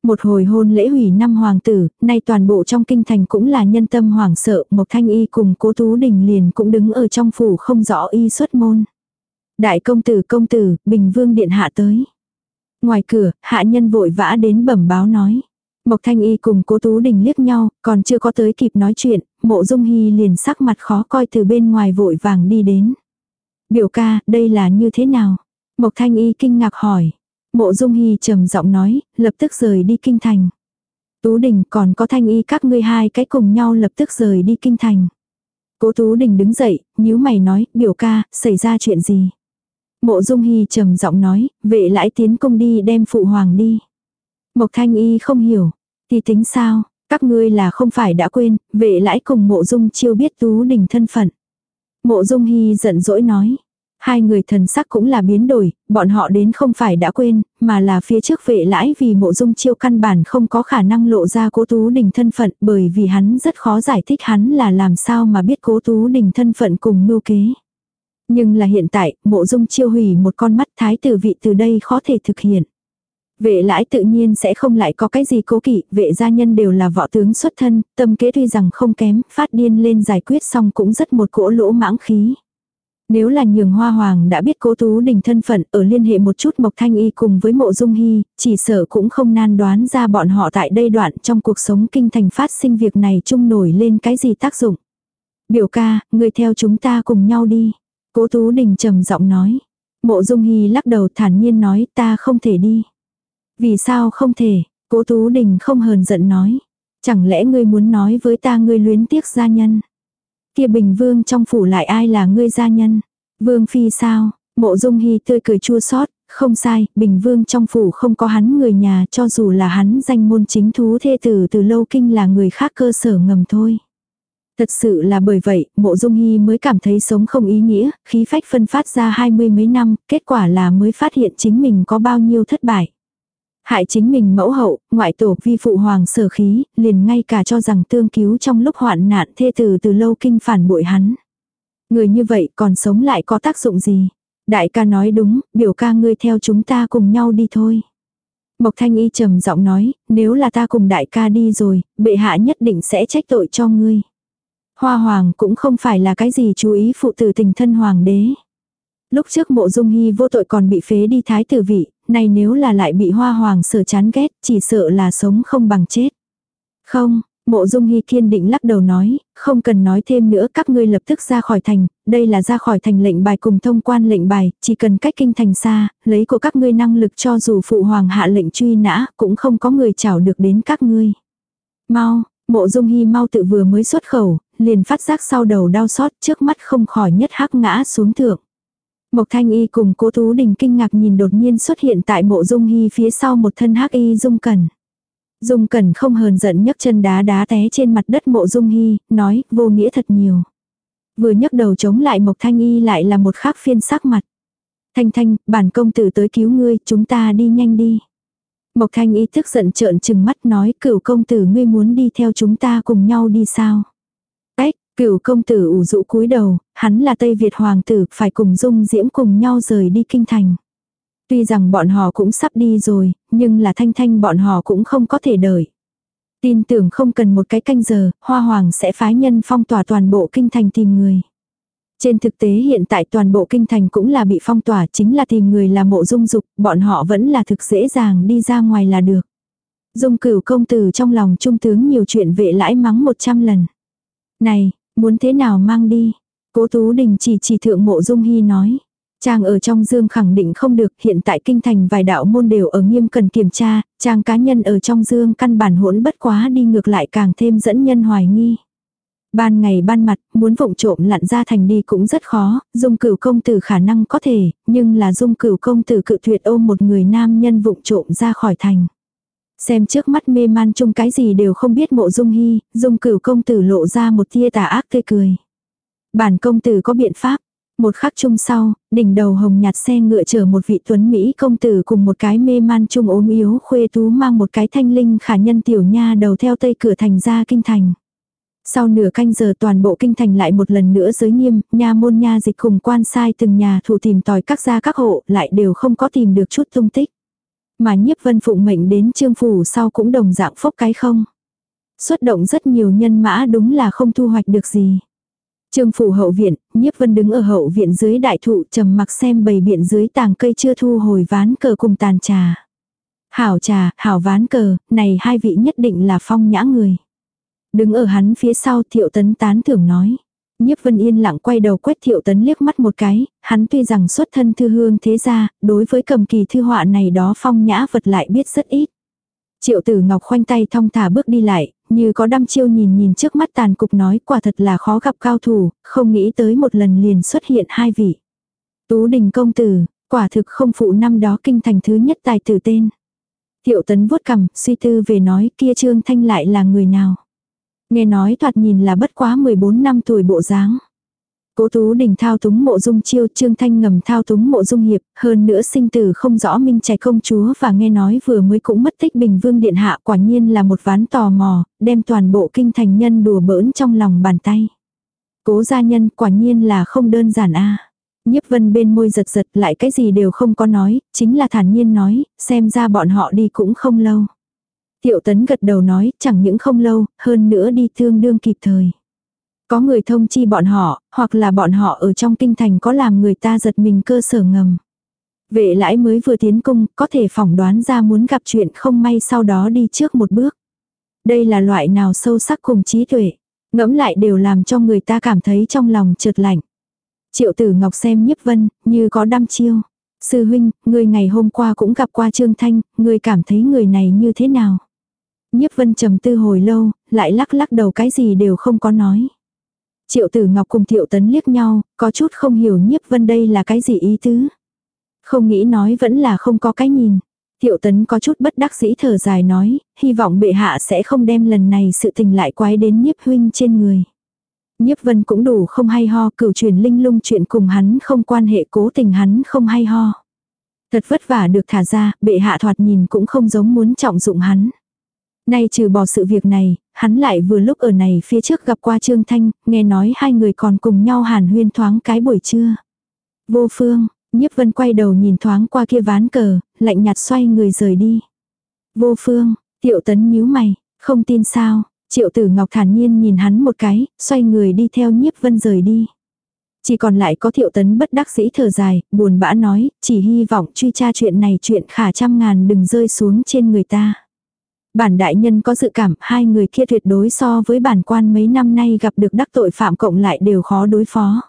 Một hồi hôn lễ hủy năm hoàng tử, nay toàn bộ trong kinh thành cũng là nhân tâm hoảng sợ, Mộc Thanh Y cùng cố Tú Đình liền cũng đứng ở trong phủ không rõ y xuất môn. Đại công tử công tử, Bình Vương Điện hạ tới. Ngoài cửa, hạ nhân vội vã đến bẩm báo nói. Mộc Thanh Y cùng cố Tú Đình liếc nhau, còn chưa có tới kịp nói chuyện, mộ dung hy liền sắc mặt khó coi từ bên ngoài vội vàng đi đến. Biểu ca, đây là như thế nào? Mộc Thanh Y kinh ngạc hỏi. Mộ dung hy trầm giọng nói, lập tức rời đi kinh thành. Tú Đình còn có Thanh Y các ngươi hai cái cùng nhau lập tức rời đi kinh thành. Cố Tú Đình đứng dậy, nhíu mày nói, biểu ca, xảy ra chuyện gì? Mộ Dung Hy trầm giọng nói, vệ lãi tiến công đi đem phụ hoàng đi. Mộc Thanh Y không hiểu, thì tính sao, các ngươi là không phải đã quên, vệ lãi cùng mộ dung chiêu biết Tú Đình thân phận. Mộ dung hy giận dỗi nói. Hai người thần sắc cũng là biến đổi, bọn họ đến không phải đã quên, mà là phía trước vệ lãi vì mộ dung chiêu căn bản không có khả năng lộ ra cố tú đình thân phận bởi vì hắn rất khó giải thích hắn là làm sao mà biết cố tú đình thân phận cùng mưu kế. Nhưng là hiện tại, mộ dung chiêu hủy một con mắt thái tử vị từ đây khó thể thực hiện. Vệ lãi tự nhiên sẽ không lại có cái gì cố kỵ, vệ gia nhân đều là võ tướng xuất thân, tâm kế tuy rằng không kém, phát điên lên giải quyết xong cũng rất một cỗ lỗ mãng khí. Nếu là nhường hoa hoàng đã biết cố tú đình thân phận ở liên hệ một chút Mộc Thanh Y cùng với mộ dung hy, chỉ sợ cũng không nan đoán ra bọn họ tại đây đoạn trong cuộc sống kinh thành phát sinh việc này chung nổi lên cái gì tác dụng. Biểu ca, người theo chúng ta cùng nhau đi. Cố tú đình trầm giọng nói. Mộ dung hy lắc đầu thản nhiên nói ta không thể đi. Vì sao không thể, cố Tú Đình không hờn giận nói. Chẳng lẽ ngươi muốn nói với ta ngươi luyến tiếc gia nhân? Kia bình vương trong phủ lại ai là ngươi gia nhân? Vương phi sao? Mộ dung hy tươi cười chua xót không sai, bình vương trong phủ không có hắn người nhà cho dù là hắn danh môn chính thú thê tử từ lâu kinh là người khác cơ sở ngầm thôi. Thật sự là bởi vậy, mộ dung hy mới cảm thấy sống không ý nghĩa, khí phách phân phát ra hai mươi mấy năm, kết quả là mới phát hiện chính mình có bao nhiêu thất bại. Hại chính mình mẫu hậu, ngoại tổ vi phụ hoàng sở khí, liền ngay cả cho rằng tương cứu trong lúc hoạn nạn thê tử từ lâu kinh phản bội hắn. Người như vậy còn sống lại có tác dụng gì? Đại ca nói đúng, biểu ca ngươi theo chúng ta cùng nhau đi thôi. Mộc Thanh Y trầm giọng nói, nếu là ta cùng đại ca đi rồi, bệ hạ nhất định sẽ trách tội cho ngươi. Hoa hoàng cũng không phải là cái gì chú ý phụ tử tình thân hoàng đế. Lúc trước mộ dung hy vô tội còn bị phế đi thái tử vị, này nếu là lại bị hoa hoàng sở chán ghét, chỉ sợ là sống không bằng chết. Không, mộ dung hy kiên định lắc đầu nói, không cần nói thêm nữa các ngươi lập tức ra khỏi thành, đây là ra khỏi thành lệnh bài cùng thông quan lệnh bài, chỉ cần cách kinh thành xa, lấy của các ngươi năng lực cho dù phụ hoàng hạ lệnh truy nã, cũng không có người chảo được đến các ngươi. Mau, mộ dung hy mau tự vừa mới xuất khẩu, liền phát giác sau đầu đau xót trước mắt không khỏi nhất hắc ngã xuống thượng. Mộc Thanh Y cùng Cố Tú Đình kinh ngạc nhìn đột nhiên xuất hiện tại mộ Dung Hy phía sau một thân hắc y Dung Cẩn. Dung Cẩn không hờn giận nhấc chân đá đá té trên mặt đất mộ Dung Hy, nói vô nghĩa thật nhiều. Vừa nhấc đầu chống lại Mộc Thanh Y lại là một khác phiên sắc mặt. Thanh Thanh, bản công tử tới cứu ngươi, chúng ta đi nhanh đi. Mộc Thanh Y tức giận trợn trừng mắt nói cửu công tử ngươi muốn đi theo chúng ta cùng nhau đi sao. Cửu công tử ủ rũ cúi đầu, hắn là Tây Việt hoàng tử, phải cùng dung diễm cùng nhau rời đi kinh thành. Tuy rằng bọn họ cũng sắp đi rồi, nhưng là thanh thanh bọn họ cũng không có thể đợi. Tin tưởng không cần một cái canh giờ, hoa hoàng sẽ phái nhân phong tỏa toàn bộ kinh thành tìm người. Trên thực tế hiện tại toàn bộ kinh thành cũng là bị phong tỏa chính là tìm người là mộ dung dục, bọn họ vẫn là thực dễ dàng đi ra ngoài là được. Dung cửu công tử trong lòng trung tướng nhiều chuyện vệ lãi mắng một trăm lần. Này, Muốn thế nào mang đi? Cố Tú Đình chỉ chỉ thượng mộ dung hy nói. Chàng ở trong dương khẳng định không được, hiện tại kinh thành vài đạo môn đều ở nghiêm cần kiểm tra, chàng cá nhân ở trong dương căn bản hỗn bất quá đi ngược lại càng thêm dẫn nhân hoài nghi. Ban ngày ban mặt, muốn vụng trộm lặn ra thành đi cũng rất khó, dung cửu công tử khả năng có thể, nhưng là dung cửu công tử cự tuyệt ôm một người nam nhân vụng trộm ra khỏi thành. Xem trước mắt mê man chung cái gì đều không biết mộ dung hy, dung cửu công tử lộ ra một tia tà ác tươi cười. Bản công tử có biện pháp. Một khắc chung sau, đỉnh đầu hồng nhạt xe ngựa chở một vị tuấn Mỹ công tử cùng một cái mê man chung ốm yếu khuê tú mang một cái thanh linh khả nhân tiểu nha đầu theo tây cửa thành ra kinh thành. Sau nửa canh giờ toàn bộ kinh thành lại một lần nữa giới nghiêm, nha môn nha dịch cùng quan sai từng nhà thủ tìm tòi các gia các hộ lại đều không có tìm được chút tung tích. Mà nhiếp vân phụng mệnh đến trương phủ sau cũng đồng dạng phốc cái không. Xuất động rất nhiều nhân mã đúng là không thu hoạch được gì. Trương phủ hậu viện, nhiếp vân đứng ở hậu viện dưới đại thụ trầm mặc xem bầy biện dưới tàng cây chưa thu hồi ván cờ cùng tàn trà. Hảo trà, hảo ván cờ, này hai vị nhất định là phong nhã người. Đứng ở hắn phía sau thiệu tấn tán thưởng nói. Nhiếp Vân Yên lặng quay đầu quét Thiệu Tấn liếc mắt một cái, hắn tuy rằng xuất thân thư hương thế gia, đối với cầm kỳ thư họa này đó phong nhã vật lại biết rất ít. Triệu tử ngọc khoanh tay thong thả bước đi lại, như có đăm chiêu nhìn nhìn trước mắt tàn cục nói quả thật là khó gặp cao thủ, không nghĩ tới một lần liền xuất hiện hai vị. Tú đình công tử, quả thực không phụ năm đó kinh thành thứ nhất tài tử tên. Thiệu tấn vuốt cằm, suy tư về nói kia trương thanh lại là người nào. Nghe nói thoạt nhìn là bất quá 14 năm tuổi bộ dáng. Cố Tú Đình thao túng mộ dung chiêu trương thanh ngầm thao túng mộ dung hiệp, hơn nữa sinh tử không rõ minh trẻ công chúa và nghe nói vừa mới cũng mất tích bình vương điện hạ quả nhiên là một ván tò mò, đem toàn bộ kinh thành nhân đùa bỡn trong lòng bàn tay. Cố gia nhân quả nhiên là không đơn giản a Nhiếp vân bên môi giật giật lại cái gì đều không có nói, chính là thản nhiên nói, xem ra bọn họ đi cũng không lâu. Tiệu tấn gật đầu nói, chẳng những không lâu, hơn nữa đi tương đương kịp thời. Có người thông chi bọn họ, hoặc là bọn họ ở trong kinh thành có làm người ta giật mình cơ sở ngầm. Vệ lãi mới vừa tiến cung, có thể phỏng đoán ra muốn gặp chuyện không may sau đó đi trước một bước. Đây là loại nào sâu sắc cùng trí tuệ. Ngẫm lại đều làm cho người ta cảm thấy trong lòng trượt lạnh. Triệu tử ngọc xem nhiếp vân, như có đăm chiêu. Sư huynh, người ngày hôm qua cũng gặp qua Trương Thanh, người cảm thấy người này như thế nào? Nhiếp vân trầm tư hồi lâu, lại lắc lắc đầu cái gì đều không có nói. Triệu tử ngọc cùng thiệu tấn liếc nhau, có chút không hiểu nhiếp vân đây là cái gì ý tứ. Không nghĩ nói vẫn là không có cái nhìn. Thiệu tấn có chút bất đắc dĩ thở dài nói, hy vọng bệ hạ sẽ không đem lần này sự tình lại quái đến nhiếp huynh trên người. Nhiếp vân cũng đủ không hay ho, cửu truyền linh lung chuyện cùng hắn không quan hệ cố tình hắn không hay ho. Thật vất vả được thả ra, bệ hạ thoạt nhìn cũng không giống muốn trọng dụng hắn. Nay trừ bỏ sự việc này, hắn lại vừa lúc ở này phía trước gặp qua Trương Thanh, nghe nói hai người còn cùng nhau hàn huyên thoáng cái buổi trưa. Vô phương, nhiếp vân quay đầu nhìn thoáng qua kia ván cờ, lạnh nhạt xoay người rời đi. Vô phương, tiệu tấn nhíu mày, không tin sao, triệu tử ngọc thản nhiên nhìn hắn một cái, xoay người đi theo nhiếp vân rời đi. Chỉ còn lại có thiệu tấn bất đắc dĩ thở dài, buồn bã nói, chỉ hy vọng truy tra chuyện này chuyện khả trăm ngàn đừng rơi xuống trên người ta. Bản đại nhân có dự cảm hai người kia tuyệt đối so với bản quan mấy năm nay gặp được đắc tội phạm cộng lại đều khó đối phó.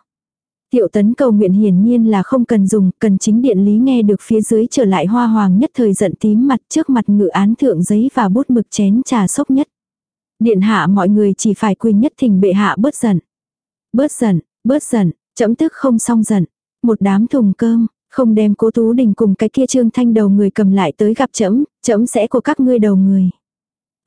Tiệu tấn cầu nguyện hiển nhiên là không cần dùng, cần chính điện lý nghe được phía dưới trở lại hoa hoàng nhất thời giận tím mặt trước mặt ngự án thượng giấy và bút mực chén trà sốc nhất. Điện hạ mọi người chỉ phải quy nhất thỉnh bệ hạ bớt giận. Bớt giận, bớt giận, chấm tức không xong giận. Một đám thùng cơm, không đem cố tú đình cùng cái kia trương thanh đầu người cầm lại tới gặp chấm, chấm sẽ của các ngươi đầu người.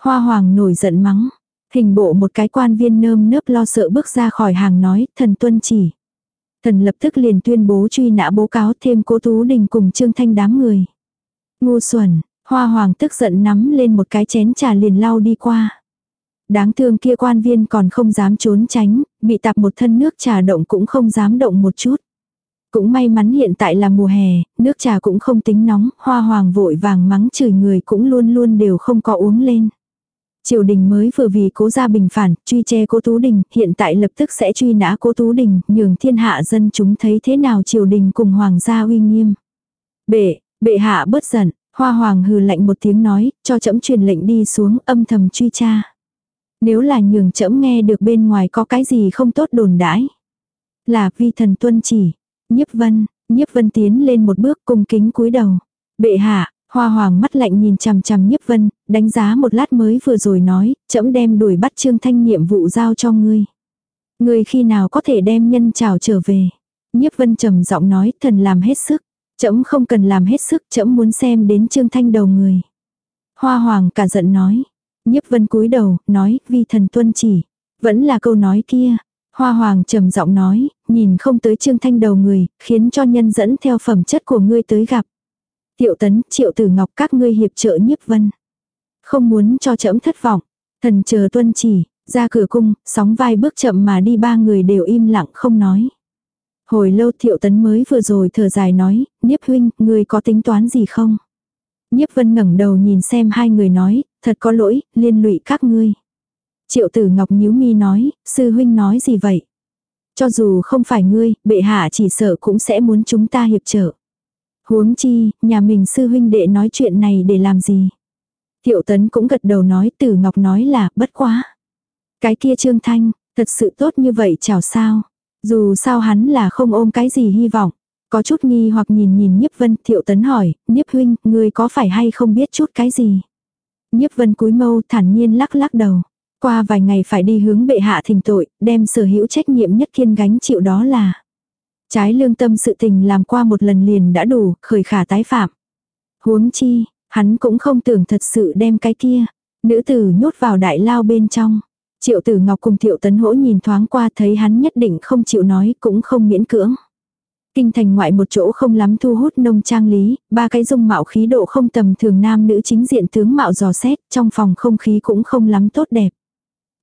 Hoa hoàng nổi giận mắng. Hình bộ một cái quan viên nơm nớp lo sợ bước ra khỏi hàng nói, thần tuân chỉ. Thần lập tức liền tuyên bố truy nã bố cáo thêm cố tú đình cùng trương thanh đám người. Ngu xuẩn, hoa hoàng tức giận nắm lên một cái chén trà liền lau đi qua. Đáng thương kia quan viên còn không dám trốn tránh, bị tạp một thân nước trà động cũng không dám động một chút. Cũng may mắn hiện tại là mùa hè, nước trà cũng không tính nóng, hoa hoàng vội vàng mắng chửi người cũng luôn luôn đều không có uống lên. Triều đình mới vừa vì cố gia bình phản, truy che cố Tú Đình, hiện tại lập tức sẽ truy nã cố Tú Đình, nhường thiên hạ dân chúng thấy thế nào triều đình cùng hoàng gia uy nghiêm. Bệ, bệ hạ bớt giận, hoa hoàng hừ lạnh một tiếng nói, cho trẫm truyền lệnh đi xuống âm thầm truy tra. Nếu là nhường trẫm nghe được bên ngoài có cái gì không tốt đồn đãi. Là vi thần tuân chỉ, nhiếp vân, nhiếp vân tiến lên một bước cung kính cúi đầu. Bệ hạ, Hoa hoàng mắt lạnh nhìn chằm chằm nhiếp vân, đánh giá một lát mới vừa rồi nói, trẫm đem đuổi bắt trương thanh nhiệm vụ giao cho ngươi. Ngươi khi nào có thể đem nhân trào trở về. Nhiếp vân trầm giọng nói, thần làm hết sức. Trẫm không cần làm hết sức, trẫm muốn xem đến trương thanh đầu người. Hoa hoàng cả giận nói. Nhiếp vân cúi đầu, nói, vi thần tuân chỉ. Vẫn là câu nói kia. Hoa hoàng trầm giọng nói, nhìn không tới trương thanh đầu người, khiến cho nhân dẫn theo phẩm chất của ngươi tới gặp. Tiệu tấn, triệu tử ngọc các ngươi hiệp trợ nhiếp vân. Không muốn cho trẫm thất vọng. Thần chờ tuân chỉ, ra cửa cung, sóng vai bước chậm mà đi ba người đều im lặng không nói. Hồi lâu thiệu tấn mới vừa rồi thở dài nói, nhiếp huynh, người có tính toán gì không? Nhiếp vân ngẩng đầu nhìn xem hai người nói, thật có lỗi, liên lụy các ngươi. Triệu tử ngọc nhíu mi nói, sư huynh nói gì vậy? Cho dù không phải ngươi, bệ hạ chỉ sợ cũng sẽ muốn chúng ta hiệp trợ. Huống chi, nhà mình sư huynh đệ nói chuyện này để làm gì? Thiệu tấn cũng gật đầu nói tử ngọc nói là bất quá. Cái kia trương thanh, thật sự tốt như vậy chào sao. Dù sao hắn là không ôm cái gì hy vọng. Có chút nghi hoặc nhìn nhìn nhiếp vân thiệu tấn hỏi, nhiếp huynh, ngươi có phải hay không biết chút cái gì? Nhiếp vân cúi mâu thản nhiên lắc lắc đầu. Qua vài ngày phải đi hướng bệ hạ thỉnh tội, đem sở hữu trách nhiệm nhất kiên gánh chịu đó là. Trái lương tâm sự tình làm qua một lần liền đã đủ, khởi khả tái phạm. Huống chi, hắn cũng không tưởng thật sự đem cái kia. Nữ tử nhốt vào đại lao bên trong. Triệu tử ngọc cùng thiệu tấn hỗ nhìn thoáng qua thấy hắn nhất định không chịu nói cũng không miễn cưỡng. Kinh thành ngoại một chỗ không lắm thu hút nông trang lý, ba cái dung mạo khí độ không tầm thường nam nữ chính diện tướng mạo dò xét, trong phòng không khí cũng không lắm tốt đẹp.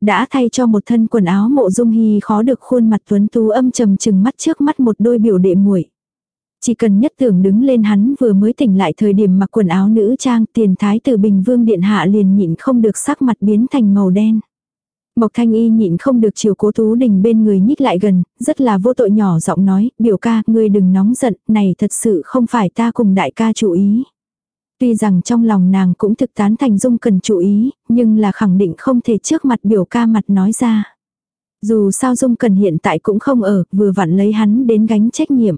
Đã thay cho một thân quần áo mộ dung hy khó được khuôn mặt tuấn tú âm trầm chừng mắt trước mắt một đôi biểu đệ muội Chỉ cần nhất tưởng đứng lên hắn vừa mới tỉnh lại thời điểm mặc quần áo nữ trang tiền thái từ bình vương điện hạ liền nhịn không được sắc mặt biến thành màu đen. Mộc thanh y nhịn không được chiều cố tú đình bên người nhích lại gần, rất là vô tội nhỏ giọng nói, biểu ca, ngươi đừng nóng giận, này thật sự không phải ta cùng đại ca chủ ý. Tuy rằng trong lòng nàng cũng thực tán thành dung cần chú ý, nhưng là khẳng định không thể trước mặt biểu ca mặt nói ra. Dù sao dung cần hiện tại cũng không ở, vừa vặn lấy hắn đến gánh trách nhiệm.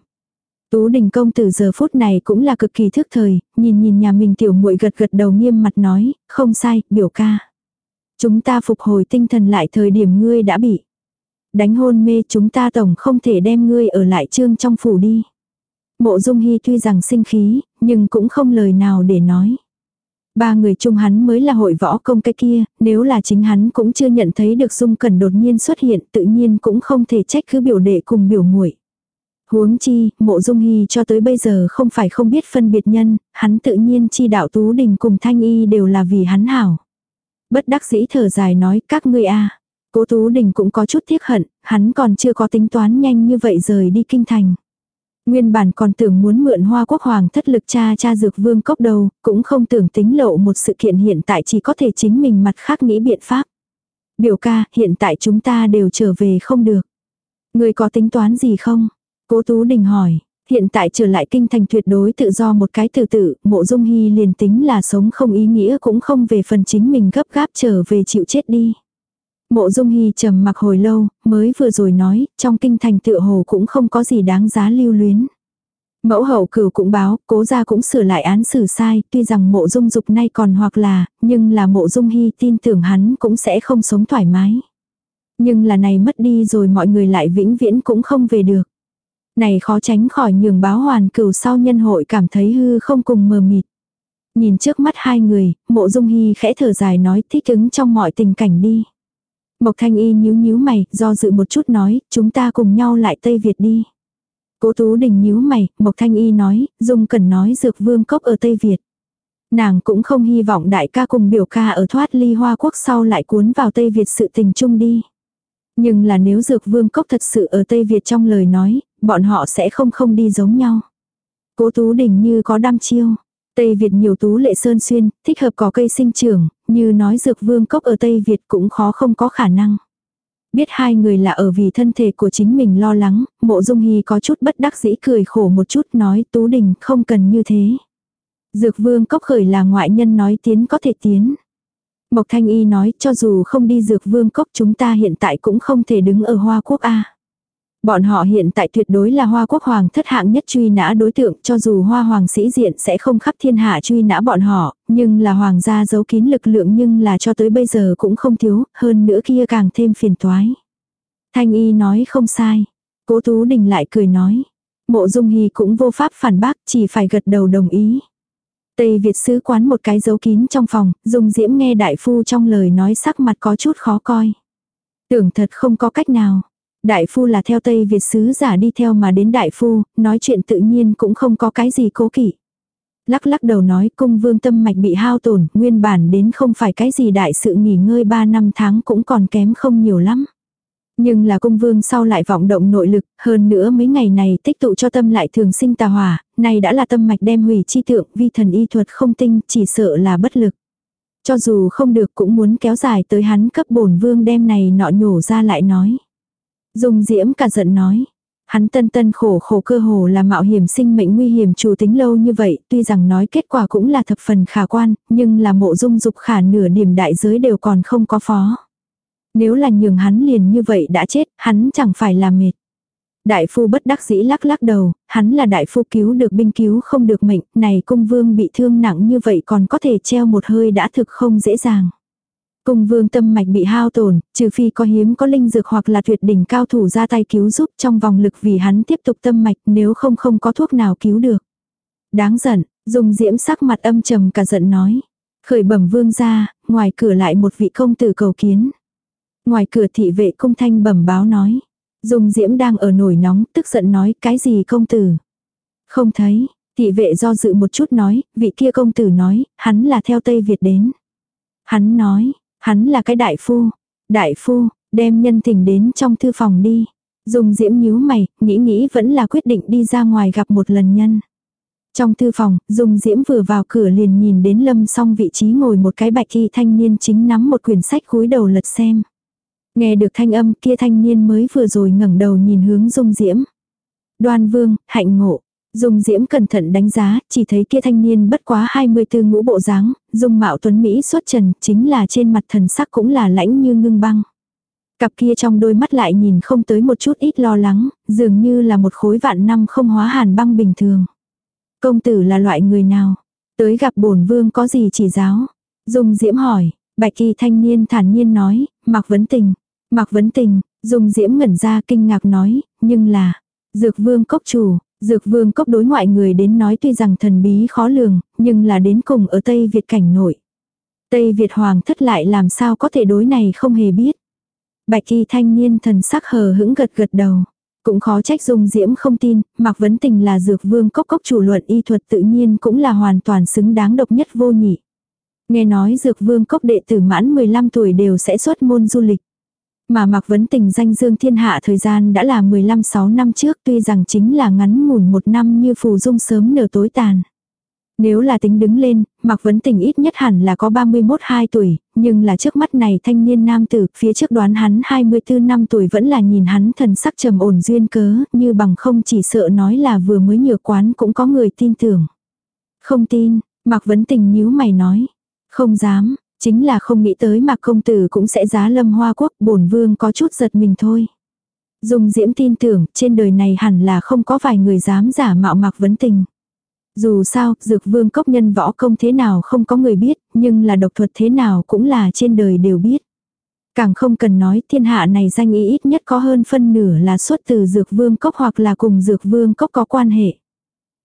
Tú đình công từ giờ phút này cũng là cực kỳ thức thời, nhìn nhìn nhà mình tiểu muội gật gật đầu nghiêm mặt nói, không sai, biểu ca. Chúng ta phục hồi tinh thần lại thời điểm ngươi đã bị. Đánh hôn mê chúng ta tổng không thể đem ngươi ở lại trương trong phủ đi. Mộ Dung Hy tuy rằng sinh khí, nhưng cũng không lời nào để nói. Ba người chung hắn mới là hội võ công cái kia, nếu là chính hắn cũng chưa nhận thấy được Dung Cẩn đột nhiên xuất hiện tự nhiên cũng không thể trách cứ biểu đệ cùng biểu muội Huống chi, mộ dung hy cho tới bây giờ không phải không biết phân biệt nhân, hắn tự nhiên chi đạo tú đình cùng thanh y đều là vì hắn hảo. Bất đắc dĩ thở dài nói các ngươi a Cố tú đình cũng có chút tiếc hận, hắn còn chưa có tính toán nhanh như vậy rời đi kinh thành. Nguyên bản còn tưởng muốn mượn hoa quốc hoàng thất lực cha cha dược vương cốc đầu, cũng không tưởng tính lộ một sự kiện hiện tại chỉ có thể chính mình mặt khác nghĩ biện pháp. Biểu ca, hiện tại chúng ta đều trở về không được. Người có tính toán gì không? Cố Tú Đình hỏi. Hiện tại trở lại kinh thành tuyệt đối tự do một cái từ tự, mộ dung hy liền tính là sống không ý nghĩa cũng không về phần chính mình gấp gáp trở về chịu chết đi. Mộ dung hy trầm mặc hồi lâu, mới vừa rồi nói, trong kinh thành tựa hồ cũng không có gì đáng giá lưu luyến. Mẫu hậu cửu cũng báo, cố gia cũng sửa lại án xử sai, tuy rằng mộ dung dục nay còn hoặc là, nhưng là mộ dung hy tin tưởng hắn cũng sẽ không sống thoải mái. Nhưng là này mất đi rồi mọi người lại vĩnh viễn cũng không về được. Này khó tránh khỏi nhường báo hoàn cửu sau nhân hội cảm thấy hư không cùng mờ mịt. Nhìn trước mắt hai người, mộ dung hy khẽ thở dài nói thích ứng trong mọi tình cảnh đi. Mộc thanh y nhíu nhíu mày, do dự một chút nói, chúng ta cùng nhau lại Tây Việt đi. Cố Tú Đình nhíu mày, Mộc Thanh Y nói, Dung cần nói dược vương cốc ở Tây Việt. Nàng cũng không hy vọng đại ca cùng biểu ca ở thoát ly hoa quốc sau lại cuốn vào Tây Việt sự tình chung đi. Nhưng là nếu dược vương cốc thật sự ở Tây Việt trong lời nói, bọn họ sẽ không không đi giống nhau. Cố Tú Đình như có đam chiêu. Tây Việt nhiều tú lệ sơn xuyên, thích hợp có cây sinh trưởng, như nói dược vương cốc ở Tây Việt cũng khó không có khả năng. Biết hai người là ở vì thân thể của chính mình lo lắng, mộ dung hy có chút bất đắc dĩ cười khổ một chút nói Tú Đình không cần như thế. Dược vương cốc khởi là ngoại nhân nói tiến có thể tiến. Mộc Thanh Y nói cho dù không đi dược vương cốc chúng ta hiện tại cũng không thể đứng ở Hoa Quốc A. Bọn họ hiện tại tuyệt đối là hoa quốc hoàng thất hạng nhất truy nã đối tượng cho dù hoa hoàng sĩ diện sẽ không khắp thiên hạ truy nã bọn họ, nhưng là hoàng gia giấu kín lực lượng nhưng là cho tới bây giờ cũng không thiếu, hơn nữa kia càng thêm phiền toái. Thanh y nói không sai. Cố Tú Đình lại cười nói. Mộ Dung Hy cũng vô pháp phản bác chỉ phải gật đầu đồng ý. Tây Việt sứ quán một cái dấu kín trong phòng, Dung Diễm nghe đại phu trong lời nói sắc mặt có chút khó coi. Tưởng thật không có cách nào. Đại phu là theo Tây Việt sứ giả đi theo mà đến đại phu, nói chuyện tự nhiên cũng không có cái gì cố kỵ. Lắc lắc đầu nói cung vương tâm mạch bị hao tổn, nguyên bản đến không phải cái gì đại sự nghỉ ngơi 3 năm tháng cũng còn kém không nhiều lắm. Nhưng là cung vương sau lại vọng động nội lực, hơn nữa mấy ngày này tích tụ cho tâm lại thường sinh tà hỏa, này đã là tâm mạch đem hủy chi tượng, vi thần y thuật không tinh, chỉ sợ là bất lực. Cho dù không được cũng muốn kéo dài tới hắn cấp bổn vương đem này nọ nhổ ra lại nói. Dung Diễm cả giận nói. Hắn tân tân khổ khổ cơ hồ là mạo hiểm sinh mệnh nguy hiểm chủ tính lâu như vậy, tuy rằng nói kết quả cũng là thập phần khả quan, nhưng là mộ dung dục khả nửa điểm đại giới đều còn không có phó. Nếu là nhường hắn liền như vậy đã chết, hắn chẳng phải là mệt. Đại phu bất đắc dĩ lắc lắc đầu, hắn là đại phu cứu được binh cứu không được mệnh, này cung vương bị thương nặng như vậy còn có thể treo một hơi đã thực không dễ dàng. Cung vương tâm mạch bị hao tổn, trừ phi có hiếm có linh dược hoặc là tuyệt đỉnh cao thủ ra tay cứu giúp trong vòng lực vì hắn tiếp tục tâm mạch nếu không không có thuốc nào cứu được. Đáng giận, dùng diễm sắc mặt âm trầm cả giận nói. Khởi bẩm vương ra, ngoài cửa lại một vị công tử cầu kiến. Ngoài cửa thị vệ cung thanh bẩm báo nói. Dùng diễm đang ở nổi nóng, tức giận nói cái gì công tử. Không thấy, thị vệ do dự một chút nói, vị kia công tử nói, hắn là theo Tây Việt đến. Hắn nói, Hắn là cái đại phu. Đại phu, đem nhân tình đến trong thư phòng đi. Dùng diễm nhíu mày, nghĩ nghĩ vẫn là quyết định đi ra ngoài gặp một lần nhân. Trong thư phòng, Dung Diễm vừa vào cửa liền nhìn đến Lâm song vị trí ngồi một cái bạch y thanh niên chính nắm một quyển sách cúi đầu lật xem. Nghe được thanh âm kia thanh niên mới vừa rồi ngẩng đầu nhìn hướng Dung Diễm. Đoan Vương, hạnh ngộ, Dung Diễm cẩn thận đánh giá, chỉ thấy kia thanh niên bất quá 24 ngũ bộ dáng, dung mạo tuấn Mỹ xuất trần, chính là trên mặt thần sắc cũng là lãnh như ngưng băng. Cặp kia trong đôi mắt lại nhìn không tới một chút ít lo lắng, dường như là một khối vạn năm không hóa hàn băng bình thường. Công tử là loại người nào? Tới gặp bổn vương có gì chỉ giáo? Dung Diễm hỏi, bạch kỳ thanh niên thản nhiên nói, mặc vấn tình. Mặc vấn tình, Dung Diễm ngẩn ra kinh ngạc nói, nhưng là, dược vương cốc chủ, Dược vương cốc đối ngoại người đến nói tuy rằng thần bí khó lường, nhưng là đến cùng ở Tây Việt cảnh nội. Tây Việt hoàng thất lại làm sao có thể đối này không hề biết. Bạch kỳ thanh niên thần sắc hờ hững gật gật đầu. Cũng khó trách dung diễm không tin, mặc vấn tình là dược vương cốc cốc chủ luận y thuật tự nhiên cũng là hoàn toàn xứng đáng độc nhất vô nhị. Nghe nói dược vương cốc đệ tử mãn 15 tuổi đều sẽ xuất môn du lịch. Mà Mạc Vấn Tình danh dương thiên hạ thời gian đã là 15-6 năm trước tuy rằng chính là ngắn ngủn một năm như phù dung sớm nở tối tàn. Nếu là tính đứng lên, Mạc Vấn Tình ít nhất hẳn là có 31-2 tuổi, nhưng là trước mắt này thanh niên nam tử, phía trước đoán hắn 24 năm tuổi vẫn là nhìn hắn thần sắc trầm ổn duyên cớ, như bằng không chỉ sợ nói là vừa mới nhựa quán cũng có người tin tưởng. Không tin, Mạc Vấn Tình nhíu mày nói. Không dám, chính là không nghĩ tới mà Công Tử cũng sẽ giá lâm hoa quốc, bổn vương có chút giật mình thôi. Dung Diễm tin tưởng, trên đời này hẳn là không có vài người dám giả mạo Mạc Vấn Tình. Dù sao, dược vương cốc nhân võ công thế nào không có người biết, nhưng là độc thuật thế nào cũng là trên đời đều biết. Càng không cần nói thiên hạ này danh ý ít nhất có hơn phân nửa là xuất từ dược vương cốc hoặc là cùng dược vương cốc có quan hệ.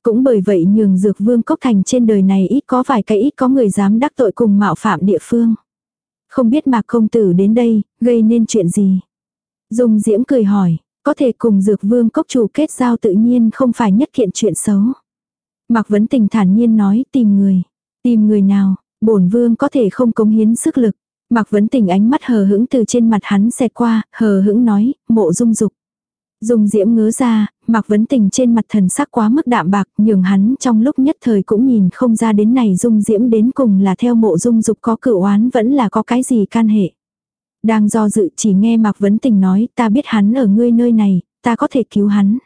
Cũng bởi vậy nhường dược vương cốc thành trên đời này ít có vài cái ít có người dám đắc tội cùng mạo phạm địa phương. Không biết mạc công tử đến đây, gây nên chuyện gì. Dung diễm cười hỏi, có thể cùng dược vương cốc chủ kết giao tự nhiên không phải nhất kiện chuyện xấu. Mạc Vấn Tình thản nhiên nói tìm người. Tìm người nào, bổn vương có thể không cống hiến sức lực. Mạc Vấn Tình ánh mắt hờ hững từ trên mặt hắn xẹt qua, hờ hững nói, mộ dung dục. Dung diễm ngớ ra, Mạc Vấn Tình trên mặt thần sắc quá mức đạm bạc, nhường hắn trong lúc nhất thời cũng nhìn không ra đến này Dung diễm đến cùng là theo mộ dung dục có cửu oán vẫn là có cái gì can hệ. Đang do dự chỉ nghe Mạc Vấn Tình nói ta biết hắn ở ngươi nơi này, ta có thể cứu hắn.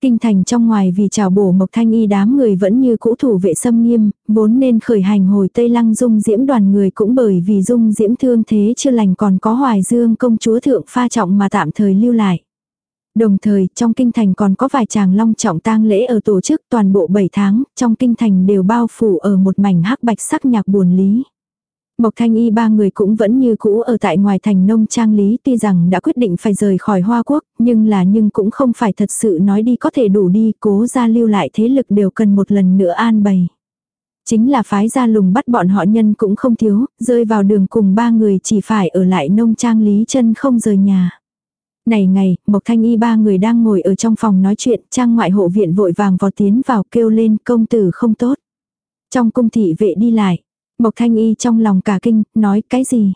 Kinh thành trong ngoài vì chào bổ Mộc Thanh Y đám người vẫn như cũ thủ vệ xâm nghiêm, vốn nên khởi hành hồi Tây Lăng Dung Diễm đoàn người cũng bởi vì Dung Diễm thương thế chưa lành còn có Hoài Dương công chúa thượng pha trọng mà tạm thời lưu lại. Đồng thời, trong kinh thành còn có vài chàng long trọng tang lễ ở tổ chức toàn bộ 7 tháng, trong kinh thành đều bao phủ ở một mảnh hắc bạch sắc nhạc buồn lý. Mộc Thanh Y ba người cũng vẫn như cũ ở tại ngoài thành nông trang lý tuy rằng đã quyết định phải rời khỏi Hoa Quốc, nhưng là nhưng cũng không phải thật sự nói đi có thể đủ đi, cố ra lưu lại thế lực đều cần một lần nữa an bày. Chính là phái ra lùng bắt bọn họ nhân cũng không thiếu, rơi vào đường cùng ba người chỉ phải ở lại nông trang lý chân không rời nhà. Này ngày, Mộc Thanh Y ba người đang ngồi ở trong phòng nói chuyện, trang ngoại hộ viện vội vàng vọt tiến vào kêu lên công tử không tốt. Trong cung thị vệ đi lại, Mộc Thanh Y trong lòng cả kinh, nói cái gì?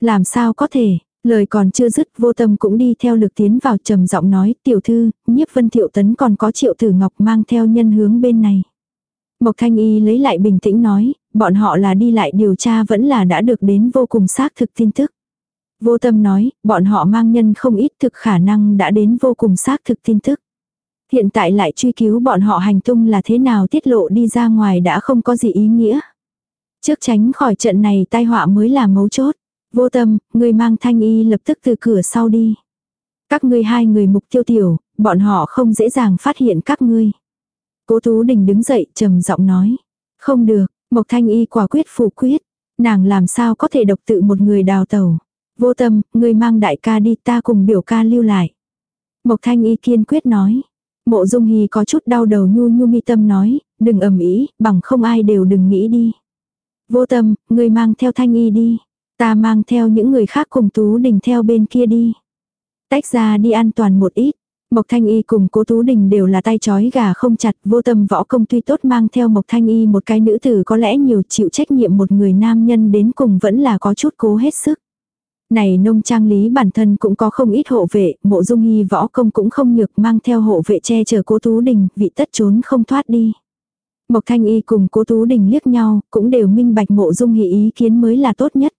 Làm sao có thể, lời còn chưa dứt vô tâm cũng đi theo lực tiến vào trầm giọng nói tiểu thư, nhiếp vân thiệu tấn còn có triệu tử ngọc mang theo nhân hướng bên này. Mộc Thanh Y lấy lại bình tĩnh nói, bọn họ là đi lại điều tra vẫn là đã được đến vô cùng xác thực tin tức. Vô tâm nói, bọn họ mang nhân không ít thực khả năng đã đến vô cùng xác thực tin tức. Hiện tại lại truy cứu bọn họ hành tung là thế nào tiết lộ đi ra ngoài đã không có gì ý nghĩa. Trước tránh khỏi trận này tai họa mới là mấu chốt. Vô tâm, người mang thanh y lập tức từ cửa sau đi. Các ngươi hai người mục tiêu tiểu, bọn họ không dễ dàng phát hiện các ngươi. Cố Tú Đình đứng dậy trầm giọng nói. Không được, Mộc Thanh Y quả quyết phủ quyết. Nàng làm sao có thể độc tự một người đào tẩu. Vô tâm, người mang đại ca đi ta cùng biểu ca lưu lại. Mộc Thanh Y kiên quyết nói. Mộ Dung Hì có chút đau đầu nhu nhu mi tâm nói, đừng ầm ĩ, bằng không ai đều đừng nghĩ đi. Vô tâm, người mang theo thanh y đi. Ta mang theo những người khác cùng Tú Đình theo bên kia đi. Tách ra đi an toàn một ít. Mộc Thanh Y cùng cố Tú Đình đều là tay chói gà không chặt, vô tâm võ công tuy tốt mang theo Mộc Thanh Y một cái nữ tử có lẽ nhiều chịu trách nhiệm một người nam nhân đến cùng vẫn là có chút cố hết sức. Này nông trang lý bản thân cũng có không ít hộ vệ, mộ dung hy võ công cũng không nhược mang theo hộ vệ che chở cố Tú Đình, vị tất trốn không thoát đi. Mộc Thanh Y cùng Cố Tú Đình liếc nhau, cũng đều minh bạch mộ dung hy ý kiến mới là tốt nhất.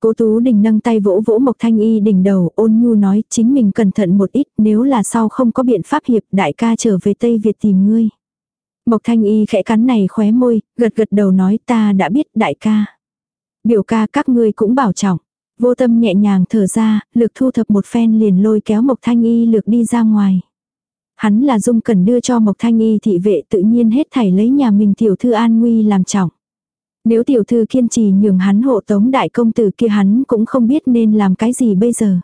Cố Tú Đình nâng tay vỗ vỗ Mộc Thanh Y đỉnh đầu, ôn nhu nói, chính mình cẩn thận một ít, nếu là sau không có biện pháp hiệp, đại ca trở về Tây Việt tìm ngươi. Mộc Thanh Y khẽ cắn này khóe môi, gật gật đầu nói ta đã biết đại ca. Biểu ca các ngươi cũng bảo trọng. Vô tâm nhẹ nhàng thở ra, lực thu thập một phen liền lôi kéo Mộc Thanh Y lược đi ra ngoài. Hắn là dung cần đưa cho Mộc Thanh Y thị vệ tự nhiên hết thảy lấy nhà mình tiểu thư an nguy làm trọng. Nếu tiểu thư kiên trì nhường hắn hộ tống đại công tử kia hắn cũng không biết nên làm cái gì bây giờ.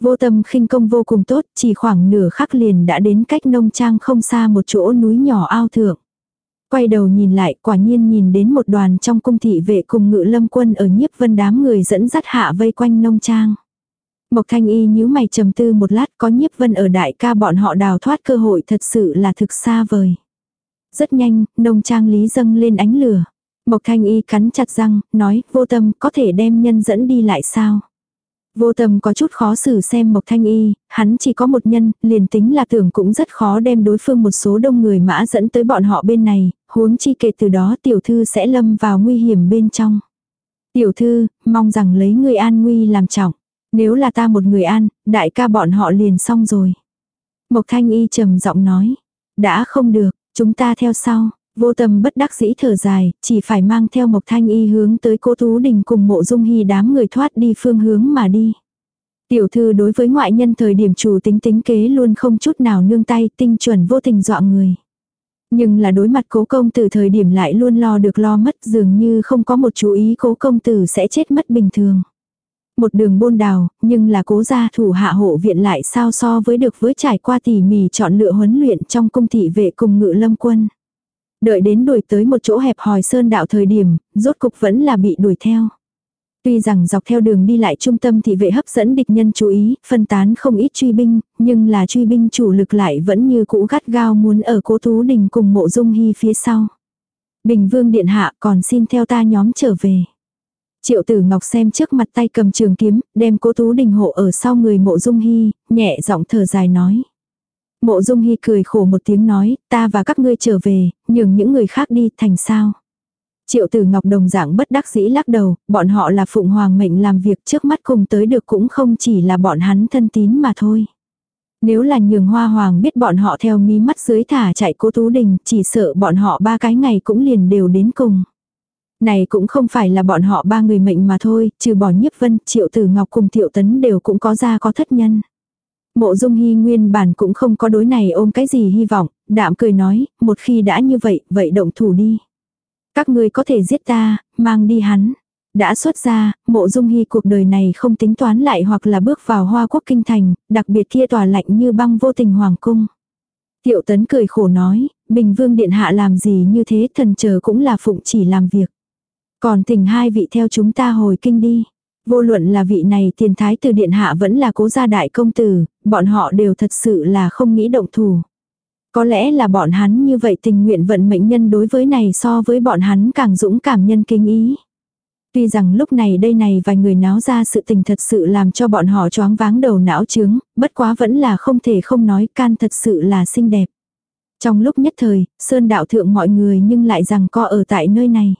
Vô tâm khinh công vô cùng tốt, chỉ khoảng nửa khắc liền đã đến cách nông trang không xa một chỗ núi nhỏ ao thượng. Quay đầu nhìn lại quả nhiên nhìn đến một đoàn trong cung thị vệ cùng ngự lâm quân ở nhiếp vân đám người dẫn dắt hạ vây quanh nông trang. Mộc thanh y nhíu mày trầm tư một lát có nhiếp vân ở đại ca bọn họ đào thoát cơ hội thật sự là thực xa vời. Rất nhanh, nông trang lý dâng lên ánh lửa. Mộc thanh y cắn chặt răng, nói vô tâm có thể đem nhân dẫn đi lại sao. Vô tâm có chút khó xử xem Mộc Thanh Y, hắn chỉ có một nhân, liền tính là tưởng cũng rất khó đem đối phương một số đông người mã dẫn tới bọn họ bên này, huống chi kể từ đó tiểu thư sẽ lâm vào nguy hiểm bên trong. Tiểu thư, mong rằng lấy người an nguy làm trọng. Nếu là ta một người an, đại ca bọn họ liền xong rồi. Mộc Thanh Y trầm giọng nói. Đã không được, chúng ta theo sau. Vô tâm bất đắc dĩ thở dài, chỉ phải mang theo Mộc Thanh Y hướng tới cô Tú Đình cùng mộ dung hy đám người thoát đi phương hướng mà đi. Tiểu thư đối với ngoại nhân thời điểm chủ tính tính kế luôn không chút nào nương tay tinh chuẩn vô tình dọa người. Nhưng là đối mặt cố công tử thời điểm lại luôn lo được lo mất dường như không có một chú ý cố công tử sẽ chết mất bình thường. Một đường bôn đào, nhưng là cố gia thủ hạ hộ viện lại sao so với được với trải qua tỉ mỉ chọn lựa huấn luyện trong cung thị vệ cùng ngự lâm quân. Đợi đến đuổi tới một chỗ hẹp hòi sơn đạo thời điểm, rốt cục vẫn là bị đuổi theo. Tuy rằng dọc theo đường đi lại trung tâm thị vệ hấp dẫn địch nhân chú ý, phân tán không ít truy binh, nhưng là truy binh chủ lực lại vẫn như cũ gắt gao muốn ở cố Tú Đình cùng mộ dung hy phía sau. Bình vương điện hạ còn xin theo ta nhóm trở về. Triệu tử ngọc xem trước mặt tay cầm trường kiếm, đem cố Tú Đình hộ ở sau người mộ dung hy, nhẹ giọng thở dài nói. Mộ dung hy cười khổ một tiếng nói, ta và các ngươi trở về, nhường những người khác đi thành sao. Triệu tử ngọc đồng dạng bất đắc dĩ lắc đầu, bọn họ là phụng hoàng mệnh làm việc trước mắt cùng tới được cũng không chỉ là bọn hắn thân tín mà thôi. Nếu là nhường hoa hoàng biết bọn họ theo mí mắt dưới thả chạy cố tú đình, chỉ sợ bọn họ ba cái ngày cũng liền đều đến cùng. Này cũng không phải là bọn họ ba người mệnh mà thôi, trừ bỏ nhiếp vân, triệu tử ngọc cùng Tiểu tấn đều cũng có ra có thất nhân. Mộ dung hy nguyên bản cũng không có đối này ôm cái gì hy vọng, đạm cười nói, một khi đã như vậy, vậy động thủ đi. Các ngươi có thể giết ta, mang đi hắn. Đã xuất ra, mộ dung hy cuộc đời này không tính toán lại hoặc là bước vào hoa quốc kinh thành, đặc biệt kia tòa lạnh như băng vô tình hoàng cung. Tiệu tấn cười khổ nói, bình vương điện hạ làm gì như thế thần chờ cũng là phụng chỉ làm việc. Còn tình hai vị theo chúng ta hồi kinh đi. Vô luận là vị này tiền thái từ điện hạ vẫn là cố gia đại công tử, bọn họ đều thật sự là không nghĩ động thủ. Có lẽ là bọn hắn như vậy tình nguyện vận mệnh nhân đối với này so với bọn hắn càng dũng cảm nhân kinh ý. Tuy rằng lúc này đây này vài người náo ra sự tình thật sự làm cho bọn họ choáng váng đầu não trướng, bất quá vẫn là không thể không nói can thật sự là xinh đẹp. Trong lúc nhất thời, Sơn đạo thượng mọi người nhưng lại rằng co ở tại nơi này.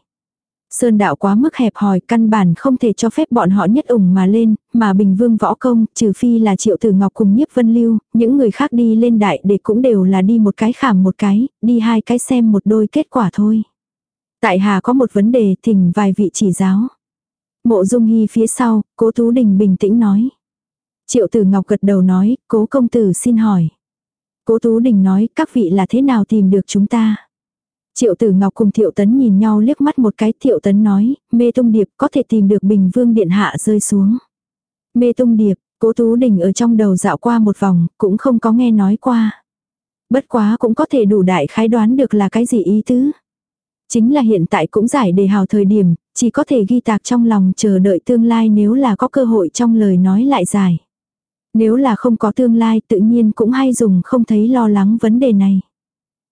Sơn đạo quá mức hẹp hòi căn bản không thể cho phép bọn họ nhất ủng mà lên, mà bình vương võ công, trừ phi là triệu tử ngọc cùng nhiếp vân lưu, những người khác đi lên đại để cũng đều là đi một cái khảm một cái, đi hai cái xem một đôi kết quả thôi. Tại hà có một vấn đề thỉnh vài vị chỉ giáo. Mộ dung hy phía sau, cố tú đình bình tĩnh nói. Triệu tử ngọc gật đầu nói, cố công tử xin hỏi. Cố tú đình nói, các vị là thế nào tìm được chúng ta? Triệu tử ngọc cùng thiệu tấn nhìn nhau liếc mắt một cái thiệu tấn nói, mê tung điệp có thể tìm được bình vương điện hạ rơi xuống. Mê tung điệp, cố tú đình ở trong đầu dạo qua một vòng, cũng không có nghe nói qua. Bất quá cũng có thể đủ đại khái đoán được là cái gì ý tứ. Chính là hiện tại cũng giải đề hào thời điểm, chỉ có thể ghi tạc trong lòng chờ đợi tương lai nếu là có cơ hội trong lời nói lại giải. Nếu là không có tương lai tự nhiên cũng hay dùng không thấy lo lắng vấn đề này.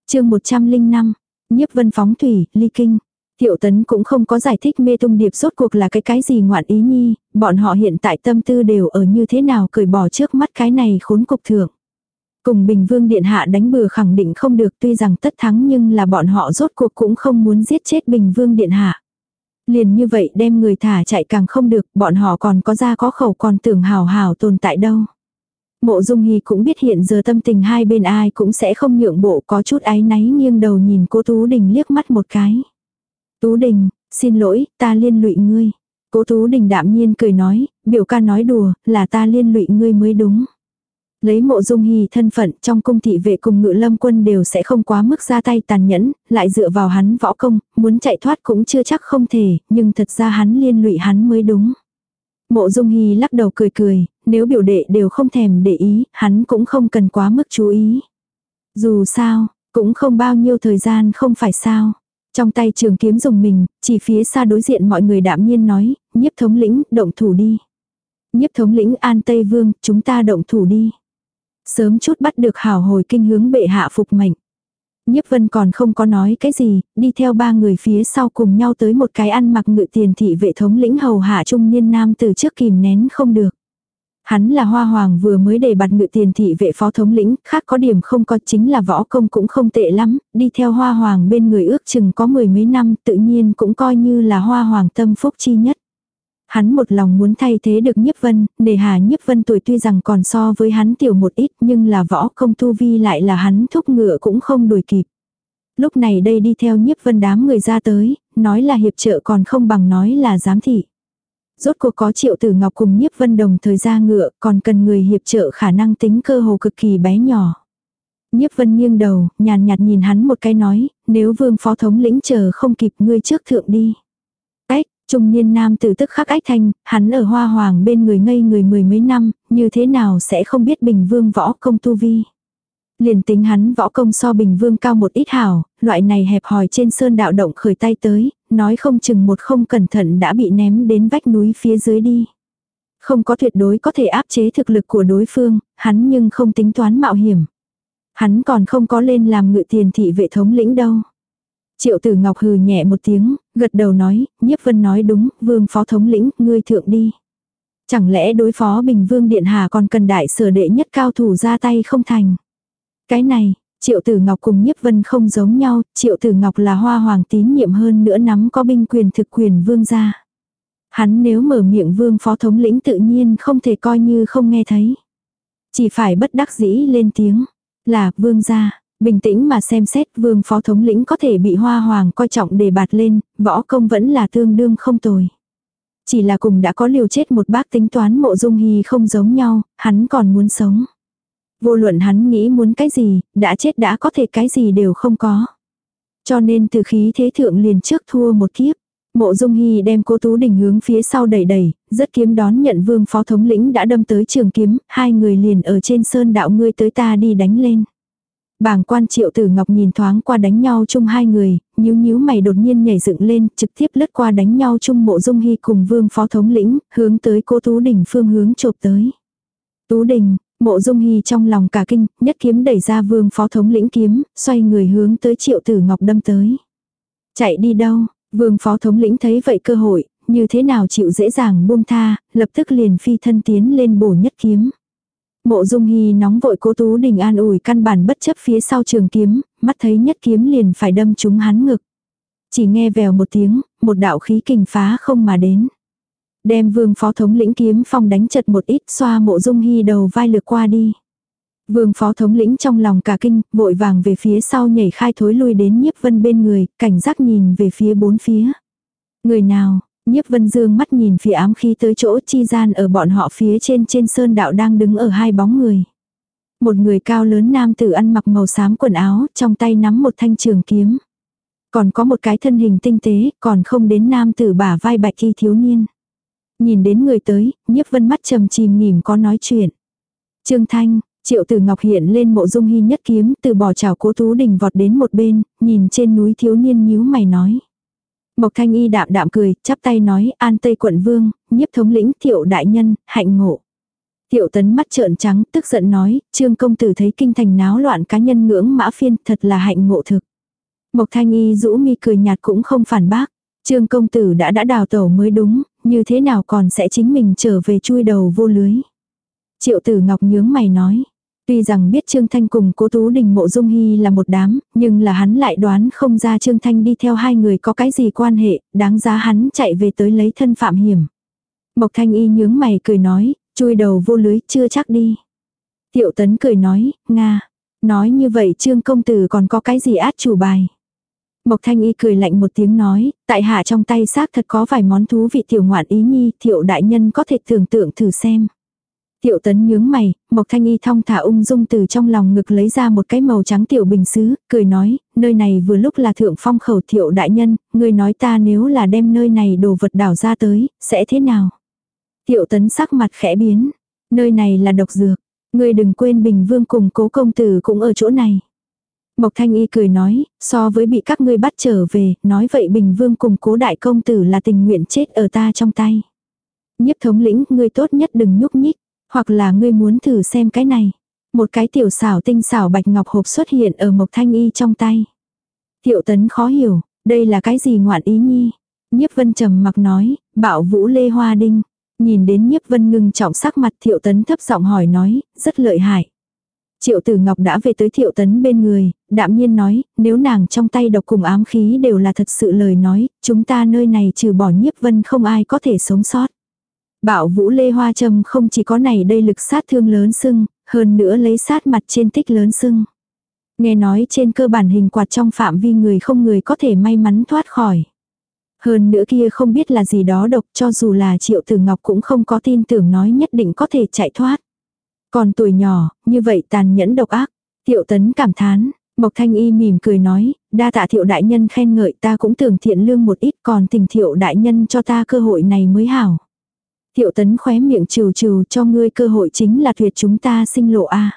chương 105, Nhiếp vân phóng thủy, ly kinh. Thiệu tấn cũng không có giải thích mê tung điệp rốt cuộc là cái cái gì ngoạn ý nhi, bọn họ hiện tại tâm tư đều ở như thế nào cởi bỏ trước mắt cái này khốn cục thượng. Cùng Bình Vương Điện Hạ đánh bừa khẳng định không được tuy rằng tất thắng nhưng là bọn họ rốt cuộc cũng không muốn giết chết Bình Vương Điện Hạ. Liền như vậy đem người thả chạy càng không được, bọn họ còn có ra có khẩu còn tưởng hào hào tồn tại đâu. Mộ Dung Hy cũng biết hiện giờ tâm tình hai bên ai cũng sẽ không nhượng bộ có chút áy náy nghiêng đầu nhìn cô Tú Đình liếc mắt một cái. Tú Đình, xin lỗi, ta liên lụy ngươi. Cố Tú Đình đạm nhiên cười nói, biểu ca nói đùa, là ta liên lụy ngươi mới đúng. Lấy mộ dung hy thân phận trong cung thị vệ cùng ngự lâm quân đều sẽ không quá mức ra tay tàn nhẫn, lại dựa vào hắn võ công, muốn chạy thoát cũng chưa chắc không thể, nhưng thật ra hắn liên lụy hắn mới đúng. Mộ dung hy lắc đầu cười cười, nếu biểu đệ đều không thèm để ý, hắn cũng không cần quá mức chú ý. Dù sao, cũng không bao nhiêu thời gian không phải sao. Trong tay trường kiếm dùng mình, chỉ phía xa đối diện mọi người đạm nhiên nói, nhiếp thống lĩnh, động thủ đi. Nhiếp thống lĩnh An Tây Vương, chúng ta động thủ đi. Sớm chút bắt được hảo hồi kinh hướng bệ hạ phục mệnh. Nhiếp vân còn không có nói cái gì, đi theo ba người phía sau cùng nhau tới một cái ăn mặc ngự tiền thị vệ thống lĩnh hầu hạ trung niên nam từ trước kìm nén không được. Hắn là hoa hoàng vừa mới đề bạt ngự tiền thị vệ phó thống lĩnh, khác có điểm không có chính là võ công cũng không tệ lắm, đi theo hoa hoàng bên người ước chừng có mười mấy năm tự nhiên cũng coi như là hoa hoàng tâm phúc chi nhất. Hắn một lòng muốn thay thế được nhiếp vân, để hà nhiếp vân tuổi tuy rằng còn so với hắn tiểu một ít nhưng là võ công tu vi lại là hắn thúc ngựa cũng không đuổi kịp. Lúc này đây đi theo nhiếp vân đám người ra tới, nói là hiệp trợ còn không bằng nói là giám thị. Rốt cuộc có triệu tử ngọc cùng nhiếp vân đồng thời ra ngựa, còn cần người hiệp trợ khả năng tính cơ hồ cực kỳ bé nhỏ. Nhiếp vân nghiêng đầu, nhàn nhạt nhìn hắn một cái nói, nếu vương phó thống lĩnh chờ không kịp ngươi trước thượng đi. Trung niên nam tử tức khắc ách thanh, hắn ở hoa hoàng bên người ngây người mười mấy năm, như thế nào sẽ không biết bình vương võ công tu vi. Liền tính hắn võ công so bình vương cao một ít hảo, loại này hẹp hòi trên sơn đạo động khởi tay tới, nói không chừng một không cẩn thận đã bị ném đến vách núi phía dưới đi. Không có tuyệt đối có thể áp chế thực lực của đối phương, hắn nhưng không tính toán mạo hiểm. Hắn còn không có lên làm ngự tiền thị vệ thống lĩnh đâu. Triệu tử ngọc hừ nhẹ một tiếng, gật đầu nói, nhiếp vân nói đúng, vương phó thống lĩnh, ngươi thượng đi. Chẳng lẽ đối phó bình vương điện hà còn cần đại sở đệ nhất cao thủ ra tay không thành. Cái này, Triệu Tử Ngọc cùng Nhiếp Vân không giống nhau, Triệu Tử Ngọc là hoa hoàng tín nhiệm hơn nữa nắm có binh quyền thực quyền vương gia. Hắn nếu mở miệng vương phó thống lĩnh tự nhiên không thể coi như không nghe thấy. Chỉ phải bất đắc dĩ lên tiếng, là vương gia. Bình tĩnh mà xem xét vương phó thống lĩnh có thể bị hoa hoàng coi trọng để bạt lên, võ công vẫn là tương đương không tồi. Chỉ là cùng đã có liều chết một bác tính toán mộ dung hy không giống nhau, hắn còn muốn sống. Vô luận hắn nghĩ muốn cái gì, đã chết đã có thể cái gì đều không có. Cho nên từ khí thế thượng liền trước thua một kiếp. Mộ Dung Hy đem cố Tú Đình hướng phía sau đẩy đẩy, rất kiếm đón nhận vương phó thống lĩnh đã đâm tới trường kiếm, hai người liền ở trên sơn đạo ngươi tới ta đi đánh lên. Bảng quan triệu tử ngọc nhìn thoáng qua đánh nhau chung hai người, nhíu nhíu mày đột nhiên nhảy dựng lên, trực tiếp lướt qua đánh nhau chung mộ dung hy cùng vương phó thống lĩnh, hướng tới cô Tú Đình phương hướng chộp tới. Tú Đình, Mộ Dung Hy trong lòng cả kinh, nhất kiếm đẩy ra vương phó thống lĩnh kiếm, xoay người hướng tới triệu tử ngọc đâm tới. Chạy đi đâu, vương phó thống lĩnh thấy vậy cơ hội, như thế nào chịu dễ dàng buông tha, lập tức liền phi thân tiến lên bổ nhất kiếm. Mộ Dung Hy nóng vội cố tú đình an ủi căn bản bất chấp phía sau trường kiếm, mắt thấy nhất kiếm liền phải đâm trúng hắn ngực. Chỉ nghe vèo một tiếng, một đạo khí kình phá không mà đến. Đem vương phó thống lĩnh kiếm phong đánh chật một ít xoa mộ dung hy đầu vai lược qua đi. Vương phó thống lĩnh trong lòng cả kinh, vội vàng về phía sau nhảy khai thối lui đến nhiếp vân bên người, cảnh giác nhìn về phía bốn phía. Người nào, nhiếp vân dương mắt nhìn phía ám khí tới chỗ chi gian ở bọn họ phía trên trên sơn đạo đang đứng ở hai bóng người. Một người cao lớn nam tử ăn mặc màu xám quần áo, trong tay nắm một thanh trường kiếm. Còn có một cái thân hình tinh tế, còn không đến nam tử bả vai bạch khi thiếu niên. Nhìn đến người tới, nhiếp vân mắt trầm chìm nghỉm có nói chuyện. Trương Thanh, Triệu Tử Ngọc hiện lên mộ dung hy nhất kiếm, từ bỏ chảo cố tú đình vọt đến một bên, nhìn trên núi thiếu niên nhíu mày nói. Mộc Thanh Y đạm đạm cười, chắp tay nói, an tây quận vương, nhiếp thống lĩnh thiệu đại nhân, hạnh ngộ. Thiệu tấn mắt trợn trắng, tức giận nói, trương công tử thấy kinh thành náo loạn cá nhân ngưỡng mã phiên, thật là hạnh ngộ thực. Mộc Thanh Y rũ mi cười nhạt cũng không phản bác. Trương công tử đã đã đào tẩu mới đúng, như thế nào còn sẽ chính mình trở về chui đầu vô lưới. Triệu tử ngọc nhướng mày nói. Tuy rằng biết Trương Thanh cùng cố Tú Đình Mộ Dung Hy là một đám, nhưng là hắn lại đoán không ra Trương Thanh đi theo hai người có cái gì quan hệ, đáng giá hắn chạy về tới lấy thân phạm hiểm. Mộc Thanh Y nhướng mày cười nói, chui đầu vô lưới chưa chắc đi. Tiệu Tấn cười nói, Nga. Nói như vậy Trương Công Tử còn có cái gì át chủ bài. Mộc Thanh Y cười lạnh một tiếng nói, tại hạ trong tay xác thật có vài món thú vị tiểu ngoạn ý nhi, thiệu đại nhân có thể tưởng tượng thử xem. Tiểu tấn nhướng mày, Mộc Thanh Y thong thả ung dung từ trong lòng ngực lấy ra một cái màu trắng tiểu bình xứ, cười nói, nơi này vừa lúc là thượng phong khẩu thiệu đại nhân, người nói ta nếu là đem nơi này đồ vật đảo ra tới, sẽ thế nào? Tiểu tấn sắc mặt khẽ biến, nơi này là độc dược, người đừng quên bình vương cùng cố công tử cũng ở chỗ này. Mộc Thanh Y cười nói, so với bị các ngươi bắt trở về, nói vậy Bình Vương cùng cố đại công tử là tình nguyện chết ở ta trong tay. Nhiếp thống lĩnh, ngươi tốt nhất đừng nhúc nhích, hoặc là ngươi muốn thử xem cái này. Một cái tiểu xảo tinh xảo bạch ngọc hộp xuất hiện ở Mộc Thanh Y trong tay. tiểu tấn khó hiểu, đây là cái gì ngoạn ý nhi. Nhiếp vân trầm mặc nói, bảo vũ lê hoa đinh. Nhìn đến nhiếp vân ngưng trọng sắc mặt thiệu tấn thấp giọng hỏi nói, rất lợi hại. Triệu tử ngọc đã về tới thiệu tấn bên người, đạm nhiên nói, nếu nàng trong tay độc cùng ám khí đều là thật sự lời nói, chúng ta nơi này trừ bỏ nhiếp vân không ai có thể sống sót. Bảo vũ lê hoa trầm không chỉ có này đây lực sát thương lớn sưng, hơn nữa lấy sát mặt trên tích lớn sưng. Nghe nói trên cơ bản hình quạt trong phạm vi người không người có thể may mắn thoát khỏi. Hơn nữa kia không biết là gì đó độc cho dù là triệu tử ngọc cũng không có tin tưởng nói nhất định có thể chạy thoát. Còn tuổi nhỏ, như vậy tàn nhẫn độc ác. Tiệu tấn cảm thán, Mộc Thanh Y mỉm cười nói, đa tạ thiệu đại nhân khen ngợi ta cũng tưởng thiện lương một ít còn tình thiệu đại nhân cho ta cơ hội này mới hảo. Thiệu tấn khóe miệng trừ trừ cho ngươi cơ hội chính là tuyệt chúng ta sinh lộ a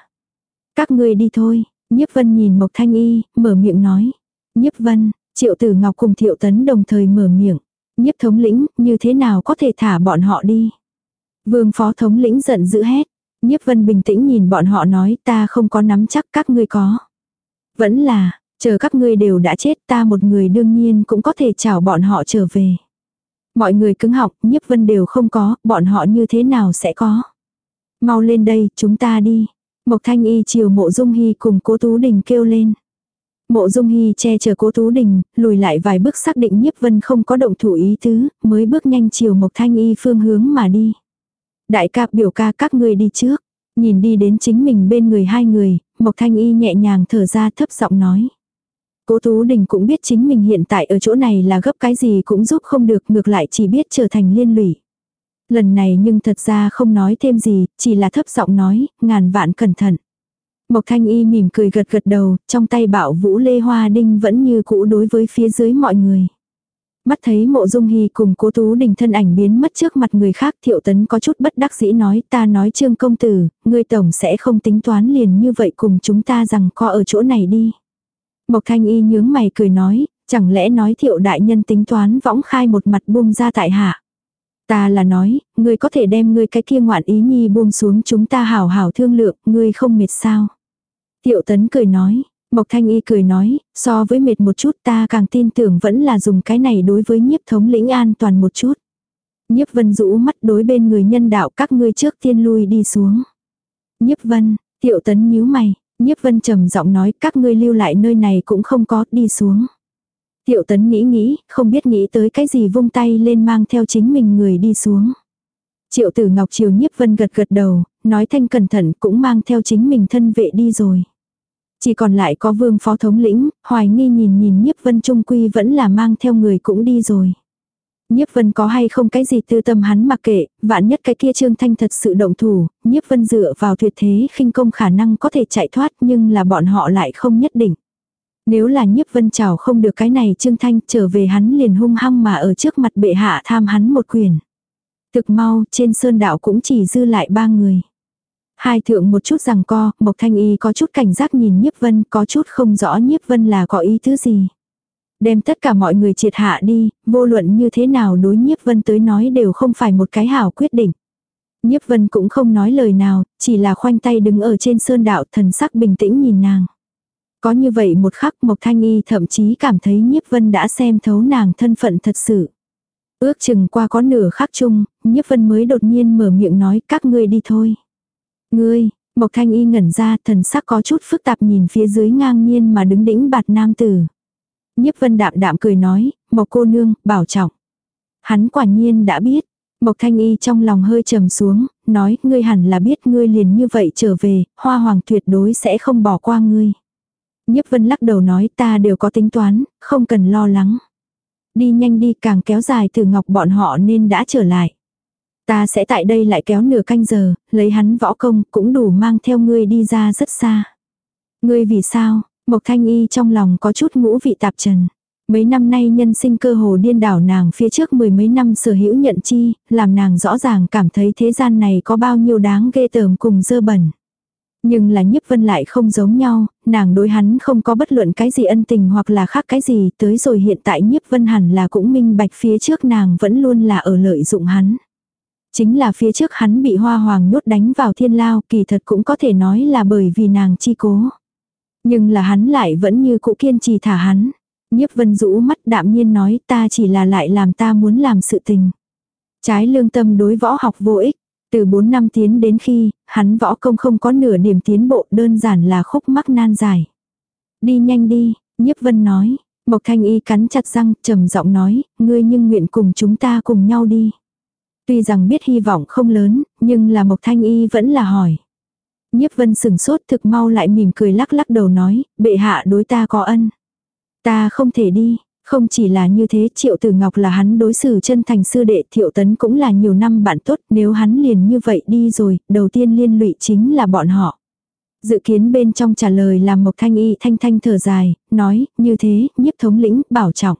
Các ngươi đi thôi, nhiếp vân nhìn Mộc Thanh Y, mở miệng nói. Nhiếp vân, triệu tử ngọc cùng thiệu tấn đồng thời mở miệng. Nhiếp thống lĩnh, như thế nào có thể thả bọn họ đi. Vương phó thống lĩnh giận dữ hét. Nhiếp vân bình tĩnh nhìn bọn họ nói ta không có nắm chắc các ngươi có. Vẫn là, chờ các ngươi đều đã chết ta một người đương nhiên cũng có thể chào bọn họ trở về. Mọi người cứng học, nhiếp vân đều không có, bọn họ như thế nào sẽ có. Mau lên đây, chúng ta đi. Mộc thanh y chiều mộ dung hy cùng cố tú đình kêu lên. Mộ dung hy che chở cố tú đình, lùi lại vài bước xác định nhiếp vân không có động thủ ý tứ, mới bước nhanh chiều mộc thanh y phương hướng mà đi. Đại ca biểu ca các người đi trước. Nhìn đi đến chính mình bên người hai người, Mộc Thanh Y nhẹ nhàng thở ra thấp giọng nói. Cố Tú Đình cũng biết chính mình hiện tại ở chỗ này là gấp cái gì cũng giúp không được ngược lại chỉ biết trở thành liên lụy. Lần này nhưng thật ra không nói thêm gì, chỉ là thấp giọng nói, ngàn vạn cẩn thận. Mộc Thanh Y mỉm cười gật gật đầu, trong tay bảo vũ lê hoa đinh vẫn như cũ đối với phía dưới mọi người. Mắt thấy mộ dung hy cùng cố tú đình thân ảnh biến mất trước mặt người khác thiệu tấn có chút bất đắc dĩ nói ta nói trương công tử, ngươi tổng sẽ không tính toán liền như vậy cùng chúng ta rằng co ở chỗ này đi. Mộc thanh y nhướng mày cười nói, chẳng lẽ nói thiệu đại nhân tính toán võng khai một mặt buông ra tại hạ. Ta là nói, ngươi có thể đem ngươi cái kia ngoạn ý nhi buông xuống chúng ta hảo hảo thương lượng, ngươi không mệt sao. Thiệu tấn cười nói, Mộc Thanh Y cười nói, so với mệt một chút ta càng tin tưởng vẫn là dùng cái này đối với nhiếp thống lĩnh an toàn một chút. Nhiếp vân rũ mắt đối bên người nhân đạo các ngươi trước tiên lui đi xuống. Nhiếp vân, tiệu tấn nhíu mày, nhiếp vân trầm giọng nói các ngươi lưu lại nơi này cũng không có đi xuống. Tiệu tấn nghĩ nghĩ, không biết nghĩ tới cái gì vung tay lên mang theo chính mình người đi xuống. Triệu tử ngọc chiều nhiếp vân gật gật đầu, nói thanh cẩn thận cũng mang theo chính mình thân vệ đi rồi. Chỉ còn lại có vương phó thống lĩnh, hoài nghi nhìn nhìn nhiếp vân trung quy vẫn là mang theo người cũng đi rồi. Nhiếp vân có hay không cái gì tư tâm hắn mặc kệ, vạn nhất cái kia trương thanh thật sự động thủ, nhiếp vân dựa vào tuyệt thế khinh công khả năng có thể chạy thoát nhưng là bọn họ lại không nhất định. Nếu là nhiếp vân chảo không được cái này trương thanh trở về hắn liền hung hăng mà ở trước mặt bệ hạ tham hắn một quyền. Thực mau trên sơn đạo cũng chỉ dư lại ba người. Hai thượng một chút rằng co, Mộc Thanh Y có chút cảnh giác nhìn Nhiếp Vân, có chút không rõ Nhiếp Vân là có ý thứ gì. Đem tất cả mọi người triệt hạ đi, vô luận như thế nào đối Nhiếp Vân tới nói đều không phải một cái hảo quyết định. Nhiếp Vân cũng không nói lời nào, chỉ là khoanh tay đứng ở trên sơn đạo thần sắc bình tĩnh nhìn nàng. Có như vậy một khắc Mộc Thanh Y thậm chí cảm thấy Nhiếp Vân đã xem thấu nàng thân phận thật sự. Ước chừng qua có nửa khắc chung, Nhiếp Vân mới đột nhiên mở miệng nói các ngươi đi thôi. Ngươi, Mộc Thanh Y ngẩn ra thần sắc có chút phức tạp nhìn phía dưới ngang nhiên mà đứng đĩnh bạt nam tử. Nhiếp vân đạm đạm cười nói, Mộc cô nương, bảo trọng. Hắn quả nhiên đã biết. Mộc Thanh Y trong lòng hơi trầm xuống, nói, ngươi hẳn là biết ngươi liền như vậy trở về, hoa hoàng tuyệt đối sẽ không bỏ qua ngươi. Nhiếp vân lắc đầu nói ta đều có tính toán, không cần lo lắng. Đi nhanh đi càng kéo dài từ ngọc bọn họ nên đã trở lại. Ta sẽ tại đây lại kéo nửa canh giờ, lấy hắn võ công cũng đủ mang theo ngươi đi ra rất xa. Ngươi vì sao? Mộc Thanh Y trong lòng có chút ngũ vị tạp trần. Mấy năm nay nhân sinh cơ hồ điên đảo nàng phía trước mười mấy năm sở hữu nhận chi, làm nàng rõ ràng cảm thấy thế gian này có bao nhiêu đáng ghê tởm cùng dơ bẩn. Nhưng là nhiếp vân lại không giống nhau, nàng đối hắn không có bất luận cái gì ân tình hoặc là khác cái gì tới rồi hiện tại nhiếp vân hẳn là cũng minh bạch phía trước nàng vẫn luôn là ở lợi dụng hắn. Chính là phía trước hắn bị hoa hoàng nhốt đánh vào thiên lao kỳ thật cũng có thể nói là bởi vì nàng chi cố. Nhưng là hắn lại vẫn như cũ kiên trì thả hắn. Nhiếp vân rũ mắt đạm nhiên nói ta chỉ là lại làm ta muốn làm sự tình. Trái lương tâm đối võ học vô ích. Từ 4 năm tiến đến khi, hắn võ công không có nửa điểm tiến bộ đơn giản là khúc mắc nan giải. Đi nhanh đi, nhiếp vân nói. Mộc thanh y cắn chặt răng, trầm giọng nói, ngươi nhưng nguyện cùng chúng ta cùng nhau đi. Tuy rằng biết hy vọng không lớn, nhưng là Mộc thanh y vẫn là hỏi. Nhiếp vân sừng sốt thực mau lại mỉm cười lắc lắc đầu nói, bệ hạ đối ta có ân. Ta không thể đi, không chỉ là như thế Triệu Tử Ngọc là hắn đối xử chân thành sư đệ Thiệu Tấn cũng là nhiều năm bạn tốt nếu hắn liền như vậy đi rồi, đầu tiên liên lụy chính là bọn họ. Dự kiến bên trong trả lời là Mộc Thanh Y thanh thanh thở dài, nói, như thế, nhiếp thống lĩnh, bảo trọng.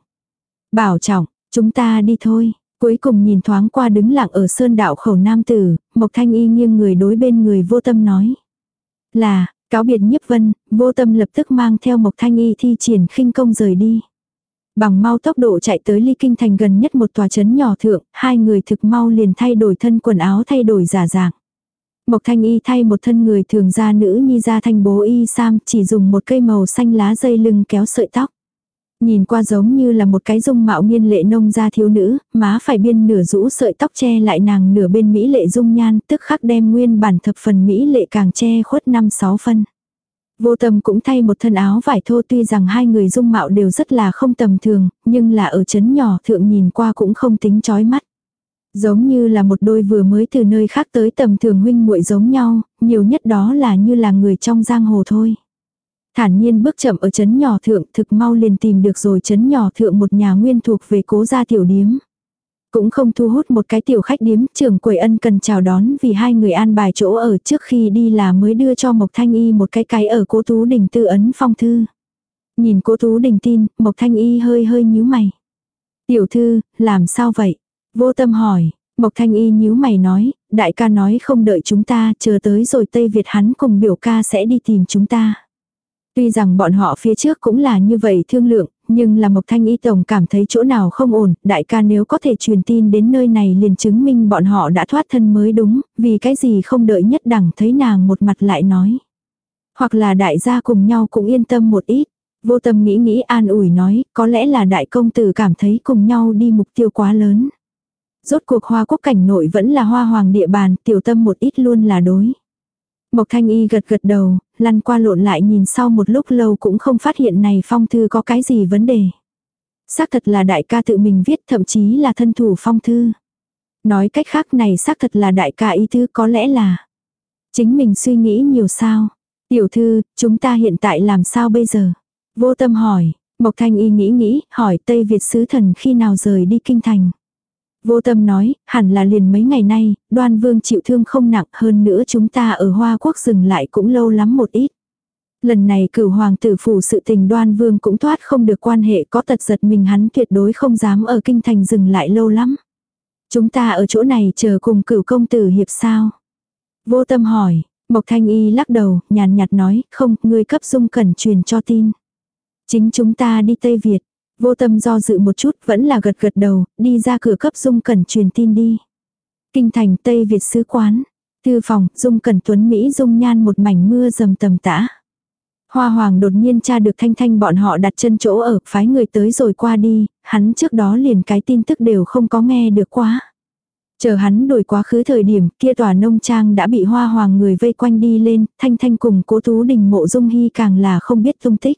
Bảo trọng, chúng ta đi thôi. Cuối cùng nhìn thoáng qua đứng lặng ở sơn đạo khẩu nam tử, Mộc Thanh Y nghiêng người đối bên người vô tâm nói. Là, cáo biệt nhiếp vân, vô tâm lập tức mang theo Mộc Thanh Y thi triển khinh công rời đi. Bằng mau tốc độ chạy tới ly kinh thành gần nhất một tòa trấn nhỏ thượng, hai người thực mau liền thay đổi thân quần áo thay đổi giả dạng. Mộc thanh y thay một thân người thường ra nữ nhi ra thanh bố y sam chỉ dùng một cây màu xanh lá dây lưng kéo sợi tóc. Nhìn qua giống như là một cái dung mạo nghiên lệ nông gia thiếu nữ, má phải biên nửa rũ sợi tóc che lại nàng nửa bên mỹ lệ dung nhan, tức khắc đem nguyên bản thập phần mỹ lệ càng che khuất năm sáu phân. Vô tâm cũng thay một thân áo vải thô tuy rằng hai người dung mạo đều rất là không tầm thường, nhưng là ở chấn nhỏ thượng nhìn qua cũng không tính chói mắt. Giống như là một đôi vừa mới từ nơi khác tới tầm thường huynh muội giống nhau, nhiều nhất đó là như là người trong giang hồ thôi. Thản nhiên bước chậm ở chấn nhỏ thượng thực mau liền tìm được rồi chấn nhỏ thượng một nhà nguyên thuộc về cố gia tiểu điếm. Cũng không thu hút một cái tiểu khách điếm, trưởng quầy ân cần chào đón vì hai người an bài chỗ ở trước khi đi là mới đưa cho Mộc Thanh Y một cái cái ở cố Tú Đình tư ấn phong thư. Nhìn cố Tú Đình tin, Mộc Thanh Y hơi hơi nhíu mày. Tiểu thư, làm sao vậy? Vô tâm hỏi, Mộc Thanh Y nhíu mày nói, đại ca nói không đợi chúng ta, chờ tới rồi Tây Việt hắn cùng biểu ca sẽ đi tìm chúng ta. Tuy rằng bọn họ phía trước cũng là như vậy thương lượng, nhưng là Mộc Thanh Y Tổng cảm thấy chỗ nào không ổn, đại ca nếu có thể truyền tin đến nơi này liền chứng minh bọn họ đã thoát thân mới đúng, vì cái gì không đợi nhất đẳng thấy nàng một mặt lại nói. Hoặc là đại gia cùng nhau cũng yên tâm một ít. Vô tâm nghĩ nghĩ an ủi nói, có lẽ là đại công tử cảm thấy cùng nhau đi mục tiêu quá lớn. Rốt cuộc hoa quốc cảnh nội vẫn là hoa hoàng địa bàn, tiểu tâm một ít luôn là đối. Mộc thanh y gật gật đầu, lăn qua lộn lại nhìn sau một lúc lâu cũng không phát hiện này phong thư có cái gì vấn đề. Xác thật là đại ca tự mình viết thậm chí là thân thủ phong thư. Nói cách khác này xác thật là đại ca ý thư có lẽ là. Chính mình suy nghĩ nhiều sao. Tiểu thư, chúng ta hiện tại làm sao bây giờ? Vô tâm hỏi, Mộc Thanh Y nghĩ nghĩ, hỏi Tây Việt sứ thần khi nào rời đi kinh thành. Vô tâm nói, hẳn là liền mấy ngày nay, đoan vương chịu thương không nặng hơn nữa chúng ta ở Hoa Quốc dừng lại cũng lâu lắm một ít. Lần này cửu hoàng tử phủ sự tình đoan vương cũng thoát không được quan hệ có tật giật mình hắn tuyệt đối không dám ở kinh thành dừng lại lâu lắm. Chúng ta ở chỗ này chờ cùng cửu công tử hiệp sao? Vô tâm hỏi, Mộc Thanh Y lắc đầu, nhàn nhạt nói, không, người cấp dung cần truyền cho tin. Chính chúng ta đi Tây Việt, Vô tâm do dự một chút vẫn là gật gật đầu, đi ra cửa cấp Dung Cẩn truyền tin đi. Kinh thành Tây Việt sứ quán. Thư phòng, Dung Cẩn Tuấn Mỹ Dung nhan một mảnh mưa dầm tầm tã. Hoa Hoàng đột nhiên tra được thanh thanh bọn họ đặt chân chỗ ở, phái người tới rồi qua đi, hắn trước đó liền cái tin tức đều không có nghe được quá. Chờ hắn đổi quá khứ thời điểm kia tòa nông trang đã bị hoa hoàng người vây quanh đi lên, thanh thanh cùng cố tú đình mộ dung hy càng là không biết tung tích.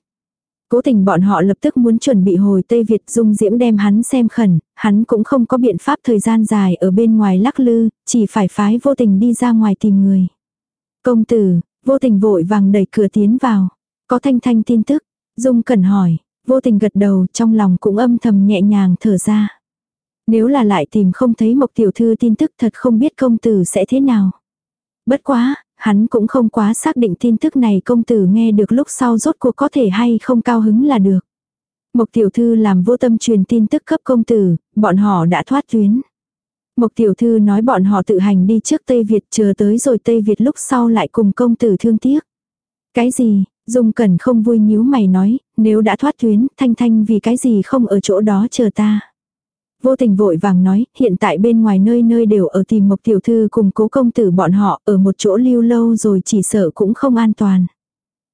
Cố tình bọn họ lập tức muốn chuẩn bị hồi Tây Việt dung diễm đem hắn xem khẩn, hắn cũng không có biện pháp thời gian dài ở bên ngoài lắc lư, chỉ phải phái vô tình đi ra ngoài tìm người. Công tử, vô tình vội vàng đẩy cửa tiến vào. Có thanh thanh tin tức, dung cần hỏi, vô tình gật đầu trong lòng cũng âm thầm nhẹ nhàng thở ra. Nếu là lại tìm không thấy một tiểu thư tin tức thật không biết công tử sẽ thế nào. Bất quá, hắn cũng không quá xác định tin tức này công tử nghe được lúc sau rốt cuộc có thể hay không cao hứng là được. Mộc tiểu thư làm vô tâm truyền tin tức cấp công tử, bọn họ đã thoát tuyến. Mộc tiểu thư nói bọn họ tự hành đi trước Tây Việt chờ tới rồi Tây Việt lúc sau lại cùng công tử thương tiếc. Cái gì, Dung Cẩn không vui nhíu mày nói, nếu đã thoát tuyến, Thanh Thanh vì cái gì không ở chỗ đó chờ ta. Vô tình vội vàng nói, hiện tại bên ngoài nơi nơi đều ở tìm Mộc Tiểu Thư cùng cố công tử bọn họ ở một chỗ lưu lâu rồi chỉ sợ cũng không an toàn.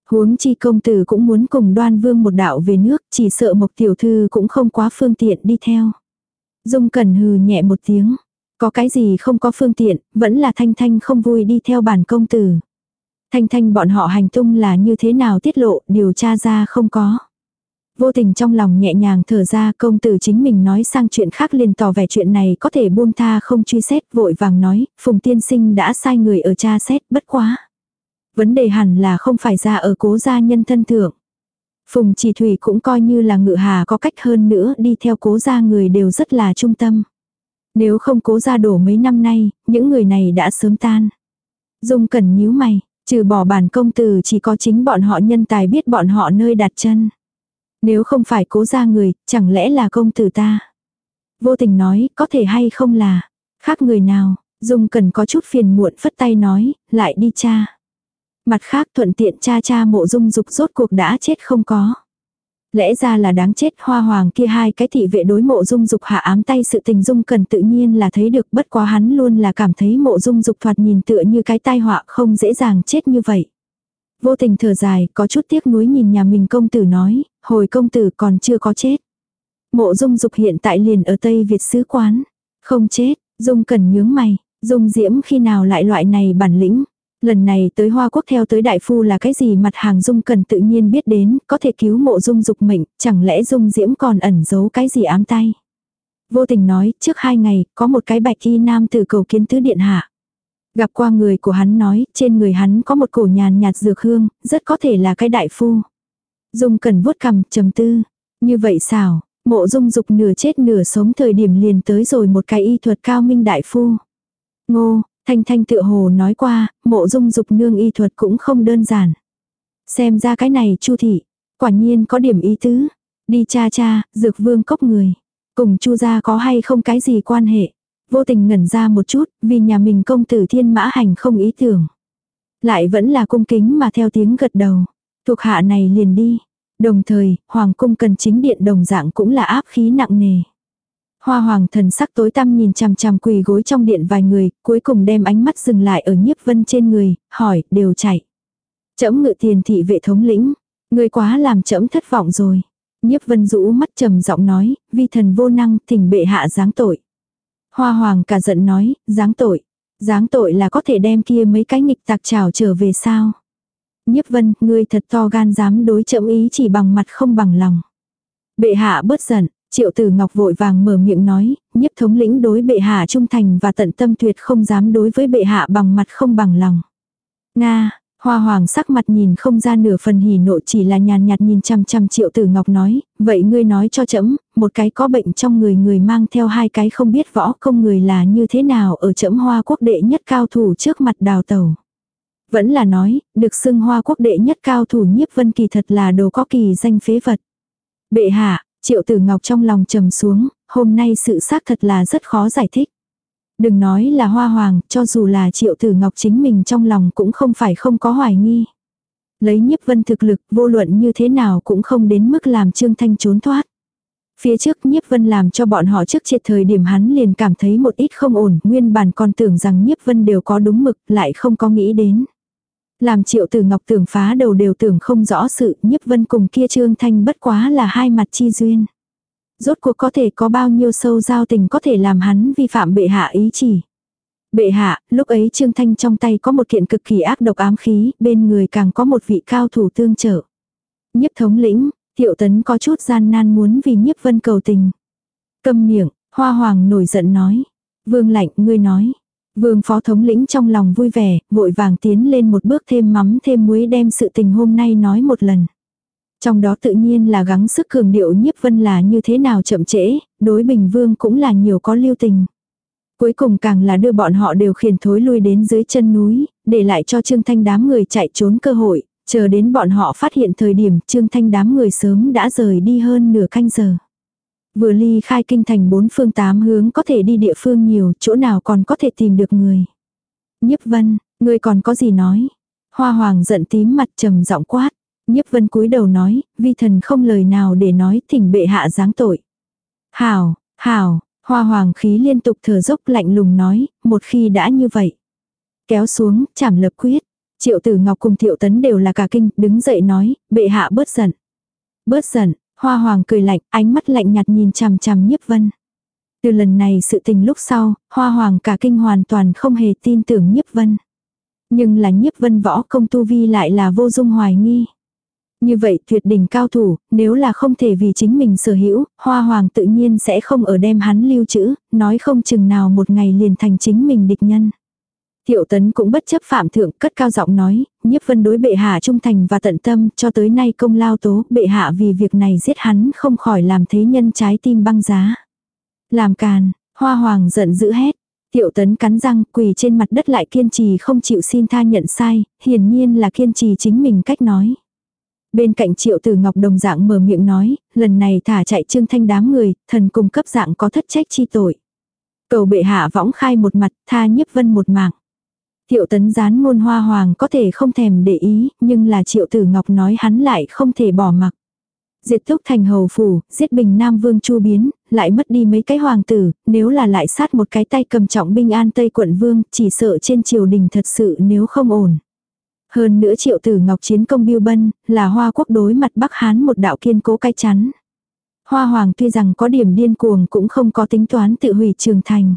Huống chi công tử cũng muốn cùng đoan vương một đạo về nước, chỉ sợ Mộc Tiểu Thư cũng không quá phương tiện đi theo. Dung cần hừ nhẹ một tiếng. Có cái gì không có phương tiện, vẫn là Thanh Thanh không vui đi theo bản công tử. Thanh Thanh bọn họ hành tung là như thế nào tiết lộ, điều tra ra không có. Vô tình trong lòng nhẹ nhàng thở ra công tử chính mình nói sang chuyện khác liền tỏ vẻ chuyện này có thể buông tha không truy xét vội vàng nói, Phùng tiên sinh đã sai người ở cha xét bất quá. Vấn đề hẳn là không phải ra ở cố gia nhân thân thượng. Phùng chỉ thủy cũng coi như là ngự hà có cách hơn nữa đi theo cố gia người đều rất là trung tâm. Nếu không cố gia đổ mấy năm nay, những người này đã sớm tan. Dung cần nhíu mày, trừ bỏ bản công tử chỉ có chính bọn họ nhân tài biết bọn họ nơi đặt chân. Nếu không phải cố ra người, chẳng lẽ là công tử ta? Vô tình nói, có thể hay không là, khác người nào, Dung cần có chút phiền muộn phất tay nói, lại đi cha. Mặt khác thuận tiện cha cha mộ dung dục rốt cuộc đã chết không có. Lẽ ra là đáng chết hoa hoàng kia hai cái thị vệ đối mộ dung dục hạ ám tay sự tình dung cần tự nhiên là thấy được bất quá hắn luôn là cảm thấy mộ dung dục thoạt nhìn tựa như cái tai họa không dễ dàng chết như vậy. Vô tình thở dài, có chút tiếc nuối nhìn nhà mình công tử nói, hồi công tử còn chưa có chết. Mộ dung dục hiện tại liền ở Tây Việt sứ quán. Không chết, dung cần nhướng mày, dung diễm khi nào lại loại này bản lĩnh. Lần này tới Hoa Quốc theo tới đại phu là cái gì mặt hàng dung cần tự nhiên biết đến, có thể cứu mộ dung dục mệnh, chẳng lẽ dung diễm còn ẩn giấu cái gì ám tay. Vô tình nói, trước hai ngày, có một cái bạch y nam từ cầu kiến tứ điện hạ. Gặp qua người của hắn nói, trên người hắn có một cổ nhàn nhạt dược hương, rất có thể là cái đại phu. Dung cần vuốt cầm, trầm tư. Như vậy sao, mộ dung dục nửa chết nửa sống thời điểm liền tới rồi một cái y thuật cao minh đại phu. Ngô, thanh thanh tựa hồ nói qua, mộ dung dục nương y thuật cũng không đơn giản. Xem ra cái này chu thị, quả nhiên có điểm ý tứ. Đi cha cha, dược vương cốc người. Cùng chu gia có hay không cái gì quan hệ. Vô tình ngẩn ra một chút, vì nhà mình công tử thiên mã hành không ý tưởng. Lại vẫn là cung kính mà theo tiếng gật đầu. Thuộc hạ này liền đi. Đồng thời, hoàng cung cần chính điện đồng dạng cũng là áp khí nặng nề. Hoa hoàng thần sắc tối tăm nhìn chằm chằm quỳ gối trong điện vài người, cuối cùng đem ánh mắt dừng lại ở nhiếp vân trên người, hỏi, đều chạy. Chấm ngự tiền thị vệ thống lĩnh, người quá làm chấm thất vọng rồi. Nhiếp vân rũ mắt trầm giọng nói, vi thần vô năng thỉnh bệ hạ giáng tội. Hoa hoàng cả giận nói, giáng tội. Giáng tội là có thể đem kia mấy cái nghịch tạc trào trở về sao. Nhiếp vân, ngươi thật to gan dám đối chậm ý chỉ bằng mặt không bằng lòng. Bệ hạ bớt giận, triệu tử ngọc vội vàng mở miệng nói, nhiếp thống lĩnh đối bệ hạ trung thành và tận tâm tuyệt không dám đối với bệ hạ bằng mặt không bằng lòng. Nga, Hoa hoàng sắc mặt nhìn không ra nửa phần hỉ nộ chỉ là nhàn nhạt nhìn chăm chăm triệu tử ngọc nói, vậy ngươi nói cho chấm, một cái có bệnh trong người người mang theo hai cái không biết võ công người là như thế nào ở chấm hoa quốc đệ nhất cao thủ trước mặt đào tàu. Vẫn là nói, được xưng hoa quốc đệ nhất cao thủ nhiếp vân kỳ thật là đồ có kỳ danh phế vật. Bệ hạ, triệu tử ngọc trong lòng trầm xuống, hôm nay sự xác thật là rất khó giải thích. Đừng nói là hoa hoàng, cho dù là triệu tử ngọc chính mình trong lòng cũng không phải không có hoài nghi. Lấy nhiếp vân thực lực vô luận như thế nào cũng không đến mức làm trương thanh trốn thoát. Phía trước nhiếp vân làm cho bọn họ trước triệt thời điểm hắn liền cảm thấy một ít không ổn, nguyên bản còn tưởng rằng nhiếp vân đều có đúng mực, lại không có nghĩ đến. Làm triệu tử ngọc tưởng phá đầu đều tưởng không rõ sự, nhiếp vân cùng kia trương thanh bất quá là hai mặt chi duyên. Rốt cuộc có thể có bao nhiêu sâu giao tình có thể làm hắn vi phạm bệ hạ ý chỉ. Bệ hạ, lúc ấy Trương Thanh trong tay có một kiện cực kỳ ác độc ám khí, bên người càng có một vị cao thủ tương trợ. Nhiếp thống lĩnh, thiệu tấn có chút gian nan muốn vì nhiếp vân cầu tình. Câm miệng, hoa hoàng nổi giận nói. Vương lạnh, ngươi nói. Vương phó thống lĩnh trong lòng vui vẻ, vội vàng tiến lên một bước thêm mắm thêm muối đem sự tình hôm nay nói một lần. Trong đó tự nhiên là gắng sức cường điệu nhiếp vân là như thế nào chậm trễ, đối bình vương cũng là nhiều có lưu tình. Cuối cùng càng là đưa bọn họ đều khiển thối lui đến dưới chân núi, để lại cho Trương Thanh đám người chạy trốn cơ hội, chờ đến bọn họ phát hiện thời điểm Trương Thanh đám người sớm đã rời đi hơn nửa canh giờ. Vừa ly khai kinh thành bốn phương tám hướng có thể đi địa phương nhiều, chỗ nào còn có thể tìm được người. Nhiếp vân, người còn có gì nói? Hoa hoàng giận tím mặt trầm giọng quát. Nhiếp vân cúi đầu nói, vi thần không lời nào để nói thỉnh bệ hạ giáng tội. Hảo, hảo, hoa hoàng khí liên tục thở dốc lạnh lùng nói, một khi đã như vậy. Kéo xuống, chảm lập quyết. Triệu tử ngọc cùng thiệu tấn đều là cả kinh, đứng dậy nói, bệ hạ bớt giận. Bớt giận, hoa hoàng cười lạnh, ánh mắt lạnh nhạt nhìn chằm chằm nhiếp vân. Từ lần này sự tình lúc sau, hoa hoàng cả kinh hoàn toàn không hề tin tưởng nhiếp vân. Nhưng là nhiếp vân võ công tu vi lại là vô dung hoài nghi. Như vậy tuyệt đỉnh cao thủ, nếu là không thể vì chính mình sở hữu, hoa hoàng tự nhiên sẽ không ở đem hắn lưu trữ, nói không chừng nào một ngày liền thành chính mình địch nhân. Thiệu tấn cũng bất chấp phạm thượng cất cao giọng nói, nhiếp vân đối bệ hạ trung thành và tận tâm cho tới nay công lao tố bệ hạ vì việc này giết hắn không khỏi làm thế nhân trái tim băng giá. Làm càn, hoa hoàng giận dữ hét. tiểu tấn cắn răng quỳ trên mặt đất lại kiên trì không chịu xin tha nhận sai, hiển nhiên là kiên trì chính mình cách nói. Bên cạnh triệu tử ngọc đồng dạng mở miệng nói, lần này thả chạy trương thanh đám người, thần cung cấp dạng có thất trách chi tội. Cầu bệ hạ võng khai một mặt, tha nhiếp vân một mạng. Thiệu tấn gián môn hoa hoàng có thể không thèm để ý, nhưng là triệu tử ngọc nói hắn lại không thể bỏ mặc. Diệt thúc thành hầu phủ, giết bình nam vương chu biến, lại mất đi mấy cái hoàng tử, nếu là lại sát một cái tay cầm trọng binh an tây quận vương, chỉ sợ trên triều đình thật sự nếu không ổn. Hơn nữa triệu tử ngọc chiến công biêu bân, là hoa quốc đối mặt Bắc Hán một đạo kiên cố cai chắn. Hoa hoàng tuy rằng có điểm điên cuồng cũng không có tính toán tự hủy trường thành.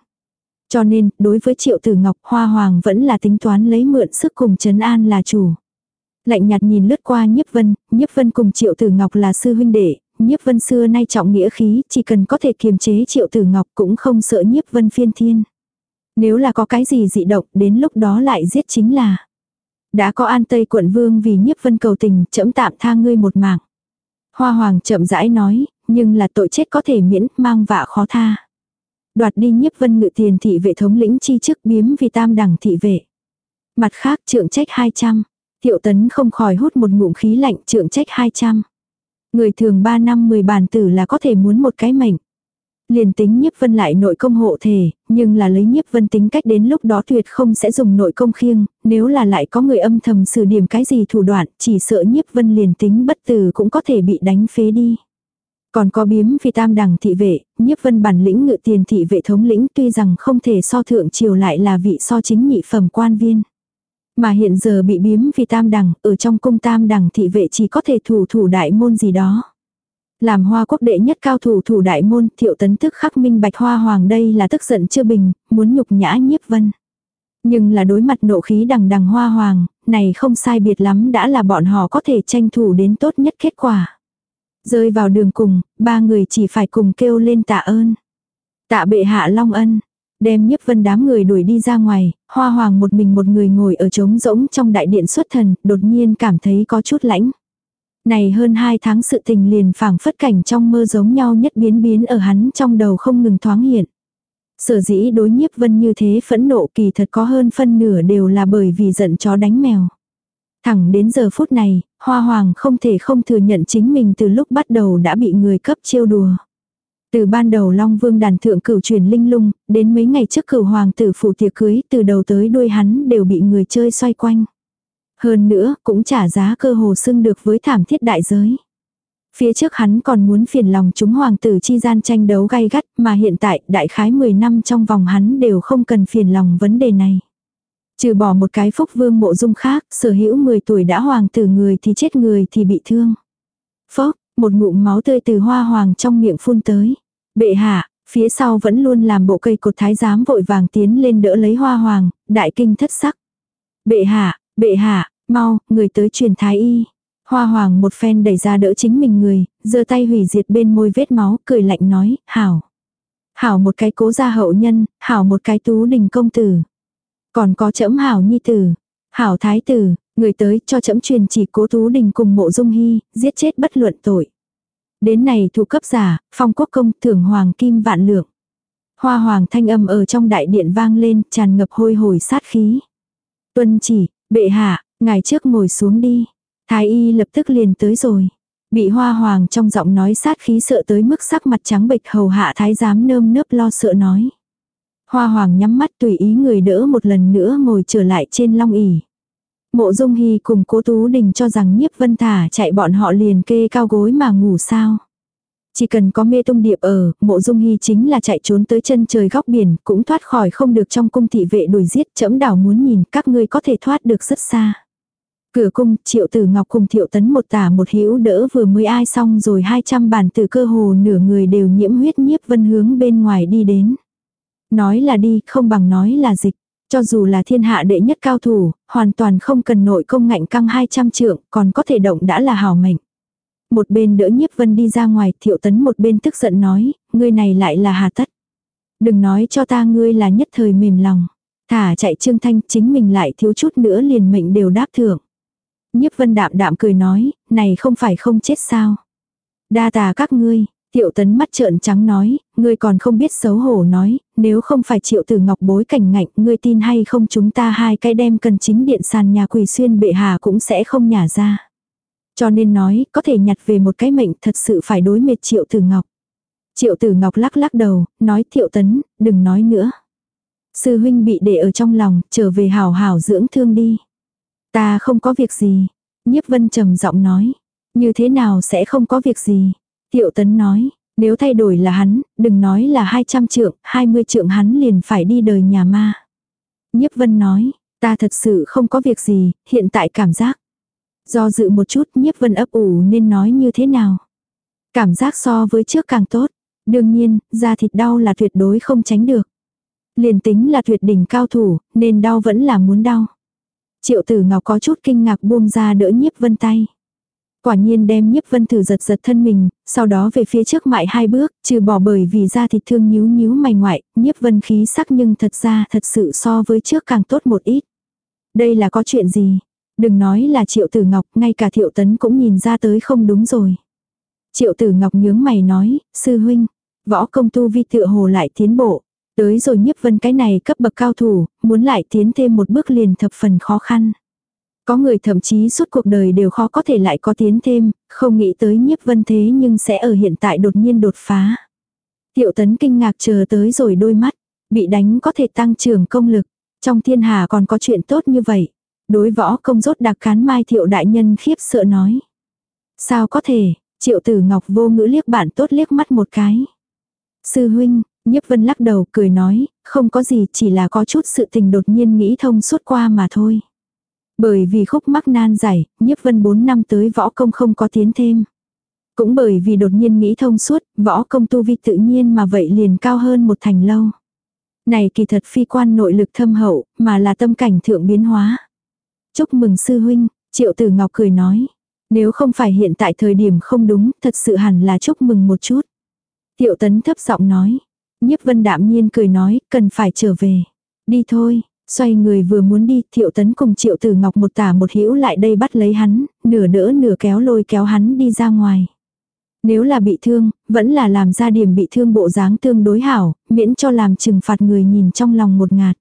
Cho nên, đối với triệu tử ngọc, hoa hoàng vẫn là tính toán lấy mượn sức cùng chấn an là chủ. Lạnh nhạt nhìn lướt qua nhiếp vân, nhiếp vân cùng triệu tử ngọc là sư huynh đệ, nhiếp vân xưa nay trọng nghĩa khí, chỉ cần có thể kiềm chế triệu tử ngọc cũng không sợ nhiếp vân phiên thiên. Nếu là có cái gì dị động, đến lúc đó lại giết chính là. Đã có an tây quận vương vì nhiếp vân cầu tình, chậm tạm tha ngươi một mạng. Hoa hoàng chậm rãi nói, nhưng là tội chết có thể miễn, mang vạ khó tha. Đoạt đi nhiếp vân ngự tiền thị vệ thống lĩnh chi chức biếm vì tam đẳng thị vệ. Mặt khác trượng trách 200. Thiệu tấn không khỏi hút một ngụm khí lạnh trượng trách 200. Người thường 3 năm 10 bàn tử là có thể muốn một cái mệnh. Liền tính nhiếp vân lại nội công hộ thể, nhưng là lấy nhiếp vân tính cách đến lúc đó tuyệt không sẽ dùng nội công khiêng, nếu là lại có người âm thầm sử điểm cái gì thủ đoạn, chỉ sợ nhiếp vân liền tính bất tử cũng có thể bị đánh phế đi. Còn có biếm vì tam đẳng thị vệ, nhiếp vân bản lĩnh ngự tiền thị vệ thống lĩnh tuy rằng không thể so thượng triều lại là vị so chính nhị phẩm quan viên. Mà hiện giờ bị biếm vì tam đẳng, ở trong cung tam đẳng thị vệ chỉ có thể thủ thủ đại môn gì đó. Làm hoa quốc đệ nhất cao thủ thủ đại môn, thiệu tấn tức khắc minh bạch hoa hoàng đây là tức giận chưa bình, muốn nhục nhã nhiếp vân. Nhưng là đối mặt nộ khí đằng đằng hoa hoàng, này không sai biệt lắm đã là bọn họ có thể tranh thủ đến tốt nhất kết quả. Rơi vào đường cùng, ba người chỉ phải cùng kêu lên tạ ơn. Tạ bệ hạ long ân, đem nhiếp vân đám người đuổi đi ra ngoài, hoa hoàng một mình một người ngồi ở trống rỗng trong đại điện xuất thần, đột nhiên cảm thấy có chút lãnh. Này hơn hai tháng sự tình liền phảng phất cảnh trong mơ giống nhau nhất biến biến ở hắn trong đầu không ngừng thoáng hiện. Sở dĩ đối nhiếp vân như thế phẫn nộ kỳ thật có hơn phân nửa đều là bởi vì giận chó đánh mèo. Thẳng đến giờ phút này, Hoa Hoàng không thể không thừa nhận chính mình từ lúc bắt đầu đã bị người cấp chiêu đùa. Từ ban đầu Long Vương đàn thượng cửu truyền linh lung, đến mấy ngày trước cửu hoàng tử phủ tiệc cưới, từ đầu tới đuôi hắn đều bị người chơi xoay quanh. Hơn nữa, cũng trả giá cơ hồ xưng được với thảm thiết đại giới. Phía trước hắn còn muốn phiền lòng chúng hoàng tử chi gian tranh đấu gay gắt, mà hiện tại, đại khái 10 năm trong vòng hắn đều không cần phiền lòng vấn đề này. Trừ bỏ một cái phúc vương mộ dung khác, sở hữu 10 tuổi đã hoàng tử người thì chết người thì bị thương. Phốc, một ngụm máu tươi từ hoa hoàng trong miệng phun tới. Bệ hạ, phía sau vẫn luôn làm bộ cây cột thái giám vội vàng tiến lên đỡ lấy hoa hoàng, đại kinh thất sắc. Bệ hạ, bệ hạ, mau, người tới truyền thái y. Hoa hoàng một phen đẩy ra đỡ chính mình người, giơ tay hủy diệt bên môi vết máu, cười lạnh nói, hảo. Hảo một cái cố gia hậu nhân, hảo một cái tú đình công tử. Còn có trẫm hảo nhi tử, hảo thái tử, người tới cho trẫm truyền chỉ cố tú đình cùng mộ dung hy, giết chết bất luận tội. Đến này thủ cấp giả, phong quốc công thưởng hoàng kim vạn lượng. Hoa hoàng thanh âm ở trong đại điện vang lên, tràn ngập hôi hồi sát khí. Tuân chỉ, bệ hạ, ngài trước ngồi xuống đi. Thái y lập tức liền tới rồi. Bị hoa hoàng trong giọng nói sát khí sợ tới mức sắc mặt trắng bệch hầu hạ thái giám nơm nớp lo sợ nói. Hoa hoàng nhắm mắt tùy ý người đỡ một lần nữa ngồi trở lại trên long ỉ. Mộ dung hy cùng cố tú đình cho rằng nhiếp vân thả chạy bọn họ liền kê cao gối mà ngủ sao. Chỉ cần có mê tung điệp ở, mộ dung hy chính là chạy trốn tới chân trời góc biển, cũng thoát khỏi không được trong cung thị vệ đuổi giết, chẫm đảo muốn nhìn các ngươi có thể thoát được rất xa. Cửa cung, triệu tử ngọc cùng thiệu tấn một tả một hữu đỡ vừa mới ai xong rồi 200 bản từ cơ hồ nửa người đều nhiễm huyết nhiếp vân hướng bên ngoài đi đến. Nói là đi, không bằng nói là dịch. Cho dù là thiên hạ đệ nhất cao thủ, hoàn toàn không cần nội công ngạnh căng 200 trượng, còn có thể động đã là hào mệnh. Một bên đỡ nhiếp vân đi ra ngoài, thiệu tấn một bên tức giận nói, ngươi này lại là hà tất. Đừng nói cho ta ngươi là nhất thời mềm lòng. Thả chạy trương thanh chính mình lại thiếu chút nữa liền mệnh đều đáp thưởng. Nhiếp vân đạm đạm cười nói, này không phải không chết sao. Đa tà các ngươi, Tiệu tấn mắt trợn trắng nói, ngươi còn không biết xấu hổ nói, nếu không phải triệu tử ngọc bối cảnh ngạnh, ngươi tin hay không chúng ta hai cái đem cần chính điện sàn nhà quỳ xuyên bệ hà cũng sẽ không nhả ra. Cho nên nói, có thể nhặt về một cái mệnh thật sự phải đối mệt triệu tử ngọc. Triệu tử ngọc lắc lắc đầu, nói thiệu tấn, đừng nói nữa. Sư huynh bị để ở trong lòng, trở về hào hào dưỡng thương đi. Ta không có việc gì. Nhiếp vân trầm giọng nói. Như thế nào sẽ không có việc gì. Tiệu tấn nói, nếu thay đổi là hắn, đừng nói là 200 trượng, 20 trượng hắn liền phải đi đời nhà ma. Nhiếp vân nói, ta thật sự không có việc gì, hiện tại cảm giác. Do dự một chút nhiếp vân ấp ủ nên nói như thế nào. Cảm giác so với trước càng tốt. Đương nhiên, da thịt đau là tuyệt đối không tránh được. Liền tính là tuyệt đỉnh cao thủ, nên đau vẫn là muốn đau. Triệu tử ngọc có chút kinh ngạc buông ra đỡ nhiếp vân tay. Quả nhiên đem nhiếp vân thử giật giật thân mình, sau đó về phía trước mại hai bước, trừ bỏ bởi vì da thịt thương nhíu nhíu mày ngoại, nhiếp vân khí sắc nhưng thật ra thật sự so với trước càng tốt một ít. Đây là có chuyện gì? Đừng nói là triệu tử ngọc, ngay cả thiệu tấn cũng nhìn ra tới không đúng rồi. Triệu tử ngọc nhướng mày nói, sư huynh, võ công tu vi tựa hồ lại tiến bộ. Tới rồi nhiếp vân cái này cấp bậc cao thủ, muốn lại tiến thêm một bước liền thập phần khó khăn. Có người thậm chí suốt cuộc đời đều khó có thể lại có tiến thêm, không nghĩ tới nhiếp vân thế nhưng sẽ ở hiện tại đột nhiên đột phá. Tiệu tấn kinh ngạc chờ tới rồi đôi mắt, bị đánh có thể tăng trưởng công lực, trong thiên hà còn có chuyện tốt như vậy. Đối võ công rốt đặc cán mai thiệu đại nhân khiếp sợ nói. Sao có thể, triệu tử ngọc vô ngữ liếc bạn tốt liếc mắt một cái. Sư huynh, nhiếp vân lắc đầu cười nói, không có gì chỉ là có chút sự tình đột nhiên nghĩ thông suốt qua mà thôi. Bởi vì khúc mắc nan giải, nhiếp vân 4 năm tới võ công không có tiến thêm. Cũng bởi vì đột nhiên nghĩ thông suốt, võ công tu vi tự nhiên mà vậy liền cao hơn một thành lâu. Này kỳ thật phi quan nội lực thâm hậu, mà là tâm cảnh thượng biến hóa. Chúc mừng sư huynh, triệu tử ngọc cười nói. Nếu không phải hiện tại thời điểm không đúng, thật sự hẳn là chúc mừng một chút. Tiệu tấn thấp giọng nói. Nhiếp vân đạm nhiên cười nói, cần phải trở về. Đi thôi, Xoay người vừa muốn đi, thiệu tấn cùng triệu tử ngọc một tả một hữu lại đây bắt lấy hắn, nửa đỡ nửa kéo lôi kéo hắn đi ra ngoài. Nếu là bị thương, vẫn là làm ra điểm bị thương bộ dáng tương đối hảo, miễn cho làm trừng phạt người nhìn trong lòng một ngạt.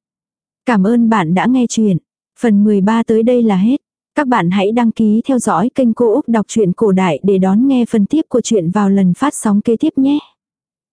Cảm ơn bạn đã nghe chuyện. Phần 13 tới đây là hết. Các bạn hãy đăng ký theo dõi kênh Cô Úc Đọc truyện Cổ Đại để đón nghe phần tiếp của chuyện vào lần phát sóng kế tiếp nhé.